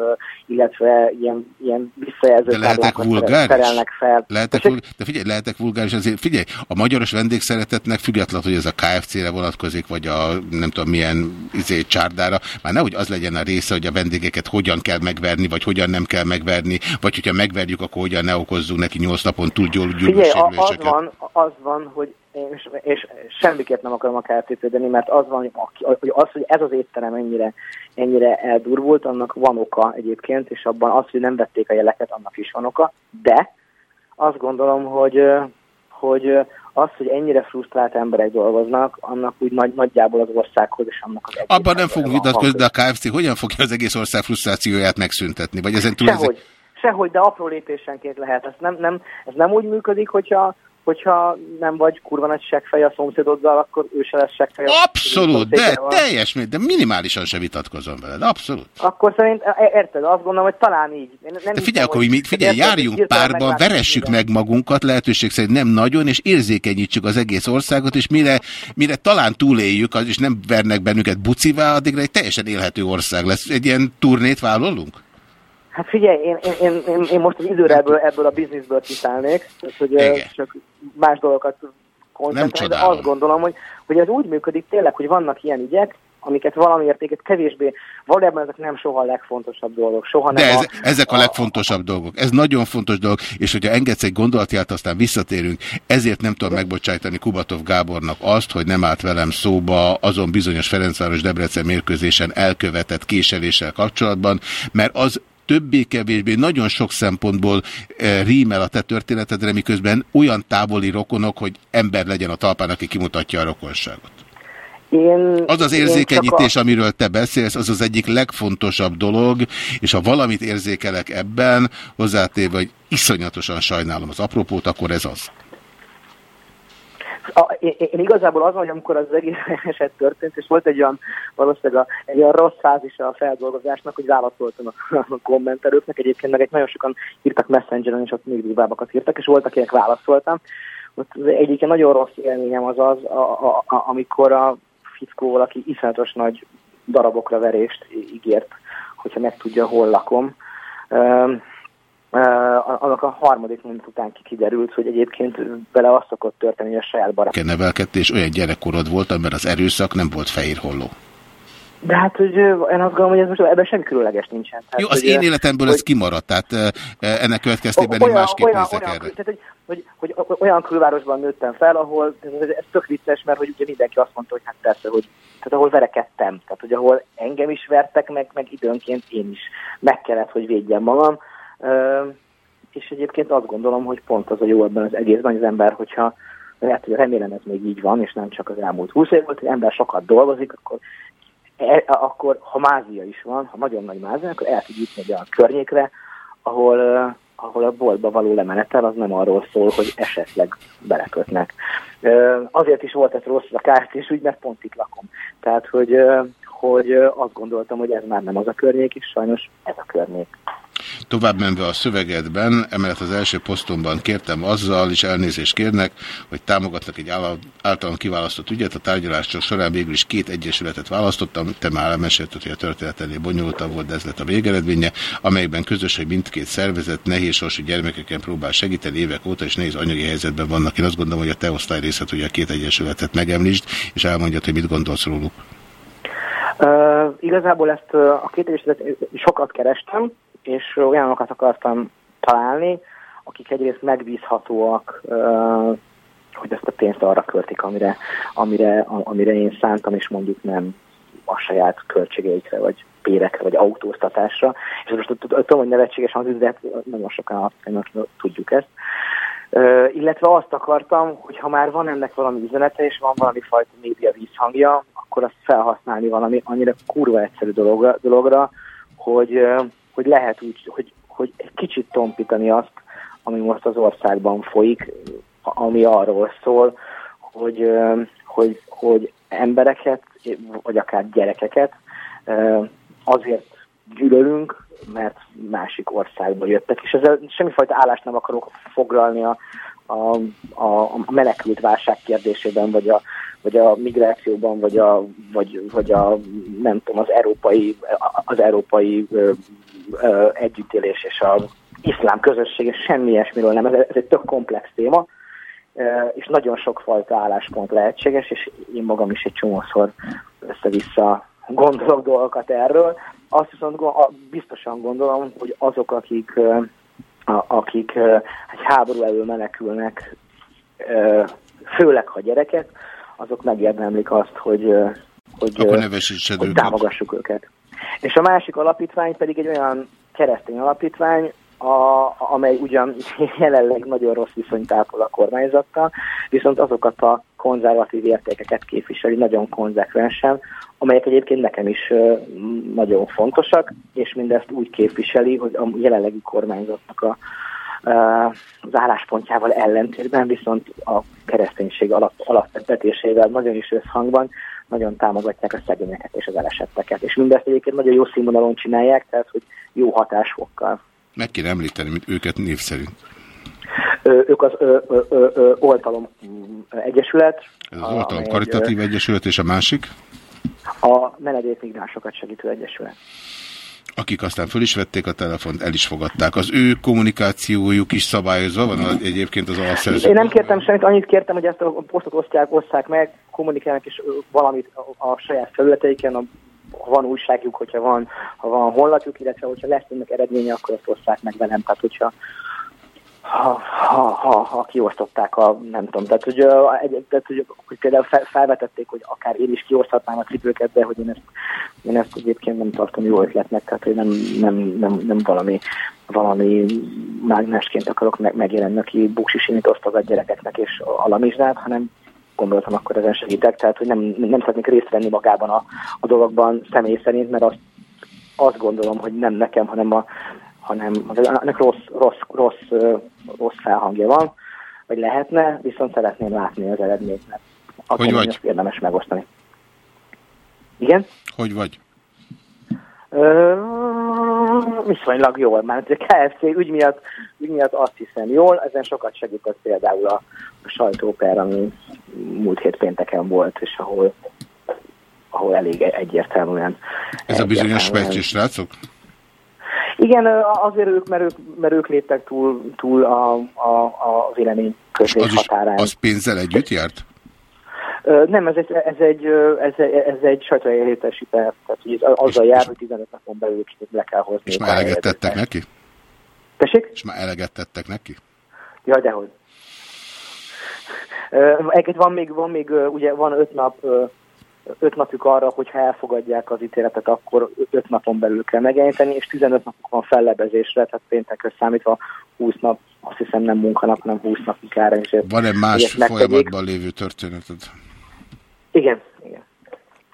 illetve ilyen, ilyen visszajelző De lehetek táblákat vulgáris? terelnek fel. Lehetek vulg... De figyelj, lehetek vulgáris, azért figyelj, a magyaros vendégszeretetnek függetlenül, hogy ez a KFC-re vonatkozik, vagy a nem tudom milyen izé, csárdára, már nehogy az legyen a része, hogy a vendégeket hogyan kell megverni, vagy hogyan nem kell megverni, vagy hogyha megverjük, akkor hogyan ne okozzunk neki nyolc napon túl Figyelj, a- az van, az van, hogy és, és semmiképp nem akarom a KFT védeni, mert az van, hogy az, hogy ez az étterem ennyire, ennyire eldurvult, annak van oka egyébként, és abban az, hogy nem vették a jeleket, annak is van oka, de azt gondolom, hogy, hogy az, hogy ennyire frusztrált emberek dolgoznak, annak úgy nagy, nagyjából az országhoz és annak az Abban nem fogunk vitatkozni, de a KFC hogyan fogja az egész ország frusztrációját megszüntetni? Vagy ezen túl Sehogy, sehogy, de apró lépésenként lehet. Ez nem, nem, ez nem úgy működik, hogyha, hogyha nem vagy kurva nagy seggfej a szomszédoddal, akkor ő se lesz seggfej. Abszolút, de szomszédjával. teljes, de minimálisan sem vitatkozom veled, abszolút. Akkor szerint, e- érted, azt gondolom, hogy talán így. Én nem De figyelj, akkor mi, figyelj, érted, járjunk párban, meglátjuk veressük mindent. meg magunkat, lehetőség szerint nem nagyon, és érzékenyítsük az egész országot, és mire, mire talán túléljük, és nem vernek bennünket bucivá, addigra egy teljesen élhető ország lesz. Egy ilyen turnét vállalunk? Hát figyelj, én, én, én, én, én most az időre ebből, ebből a bizniszből kiszállnék, tehát, hogy ö, csak más dolgokat koncentrálni, de azt gondolom, hogy, hogy ez úgy működik tényleg, hogy vannak ilyen ügyek, amiket valami értéket kevésbé, valójában ezek nem soha a legfontosabb dolgok, soha De nem ez, a, ezek a legfontosabb dolgok. Ez nagyon fontos dolog, és hogyha engedsz egy gondolatját, aztán visszatérünk. Ezért nem tudom megbocsájtani Kubatov Gábornak azt, hogy nem állt velem szóba azon bizonyos Ferencváros-Debrecen mérkőzésen elkövetett késeléssel kapcsolatban, mert az többé-kevésbé nagyon sok szempontból e, rímel a te történetedre, miközben olyan távoli rokonok, hogy ember legyen a talpán, aki kimutatja a rokonságot. Én, Az az érzékenyítés, csak amiről te beszélsz, az az egyik legfontosabb dolog, és ha valamit érzékelek ebben, hozzátéve, hogy iszonyatosan sajnálom az apropót, akkor ez az. A, én, én igazából azon, hogy amikor az egész eset történt, és volt egy olyan, valószínűleg a, egy olyan rossz fázisa a feldolgozásnak, hogy válaszoltam a, a kommentelőknek, egyébként meg egy nagyon sokan írtak messengeren, és ott még durvábbakat írtak, és volt, akinek válaszoltam. Ott az egyik nagyon rossz élményem az az, a, a, a, amikor a fickó valaki iszonyatos nagy darabokra verést ígért, hogyha megtudja, hol lakom. Um, annak a harmadik mondat után ki- kiderült, hogy egyébként vele az szokott történni, hogy a saját barát. Kell nevelkedni, és olyan gyerekkorod volt, amiben az erőszak nem volt fehér holló. De hát, hogy én azt gondolom, hogy ez most ebben semmi különleges nincsen. Tehát, Jó, az hogy, én életemből ez kimaradt, tehát e, ennek következtében én másképp olyan, nézek olyan, erre. tehát, hogy, hogy, hogy olyan külvárosban nőttem fel, ahol ez, ez tök vicces, mert hogy ugye mindenki azt mondta, hogy hát persze, hogy tehát ahol verekedtem, tehát hogy ahol engem is vertek, meg, meg időnként én is meg kellett, hogy védjem magam. És egyébként azt gondolom, hogy pont az a jó ebben az egészben, hogy az ember, hogyha lehet, hogy remélem ez még így van, és nem csak az elmúlt húsz év volt, hogy ember sokat dolgozik, akkor, e, akkor ha mázia is van, ha nagyon nagy mázia, akkor el tud jutni olyan környékre, ahol, ahol a boltba való lemenetel az nem arról szól, hogy esetleg belekötnek. Azért is volt ez rossz a kártyés ügy, mert pont itt lakom. Tehát, hogy, hogy azt gondoltam, hogy ez már nem az a környék, és sajnos ez a környék. Tovább menve a szövegedben, emellett az első posztomban kértem azzal, és elnézést kérnek, hogy támogatnak egy általam kiválasztott ügyet. A tárgyalások során végül is két egyesületet választottam, te már elmesélted, hogy a történet ennél bonyolultabb volt, de ez lett a végeredménye, amelyben közös, hogy mindkét szervezet nehéz sorsú gyermekeken próbál segíteni évek óta, és nehéz anyagi helyzetben vannak. Én azt gondolom, hogy a te osztály részlet, hogy a két egyesületet megemlítsd, és elmondjad, hogy mit gondolsz róluk. Uh, igazából ezt uh, a két egyesületet sokat kerestem, és olyanokat akartam találni, akik egyrészt megbízhatóak, hogy ezt a pénzt arra költik, amire, amire, amire én szántam, és mondjuk nem a saját költségeikre, vagy pérekre, vagy autóztatásra. És most tudom, hogy nevetséges hangzik, de nagyon sokan azt tudjuk ezt. Illetve azt akartam, hogy ha már van ennek valami üzenete, és van valami fajta média vízhangja, akkor azt felhasználni valami annyira kurva egyszerű dologra, dologra hogy, hogy lehet úgy, hogy, hogy egy kicsit tompítani azt, ami most az országban folyik, ami arról szól, hogy, hogy, hogy embereket, vagy akár gyerekeket azért gyűlölünk, mert másik országból jöttek, és ezzel semmifajta állást nem akarok foglalni a, a, a, menekült válság kérdésében, vagy a, vagy a migrációban, vagy a, vagy, vagy a nem tudom, az európai, az európai együttélés és az iszlám közösség, és semmi ilyesmiről nem. Ez, ez egy tök komplex téma, és nagyon sokfajta álláspont lehetséges, és én magam is egy csomószor össze-vissza gondolok dolgokat erről. Azt viszont biztosan gondolom, hogy azok, akik, akik egy háború elől menekülnek, főleg ha gyerekek, azok megérdemlik azt, hogy, hogy, Akkor hogy támogassuk őket. És a másik alapítvány pedig egy olyan keresztény alapítvány, a, amely ugyan jelenleg nagyon rossz viszonyt ápol a kormányzattal, viszont azokat a konzervatív értékeket képviseli nagyon konzekvensen, amelyek egyébként nekem is nagyon fontosak, és mindezt úgy képviseli, hogy a jelenlegi kormányzatnak a, az álláspontjával ellentétben, viszont a kereszténység alap, alapvetésével nagyon is összhangban nagyon támogatják a szegényeket és az elesetteket. És mindezt egyébként nagyon jó színvonalon csinálják, tehát hogy jó hatásfokkal. Meg kéne említeni mint őket név szerint. Ö, ők az ö, ö, ö, ö, Oltalom mm, Egyesület, Ez az Oltalom Karitatív Egyesület és a másik, a menedékmigránsokat segítő egyesület. Akik aztán föl is vették a telefont, el is fogadták. Az ő kommunikációjuk is szabályozva van egyébként az alszerző. Én nem kértem semmit, annyit kértem, hogy ezt a posztot osztják, osszák meg, kommunikálnak is valamit a, saját felületeiken, ha van újságjuk, hogyha van, ha van honlapjuk, illetve hogyha lesz ennek eredménye, akkor ezt osszák meg velem. Tehát, hogyha ha, ha, ha, ha kiosztották a, nem tudom, tehát hogy, egy, tehát, hogy, hogy például fel, felvetették, hogy akár én is kioszthatnám a cipőket, de hogy én ezt, én ezt egyébként nem tartom jó ötletnek, tehát hogy nem, nem, nem, nem valami, valami mágnesként akarok meg, megjelenni, aki buksisimit osztogat gyerekeknek és alamizsnát, hanem gondoltam, akkor ezen segítek, tehát hogy nem, nem szeretnék részt venni magában a, a dologban személy szerint, mert azt, azt gondolom, hogy nem nekem, hanem a, hanem ennek rossz, rossz, rossz, rossz felhangja van, vagy lehetne, viszont szeretném látni az eredményt, mert Hogy vagy? érdemes megosztani. Igen? Hogy vagy? Ö, viszonylag jól, mert a KFC ügy miatt, ügy miatt azt hiszem jól, ezen sokat segített például a, a sajtóper, ami múlt hét pénteken volt, és ahol, ahol elég egyértelműen Ez a bizonyos egyértelműen- specsi srácok? Igen, azért ők, mert ők, mert ők léptek túl, túl a, a, a vélemény Az közés is, határán. az pénzzel együtt járt? Nem, ez egy, ez egy, ez egy, ez egy sajtóértékesítés, tehát hogy ez azzal jár, hogy 15 napon belül le kell hozni. És már eleget tettek neki? Tessék? És már eleget tettek neki? Jaj, dehogy. Egyébként van még, van még, ugye van öt nap, öt napjuk arra, hogyha elfogadják az ítéletet, akkor öt napon belül kell megjeleníteni, és 15 napuk van fellebezésre, tehát péntekre számítva 20 nap, azt hiszem nem munkanap, hanem 20 nap munkára. És ezt- Van-e hogy más folyamatban lévő történeted? Igen, igen.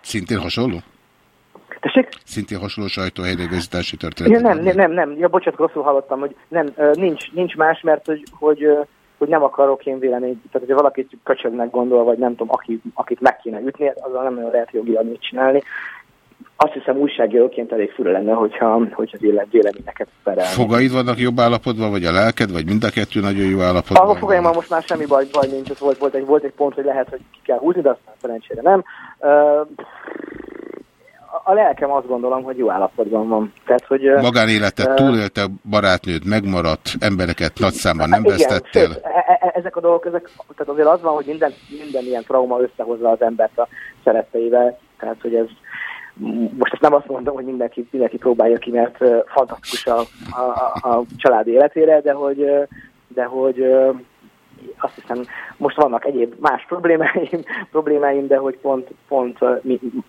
Szintén hasonló? Tessék? Szintén hasonló sajtóhelyreigazítási Ja, történet? nem, nem, nem, nem, ja, bocsánat, rosszul hallottam, hogy nem, nincs, nincs más, mert hogy, hogy, hogy nem akarok én véleményt, tehát hogyha valakit köcsögnek gondol, vagy nem tudom, aki, akit meg kéne ütni, azzal nem nagyon lehet jogilag mit csinálni. Azt hiszem újságíróként elég fura lenne, hogyha, hogyha véleményeket perelni. Fogaid vannak jobb állapotban, vagy a lelked, vagy mind a kettő nagyon jó állapotban? Ahol fogalmam most már semmi baj, baj nincs, ott volt, volt, egy, volt egy pont, hogy lehet, hogy ki kell húzni, de aztán szerencsére nem. Ö, a lelkem azt gondolom, hogy jó állapotban van. Tehát, hogy, Magánéletet ö, túlélte, barátnőd megmaradt, embereket nagy számban nem Igen, vesztettél. sőt, e- e- ezek a dolgok, ezek, tehát azért az van, hogy minden, minden ilyen trauma összehozza az embert a szeretteivel, tehát hogy ez most ezt nem azt mondom, hogy mindenki, mindenki próbálja ki, mert fantasztikus a, a, a, család életére, de hogy, de hogy azt hiszem, most vannak egyéb más problémáim, problémáim de hogy pont, pont,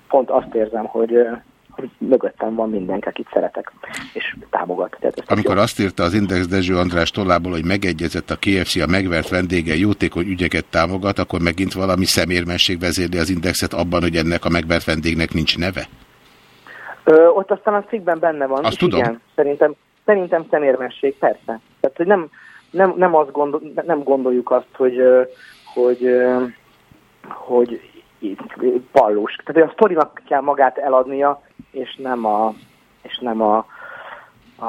pont azt érzem, hogy, hogy mögöttem van mindenki, akit szeretek, és támogat. Tehát Amikor azt írta az Index Dezső András tollából, hogy megegyezett a KFC a megvert vendége jótékony ügyeket támogat, akkor megint valami szemérmesség vezérli az Indexet abban, hogy ennek a megvert vendégnek nincs neve? Ö, ott aztán a cikkben benne van. Azt tudom. Igen, szerintem, szerintem szemérmesség, persze. Tehát, hogy nem, nem, nem, azt gondol, nem gondoljuk azt, hogy, hogy, hogy így pallós. Tehát, hogy a sztorinak kell magát eladnia, és nem a, és nem a, a,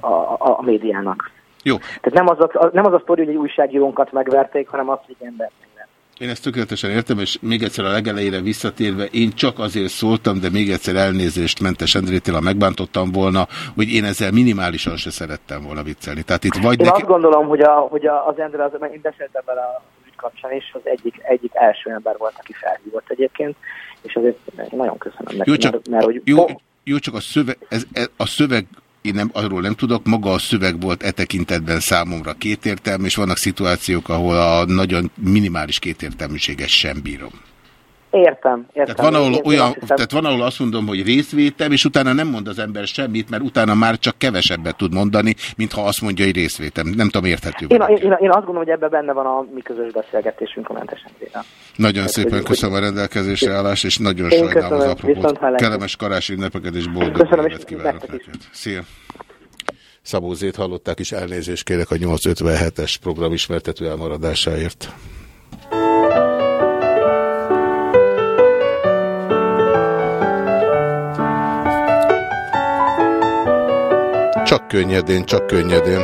a, a, médiának. Jó. Tehát nem az a, nem az a sztori, hogy egy újságírónkat megverték, hanem az, hogy embert én ezt tökéletesen értem, és még egyszer a legelejére visszatérve, én csak azért szóltam, de még egyszer elnézést Mentes Endrétől, ha megbántottam volna, hogy én ezzel minimálisan se szerettem volna viccelni. Tehát itt vagy én neki... azt gondolom, hogy, a, hogy a, az Endre, az, én beszéltem vele a ügy kapcsán is, az egyik, egyik első ember volt, aki felhívott egyébként, és azért nagyon köszönöm neki. Jó, csak, mert, mert, hogy jó, jó, csak a szöveg, ez, ez, a szöveg én nem, arról nem tudok, maga a szöveg volt e tekintetben számomra kétértelmű, és vannak szituációk, ahol a nagyon minimális kétértelműséget sem bírom. Értem, értem. Tehát van, ahol olyan, tehát van, ahol azt mondom, hogy részvétem, és utána nem mond az ember semmit, mert utána már csak kevesebbet tud mondani, mint ha azt mondja, hogy részvétem. Nem tudom, érthető. Én, én, én, én azt gondolom, hogy ebben benne van a mi közös beszélgetésünk a mentesen téren. Nagyon hát, szépen köszönöm a rendelkezésre állást, és nagyon sajnálom az apropót. Kellemes karási ünnepeket és boldog évet kívánok neked. Szia! Szabó Zét hallották, és elnézést kérek a 857-es program ismertető elmaradásáért. Könnyedén, csak könnyedén.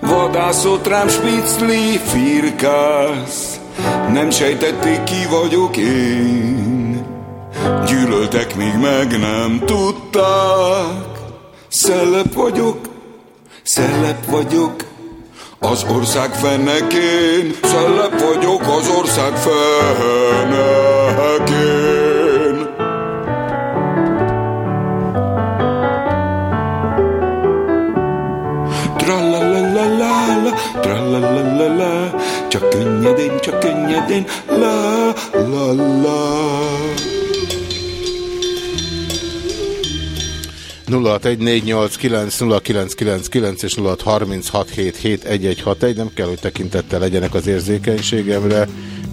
Vadászott rám spicli firkász, nem sejtették ki vagyok én. Gyűlöltek, míg meg nem tudták. Szellep vagyok, szellep vagyok, az ország fennekén. Szellep vagyok az ország fennekén. Tra-la-la-la-la, csak könnyedén, csak könnyedén, la-la-la. 0614890999 és 0636771161 nem kell, hogy tekintettel legyenek az érzékenységemre.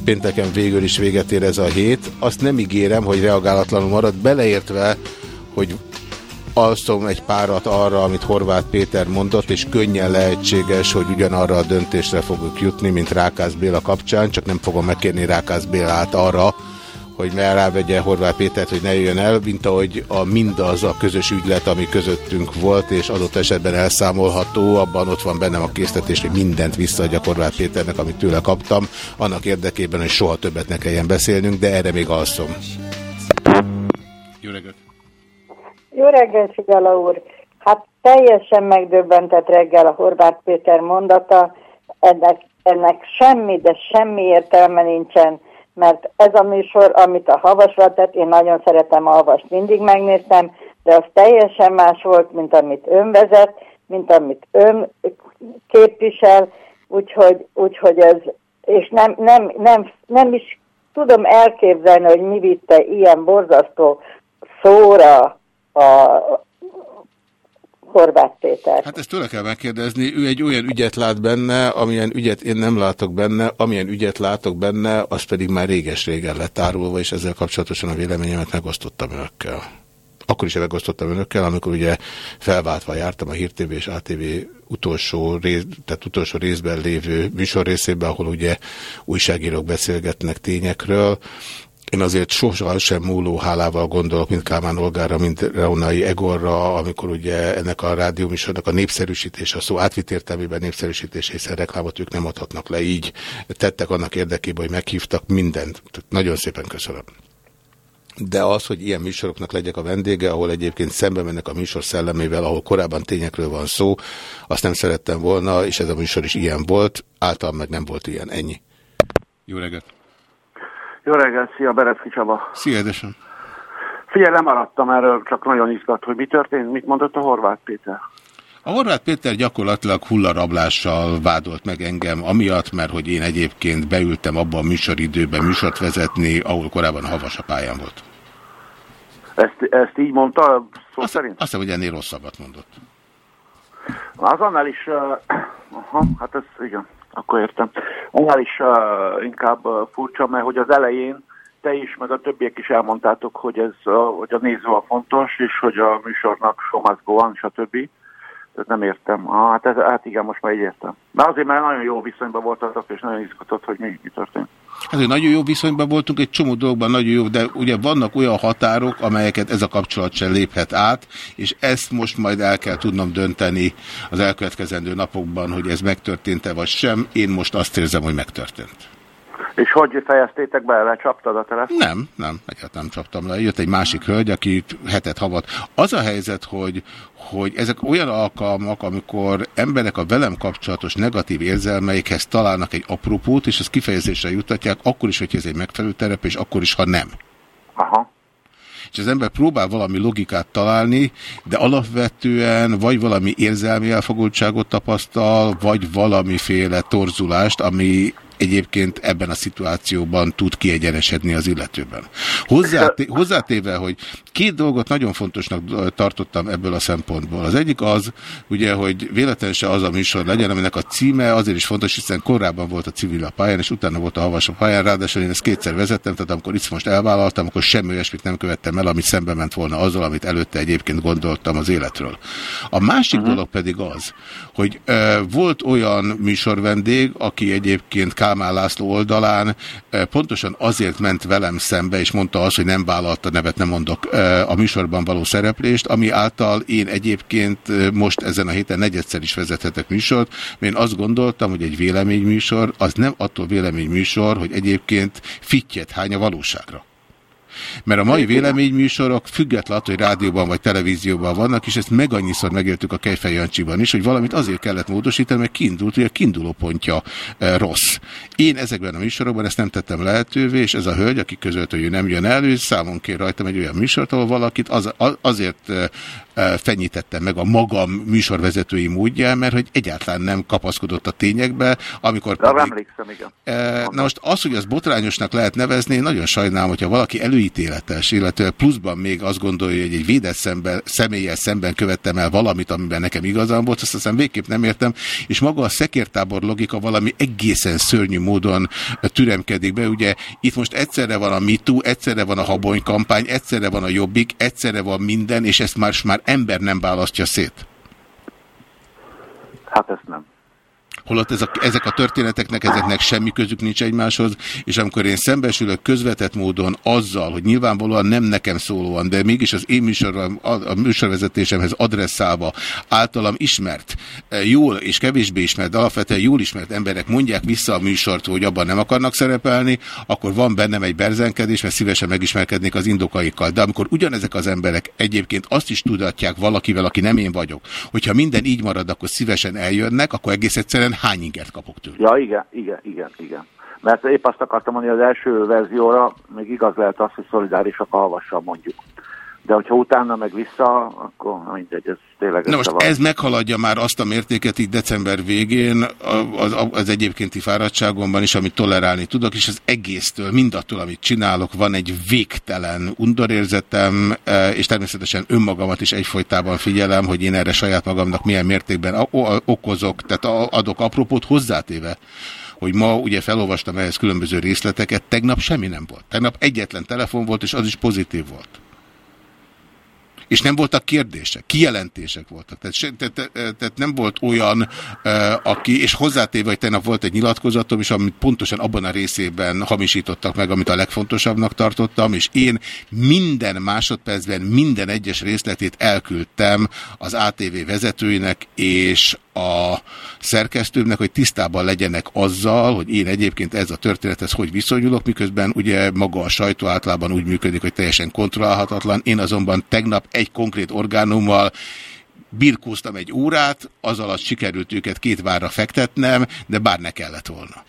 Pénteken végül is véget ér ez a hét. Azt nem ígérem, hogy reagálatlanul marad, beleértve, hogy alszom egy párat arra, amit Horváth Péter mondott, és könnyen lehetséges, hogy ugyanarra a döntésre fogok jutni, mint Rákász Béla kapcsán, csak nem fogom megkérni Rákász Bélát arra, hogy rávegye Horváth Pétert, hogy ne jöjjön el, mint ahogy a mindaz a közös ügylet, ami közöttünk volt, és adott esetben elszámolható, abban ott van bennem a késztetés, hogy mindent visszaadja Horváth Péternek, amit tőle kaptam, annak érdekében, hogy soha többet ne kelljen beszélnünk, de erre még alszom. Jó reggelt! Jó reggelt, Figala úr! Hát teljesen megdöbbentett reggel a Horváth Péter mondata, ennek, ennek semmi, de semmi értelme nincsen, mert ez a műsor, amit a havasra tett, én nagyon szeretem a havast, mindig megnéztem, de az teljesen más volt, mint amit ön vezet, mint amit ön képvisel, úgyhogy, úgyhogy ez, és nem, nem, nem, nem is tudom elképzelni, hogy mi vitte ilyen borzasztó szóra a Horváth Péter. Hát ezt tőle kell megkérdezni, ő egy olyan ügyet lát benne, amilyen ügyet én nem látok benne, amilyen ügyet látok benne, az pedig már réges-régen lett árulva, és ezzel kapcsolatosan a véleményemet megosztottam önökkel. Akkor is megosztottam önökkel, amikor ugye felváltva jártam a Hír TV és ATV utolsó, rész, tehát utolsó részben lévő műsor részében, ahol ugye újságírók beszélgetnek tényekről, én azért sosem múló hálával gondolok, mint Kálmán Olgára, mint Reonai Egorra, amikor ugye ennek a rádióműsornak a népszerűsítés, a szó átvitt értelmében népszerűsítés, hiszen reklámot ők nem adhatnak le így. Tettek annak érdekében, hogy meghívtak mindent. Nagyon szépen köszönöm. De az, hogy ilyen műsoroknak legyek a vendége, ahol egyébként szembe mennek a műsor szellemével, ahol korábban tényekről van szó, azt nem szerettem volna, és ez a műsor is ilyen volt, által meg nem volt ilyen. Ennyi. Jó reggelt! Jó reggelt, szia, Berecki Csaba. Szia, edesem. Figyelj, lemaradtam erről, csak nagyon izgat, hogy mi történt, mit mondott a Horváth Péter. A Horváth Péter gyakorlatilag hullarablással vádolt meg engem, amiatt, mert hogy én egyébként beültem abban a műsoridőben műsort vezetni, ahol korábban havas a pályán volt. Ezt, ezt így mondta szó azt, szerint? Azt hiszem, hogy ennél rosszabbat mondott. Az annál is, uh, aha, hát ez igen akkor értem. Annál is uh, inkább uh, furcsa, mert hogy az elején te is, meg a többiek is elmondtátok, hogy ez uh, hogy a néző a fontos, és hogy a műsornak so must go on, stb. Tehát nem értem. Ah, hát, ez, hát igen, most már így értem. De azért már nagyon jó viszonyban voltatok, és nagyon izgatott, hogy mi, mi történt. Hogy nagyon jó viszonyban voltunk, egy csomó dologban nagyon jó, de ugye vannak olyan határok, amelyeket ez a kapcsolat sem léphet át, és ezt most majd el kell tudnom dönteni az elkövetkezendő napokban, hogy ez megtörtént-e vagy sem. Én most azt érzem, hogy megtörtént. És hogy fejeztétek be, lecsaptad a telefon? Nem, nem, egyáltalán nem csaptam le. Jött egy másik hölgy, aki hetet havat. Az a helyzet, hogy, hogy ezek olyan alkalmak, amikor emberek a velem kapcsolatos negatív érzelmeikhez találnak egy apropót, és ezt kifejezésre jutatják, akkor is, hogy ez egy megfelelő terep, és akkor is, ha nem. Aha. És az ember próbál valami logikát találni, de alapvetően vagy valami érzelmi elfogultságot tapasztal, vagy valamiféle torzulást, ami egyébként ebben a szituációban tud kiegyenesedni az illetőben. Hozzáté hozzátéve, hogy két dolgot nagyon fontosnak tartottam ebből a szempontból. Az egyik az, ugye, hogy véletlenül se az a műsor legyen, aminek a címe azért is fontos, hiszen korábban volt a civil a pályán, és utána volt a havas a pályán, ráadásul én ezt kétszer vezettem, tehát amikor itt most elvállaltam, akkor semmi olyasmit nem követtem el, amit szembe ment volna azzal, amit előtte egyébként gondoltam az életről. A másik uh -huh. dolog pedig az, hogy e, volt olyan műsorvendég, aki egyébként Kálmán László oldalán pontosan azért ment velem szembe, és mondta azt, hogy nem vállalta nevet, nem mondok a műsorban való szereplést, ami által én egyébként most ezen a héten negyedszer is vezethetek műsort, mert én azt gondoltam, hogy egy véleményműsor az nem attól véleményműsor, hogy egyébként fittyet hány a valóságra. Mert a mai véleményműsorok függetlenül, hogy rádióban vagy televízióban vannak, és ezt meg annyiszor megéltük a Kejfej Jancsiban is, hogy valamit azért kellett módosítani, mert kiindult, hogy a kiinduló pontja e, rossz. Én ezekben a műsorokban ezt nem tettem lehetővé, és ez a hölgy, aki közölt, hogy ő nem jön elő, számon kér rajtam egy olyan műsort, ahol valakit az, azért e, fenyítettem meg a magam műsorvezetői módján, mert hogy egyáltalán nem kapaszkodott a tényekbe, amikor pedig... emlékszem, igen. Na most az, hogy az botrányosnak lehet nevezni, én nagyon sajnálom, hogyha valaki előítéletes, illetve pluszban még azt gondolja, hogy egy védett szemben, személlyel szemben követtem el valamit, amiben nekem igazam volt, azt aztán végképp nem értem, és maga a szekértábor logika valami egészen szörnyű módon türemkedik be. Ugye itt most egyszerre van a MeToo, egyszerre van a habony kampány, egyszerre van a Jobbik, egyszerre van minden, és ezt már, már ember nem választja szét. Hát ezt nem. Holott ez a, ezek a történeteknek, ezeknek semmi közük nincs egymáshoz, és amikor én szembesülök közvetett módon azzal, hogy nyilvánvalóan nem nekem szólóan, de mégis az én műsorom, a, műsorvezetésemhez adresszálva általam ismert, e, jól és kevésbé ismert, de alapvetően jól ismert emberek mondják vissza a műsort, hogy abban nem akarnak szerepelni, akkor van bennem egy berzenkedés, mert szívesen megismerkednék az indokaikkal. De amikor ugyanezek az emberek egyébként azt is tudatják valakivel, aki nem én vagyok, hogyha minden így marad, akkor szívesen eljönnek, akkor egész egyszerűen hány inget kapok tőle? Ja, igen, igen, igen, igen. Mert épp azt akartam mondani, az első verzióra még igaz lehet az, hogy szolidárisak a havassal mondjuk. De hogyha utána meg vissza, akkor mindegy, ez tényleg... Na most ez meghaladja már azt a mértéket így december végén, az, az egyébkénti fáradtságomban is, amit tolerálni tudok, és az egésztől, mindattól, amit csinálok, van egy végtelen undorérzetem, e, és természetesen önmagamat is egyfolytában figyelem, hogy én erre saját magamnak milyen mértékben okozok, tehát adok apropót hozzátéve hogy ma ugye felolvastam ehhez különböző részleteket, tegnap semmi nem volt. Tegnap egyetlen telefon volt, és az is pozitív volt. És nem voltak kérdések, kijelentések voltak. Tehát, tehát, tehát nem volt olyan, aki, és hozzátéve, hogy tegnap volt egy nyilatkozatom, és amit pontosan abban a részében hamisítottak meg, amit a legfontosabbnak tartottam, és én minden másodpercben minden egyes részletét elküldtem az ATV vezetőinek, és a szerkesztőmnek, hogy tisztában legyenek azzal, hogy én egyébként ez a történethez hogy viszonyulok, miközben ugye maga a sajtó általában úgy működik, hogy teljesen kontrollálhatatlan. Én azonban tegnap egy konkrét orgánummal birkóztam egy órát, az alatt sikerült őket két várra fektetnem, de bár ne kellett volna.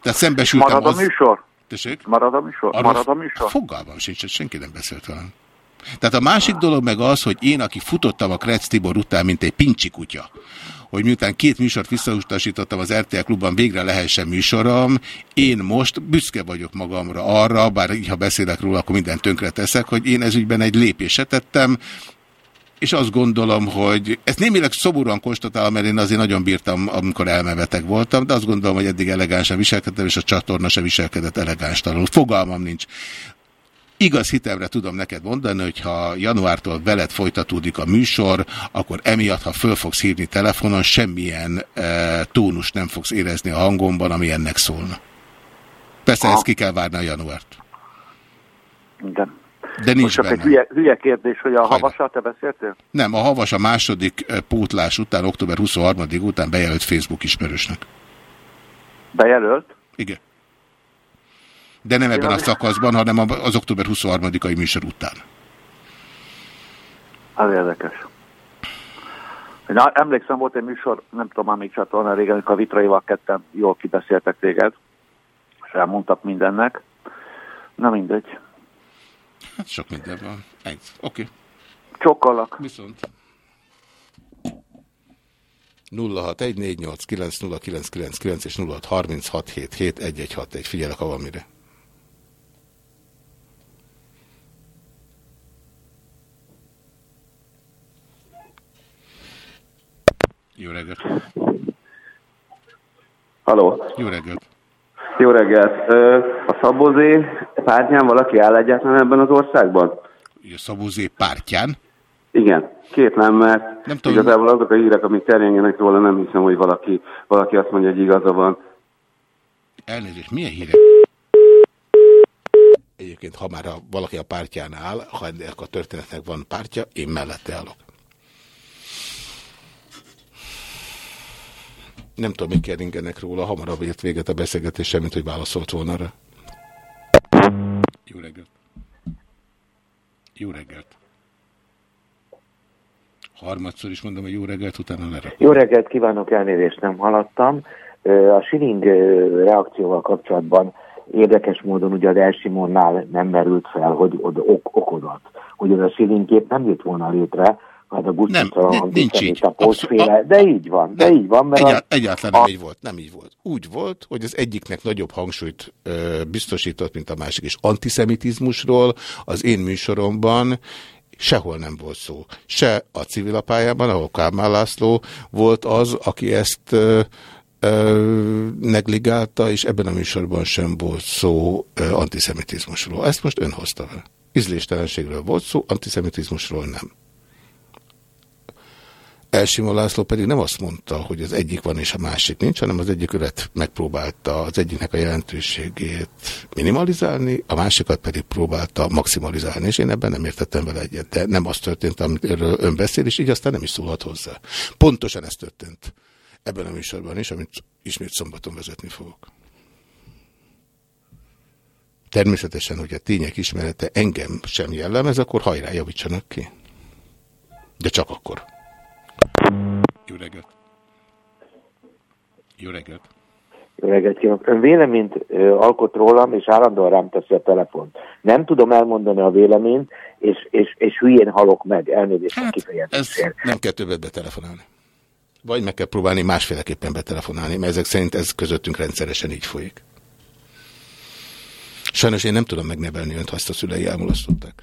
Tehát szembesültem Marad a műsor? Tessék? Marad a műsor? Arra Marad a műsor? Fogalmam sincs, senki nem beszélt velem. Tehát a másik dolog meg az, hogy én, aki futottam a Kretz Tibor után, mint egy pincsi kutya, hogy miután két műsort visszautasítottam az RTL klubban, végre lehessen műsorom, én most büszke vagyok magamra arra, bár ha beszélek róla, akkor mindent tönkre teszek, hogy én ez ügyben egy lépéset tettem, és azt gondolom, hogy ezt némileg szomorúan konstatálom, mert én azért nagyon bírtam, amikor elmevetek voltam, de azt gondolom, hogy eddig elegánsan viselkedtem, és a csatorna se viselkedett elegánstalanul. Fogalmam nincs. Igaz hitemre tudom neked mondani, hogy ha januártól veled folytatódik a műsor, akkor emiatt, ha föl fogsz hívni telefonon, semmilyen e, tónus nem fogsz érezni a hangomban, ami ennek szólna. Persze ezt ki kell várni a januárt. Igen. De nincs Most csak benne. egy hülye, hülye kérdés, hogy a havassal te beszéltél? Nem, a havas a második eh, pótlás után, október 23 után bejelölt Facebook ismerősnek. Bejelölt? Igen. De nem ebben a szakaszban, hanem a- az október 23-ai műsor után. Az érdekes. Én emlékszem, volt egy műsor, nem tudom már még csatorna régen, amikor a Vitraival ketten jól kibeszéltek téged, és elmondtak mindennek. Na mindegy. Hát sok minden van. Egy. Oké. Csokkolak. Viszont. 0614890999 és 0636771161. Figyelek, ha van mire. Jó reggelt. Haló. Jó reggelt. Jó reggelt. A Szabozé pártján valaki áll egyáltalán ebben az országban? A Szabózé pártján? Igen. Kétlem, mert Nem nem tudom. igazából azok a hírek, amik terjengenek róla, nem hiszem, hogy valaki, valaki azt mondja, hogy igaza van. Elnézést, milyen hírek? Egyébként, ha már a, valaki a pártján áll, ha ennek a történetnek van pártja, én mellette állok. Nem tudom, mit keringenek róla, hamarabb ért véget a beszélgetés, semmit, hogy válaszolt volna rá. Jó reggelt. Jó reggelt. Harmadszor is mondom, hogy jó reggelt, utána lerak. Jó reggelt kívánok, elnézést nem haladtam. A Siling reakcióval kapcsolatban érdekes módon ugye az Elsimonnál nem merült fel, hogy oda ok okodat. Hogy az a Siling kép nem jött volna létre, hát a Gusztuca nincs így. a postféle, de így van, de így van, mert Egyá a, egyáltalán nem így volt, nem így volt. Úgy volt, hogy az egyiknek nagyobb hangsúlyt ö, biztosított, mint a másik. És antiszemitizmusról az én műsoromban sehol nem volt szó. Se a civilapályában, ahol Kálmán László volt az, aki ezt ö, ö, negligálta, és ebben a műsorban sem volt szó ö, antiszemitizmusról. Ezt most ön hozta fel. Ízléstelenségről volt szó, antiszemitizmusról nem. Elsimó László pedig nem azt mondta, hogy az egyik van és a másik nincs, hanem az egyik ölet megpróbálta az egyiknek a jelentőségét minimalizálni, a másikat pedig próbálta maximalizálni, és én ebben nem értettem vele egyet. De nem az történt, amiről ön beszél, és így aztán nem is szólhat hozzá. Pontosan ez történt ebben a műsorban is, amit ismét szombaton vezetni fogok. Természetesen, hogy a tények ismerete engem sem jellemez, akkor hajrá javítsanak ki. De csak akkor. Jó reggelt! Jó reggelt! Jó reggelt kívánok. Ön véleményt ö, alkot rólam, és állandóan rám teszi a telefont. Nem tudom elmondani a véleményt, és, és, és hülyén halok meg. Elnézést hát, a Ez kifejezésért. nem kell többet betelefonálni. Vagy meg kell próbálni másféleképpen betelefonálni, mert ezek szerint ez közöttünk rendszeresen így folyik. Sajnos én nem tudom megnevelni önt, ha ezt a szülei elmulasztották.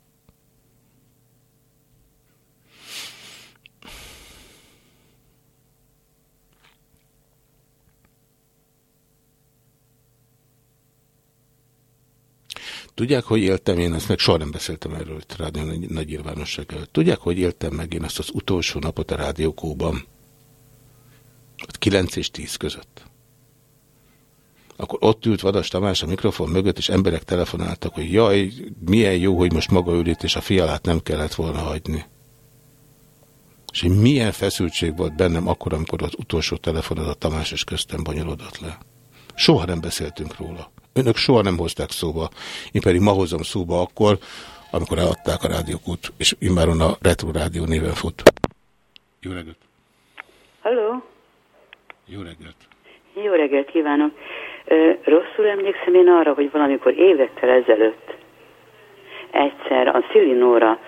Tudják, hogy éltem én, ezt meg soha nem beszéltem erről itt a rádió nagy, nagy nyilvánosság előtt. Tudják, hogy éltem meg én azt az utolsó napot a rádiókóban? Ott 9 és 10 között. Akkor ott ült Vadas Tamás a mikrofon mögött, és emberek telefonáltak, hogy jaj, milyen jó, hogy most maga ül itt, és a fialát nem kellett volna hagyni. És hogy milyen feszültség volt bennem akkor, amikor az utolsó telefonod a Tamás és köztem bonyolódott le. Soha nem beszéltünk róla. Önök soha nem hozták szóba. Én pedig ma hozom szóba akkor, amikor eladták a rádiókút, és immáron a Retro Rádió néven fut. Jó reggelt! Halló, Jó reggelt! jó reggelt kívánok. Ö, rosszul emlékszem én arra, hogy valamikor évekkel ezelőtt egyszer a Szilinóra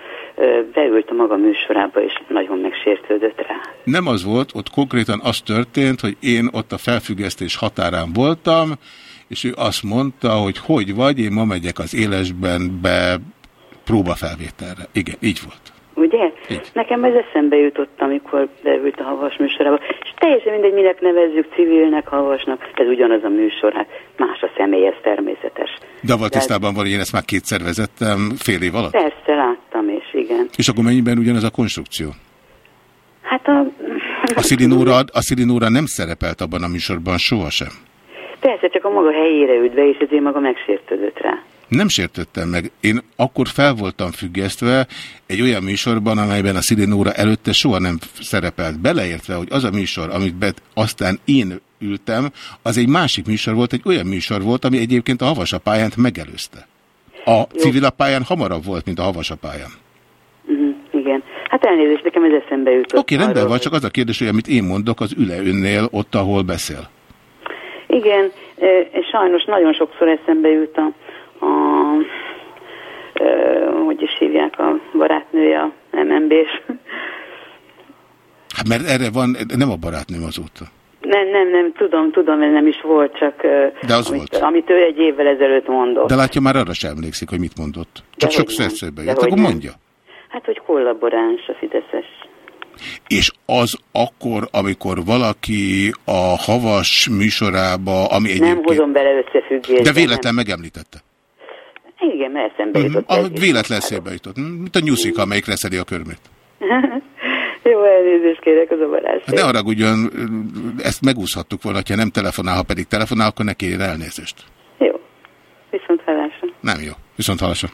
beült a maga műsorába, és nagyon megsértődött rá. Nem az volt, ott konkrétan az történt, hogy én ott a felfüggesztés határán voltam, és ő azt mondta, hogy hogy vagy, én ma megyek az élesben be próbafelvételre. Igen, így volt. Ugye? Így. Nekem ez eszembe jutott, amikor beült a havas műsorába. És teljesen mindegy, minek nevezzük, civilnek, havasnak, ez ugyanaz a műsor, hát más a személy, ez természetes. De avval tisztában van, én ezt már kétszer vezettem fél év alatt? Persze, láttam, és igen. És akkor mennyiben ugyanaz a konstrukció? Hát a... A Szilinóra, a Szilinóra nem szerepelt abban a műsorban sohasem. Persze, csak a maga helyére be, és ezért maga megsértődött rá. Nem sértettem meg. Én akkor fel voltam függesztve egy olyan műsorban, amelyben a Szilinóra előtte soha nem szerepelt. Beleértve, hogy az a műsor, amit be, aztán én ültem, az egy másik műsor volt, egy olyan műsor volt, ami egyébként a havasapályánt megelőzte. A civilapályán hamarabb volt, mint a havasapályán. Uh-huh, igen. Hát elnézést, nekem ez eszembe jutott. Oké, okay, rendben van, csak az a kérdés, hogy amit én mondok, az üle önnél ott, ahol beszél. Igen, és sajnos nagyon sokszor eszembe jut a, a hogy is hívják a barátnője a MNB-s. Hát mert erre van, nem a barátnőm azóta. Nem, nem, nem, tudom, tudom, ez nem is volt, csak De az amit, volt. amit ő egy évvel ezelőtt mondott. De látja, már arra sem emlékszik, hogy mit mondott. Csak De eszébe De jött. hogy Akkor nem. mondja. Hát, hogy kollaboráns a Fideszes. És az akkor, amikor valaki a havas műsorába, ami Nem egyébként... hozom bele összefüggésbe. De véletlen megemlítette. Nem. Igen, mert eszembe Mhm, jutott. A is. véletlen szébe jutott. Mhm, Mint a nyuszika, amelyik reszedi a körmét. Jó, elnézést kérek az avarásért. Hát ne haragudjon, ezt megúszhattuk volna, ha nem telefonál, ha pedig telefonál, akkor ne kérjen elnézést. Jó. Viszont hallásra. Nem jó. Viszont hallásra.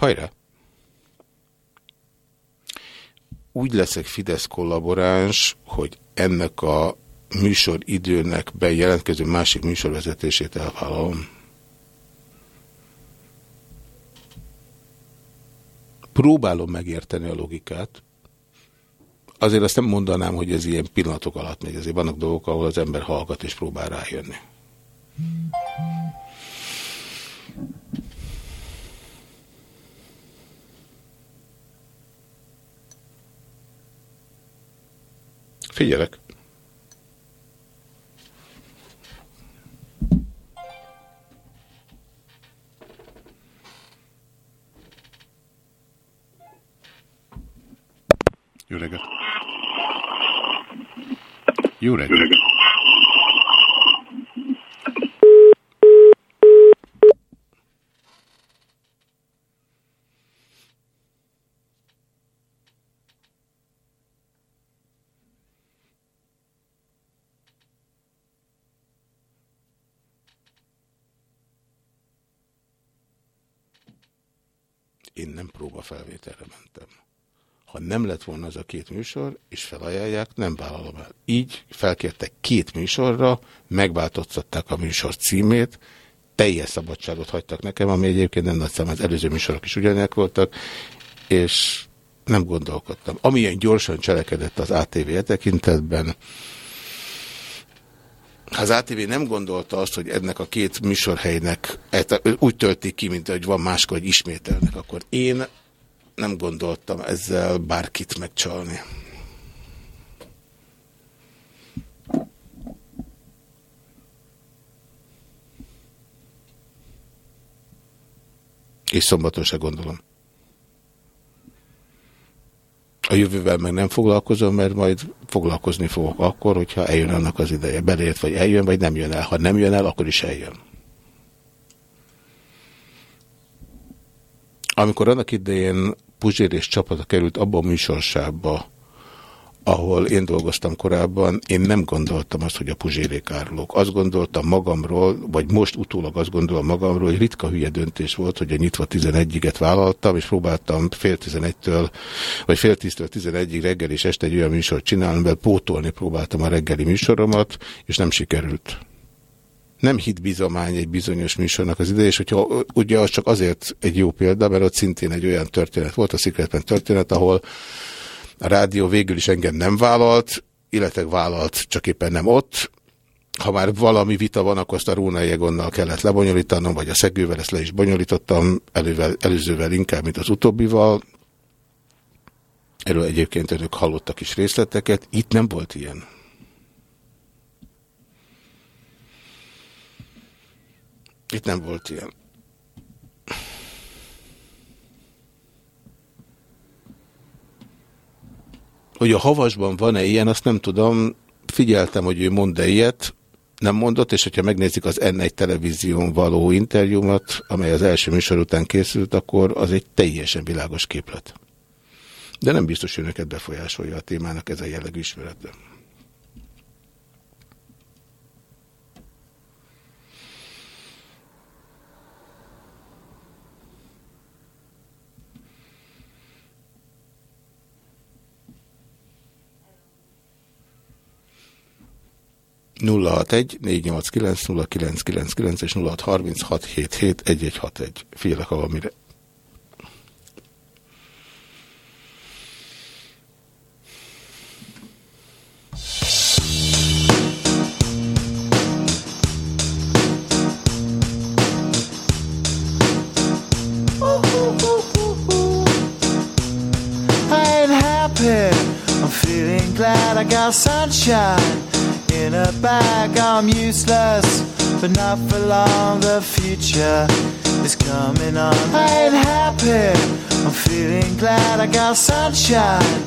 Hajrá! Úgy leszek Fidesz kollaboráns, hogy ennek a műsor időnek bejelentkező másik műsorvezetését elvállalom. Próbálom megérteni a logikát. Azért azt nem mondanám, hogy ez ilyen pillanatok alatt megy. Azért vannak dolgok, ahol az ember hallgat és próbál rájönni. Figyelek. Jó reggelt! Jó reggelt! Én nem próbafelvételre mentem. Ha nem lett volna az a két műsor, és felajánlják, nem vállalom el. Így felkértek két műsorra, megváltoztatták a műsor címét, teljes szabadságot hagytak nekem, ami egyébként nem nagy szám, az előző műsorok is ugyanek voltak, és nem gondolkodtam. Amilyen gyorsan cselekedett az ATV e tekintetben, az ATV nem gondolta azt, hogy ennek a két műsorhelynek et- úgy töltik ki, mint hogy van máskor, hogy ismételnek, akkor én nem gondoltam ezzel bárkit megcsalni. És szombaton se gondolom. A jövővel meg nem foglalkozom, mert majd foglalkozni fogok akkor, hogyha eljön annak az ideje. Beleért, vagy eljön, vagy nem jön el. Ha nem jön el, akkor is eljön. Amikor annak idején Puzsér és csapata került abba a műsorsába, ahol én dolgoztam korábban, én nem gondoltam azt, hogy a Puzsérék árulók. Azt gondoltam magamról, vagy most utólag azt gondolom magamról, hogy ritka hülye döntés volt, hogy a nyitva 11-et vállaltam, és próbáltam fél 11-től, vagy fél 10-től 11-ig reggel és este egy olyan műsort csinálni, mert pótolni próbáltam a reggeli műsoromat, és nem sikerült. Nem hitbizomány egy bizonyos műsornak az ide, és hogyha ugye az csak azért egy jó példa, mert ott szintén egy olyan történet volt, a Secretben történet, ahol a rádió végül is engem nem vállalt, illetve vállalt, csak éppen nem ott. Ha már valami vita van, akkor azt a Róna Jegonnal kellett lebonyolítanom, vagy a Szegővel ezt le is bonyolítottam, elővel, előzővel inkább, mint az utóbbival. Erről egyébként önök hallottak is részleteket. Itt nem volt ilyen. Itt nem volt ilyen. Hogy a havasban van-e ilyen, azt nem tudom. Figyeltem, hogy ő mond-e ilyet, nem mondott, és hogyha megnézik az N1 televízión való interjúmat, amely az első műsor után készült, akkor az egy teljesen világos képlet. De nem biztos, hogy önöket befolyásolja a témának ez a jellegű ismeretem. 061 489 0999 és 0636771161. Figyelek, ha valamire. I'm feeling glad I got sunshine in a bag. I'm useless, but not for long. The future is coming on. I ain't happy. I'm feeling glad I got sunshine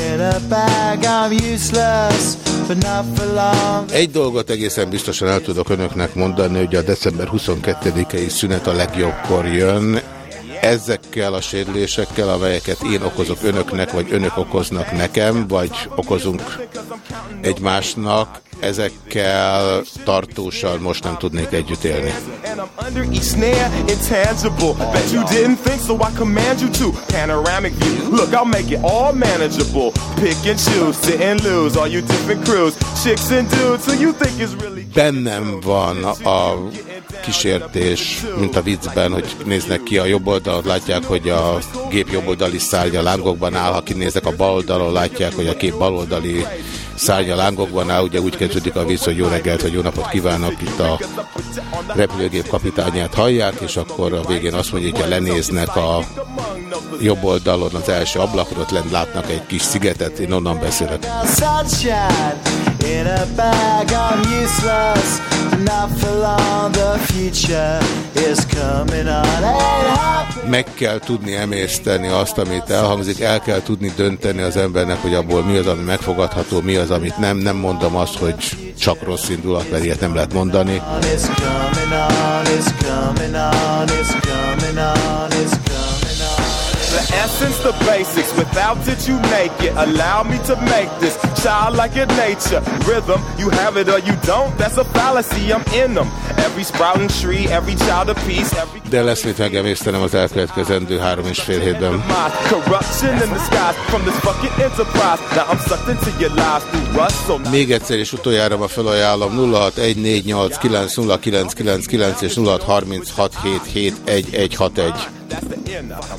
in a bag. I'm useless. Egy dolgot egészen biztosan el tudok önöknek mondani, hogy a december 22-i szünet a legjobbkor jön. Ezekkel a sérülésekkel, amelyeket én okozok önöknek, vagy önök okoznak nekem, vagy okozunk egymásnak, ezekkel tartósan most nem tudnék együtt élni. Bennem van a kísértés, mint a viccben, hogy néznek ki a jobb oldalon, látják, hogy a gép jobb oldali szárnya lángokban áll, ha kinézek a bal oldalon, látják, hogy a kép baloldali szárnya lángokban áll, ugye úgy kezdődik a vicc, hogy jó reggelt, vagy jó napot kívánok, itt a repülőgép kapitányát hallják, és akkor a végén azt mondja, hogy lenéznek a jobb oldalon az első ablakon, ott lent látnak egy kis szigetet, én onnan beszélek. In a bag, I'm useless, not for long, the future is coming on. Meg kell tudni emészteni azt, amit elhangzik, el kell tudni dönteni az embernek, hogy abból mi az, ami megfogadható, mi az, amit nem. Nem mondom azt, hogy csak rossz indulat, mert ilyet nem lehet mondani. It's coming on, it's coming on, it's coming on, it's. The essence, the basics, without it you make it. Allow me to make this childlike in nature. Rhythm, you have it or you don't, that's a fallacy, I'm in them. Every sprouting tree, every child of peace, every... De lesz mit megemésztenem az elkövetkezendő három és fél hétben. Még egyszer és utoljára ma felajánlom 0614890999 és 0636771161.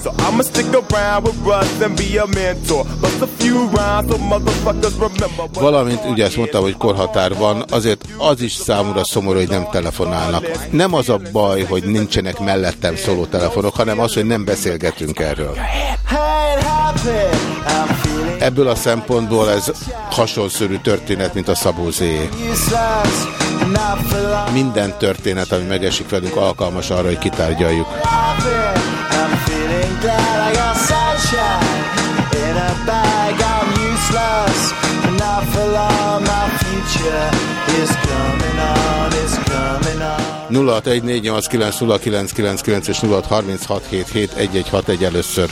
So I'ma stick around with Russ and be a mentor. Bust a few rhymes so motherfuckers remember. Valamint ugye ezt mondtam, hogy korhatár van, azért az is számomra szomorú, hogy nem telefonálnak. Nem az a baj, hogy nincsenek mellettem szóló telefonok, hanem az, hogy nem beszélgetünk erről. Ebből a szempontból ez hasonszörű történet, mint a Szabózé. Minden történet, ami megesik velünk, alkalmas arra, hogy kitárgyaljuk. I'm feeling glad I got sunshine in a bag. I'm useless, not for long. My future is coming on, is coming on. 0614890999 és 0636771161 először.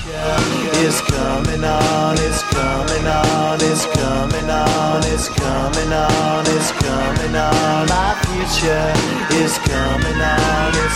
Is coming on, is coming on, is coming on, is coming on, is coming on. My future is coming on, is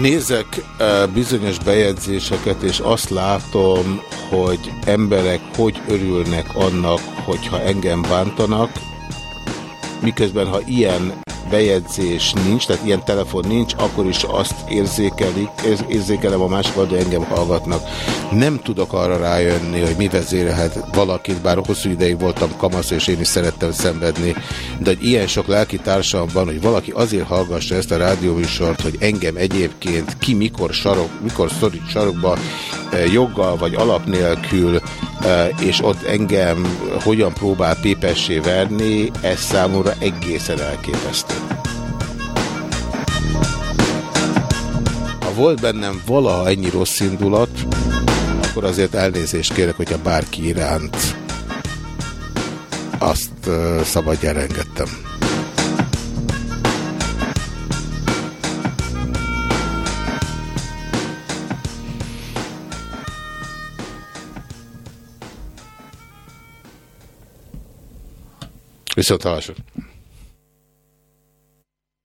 Nézek bizonyos bejegyzéseket, és azt látom, hogy emberek hogy örülnek annak, hogyha engem bántanak, miközben ha ilyen bejegyzés nincs, tehát ilyen telefon nincs, akkor is azt érzékelik, ér- érzékelem a másik oldalon, hogy engem hallgatnak. Nem tudok arra rájönni, hogy mi vezérelhet valakit, bár hosszú ideig voltam kamasz, és én is szerettem szenvedni, de hogy ilyen sok lelki társam van, hogy valaki azért hallgassa ezt a rádióműsort, hogy engem egyébként ki mikor, sarok, mikor szorít sarokba eh, joggal vagy alap nélkül, eh, és ott engem hogyan próbál pépessé verni, ez számomra egészen elképesztő. Ha volt bennem valaha ennyi rossz indulat, akkor azért elnézést kérek, hogyha bárki iránt azt uh, szabadjára engedtem. Viszont hallásra.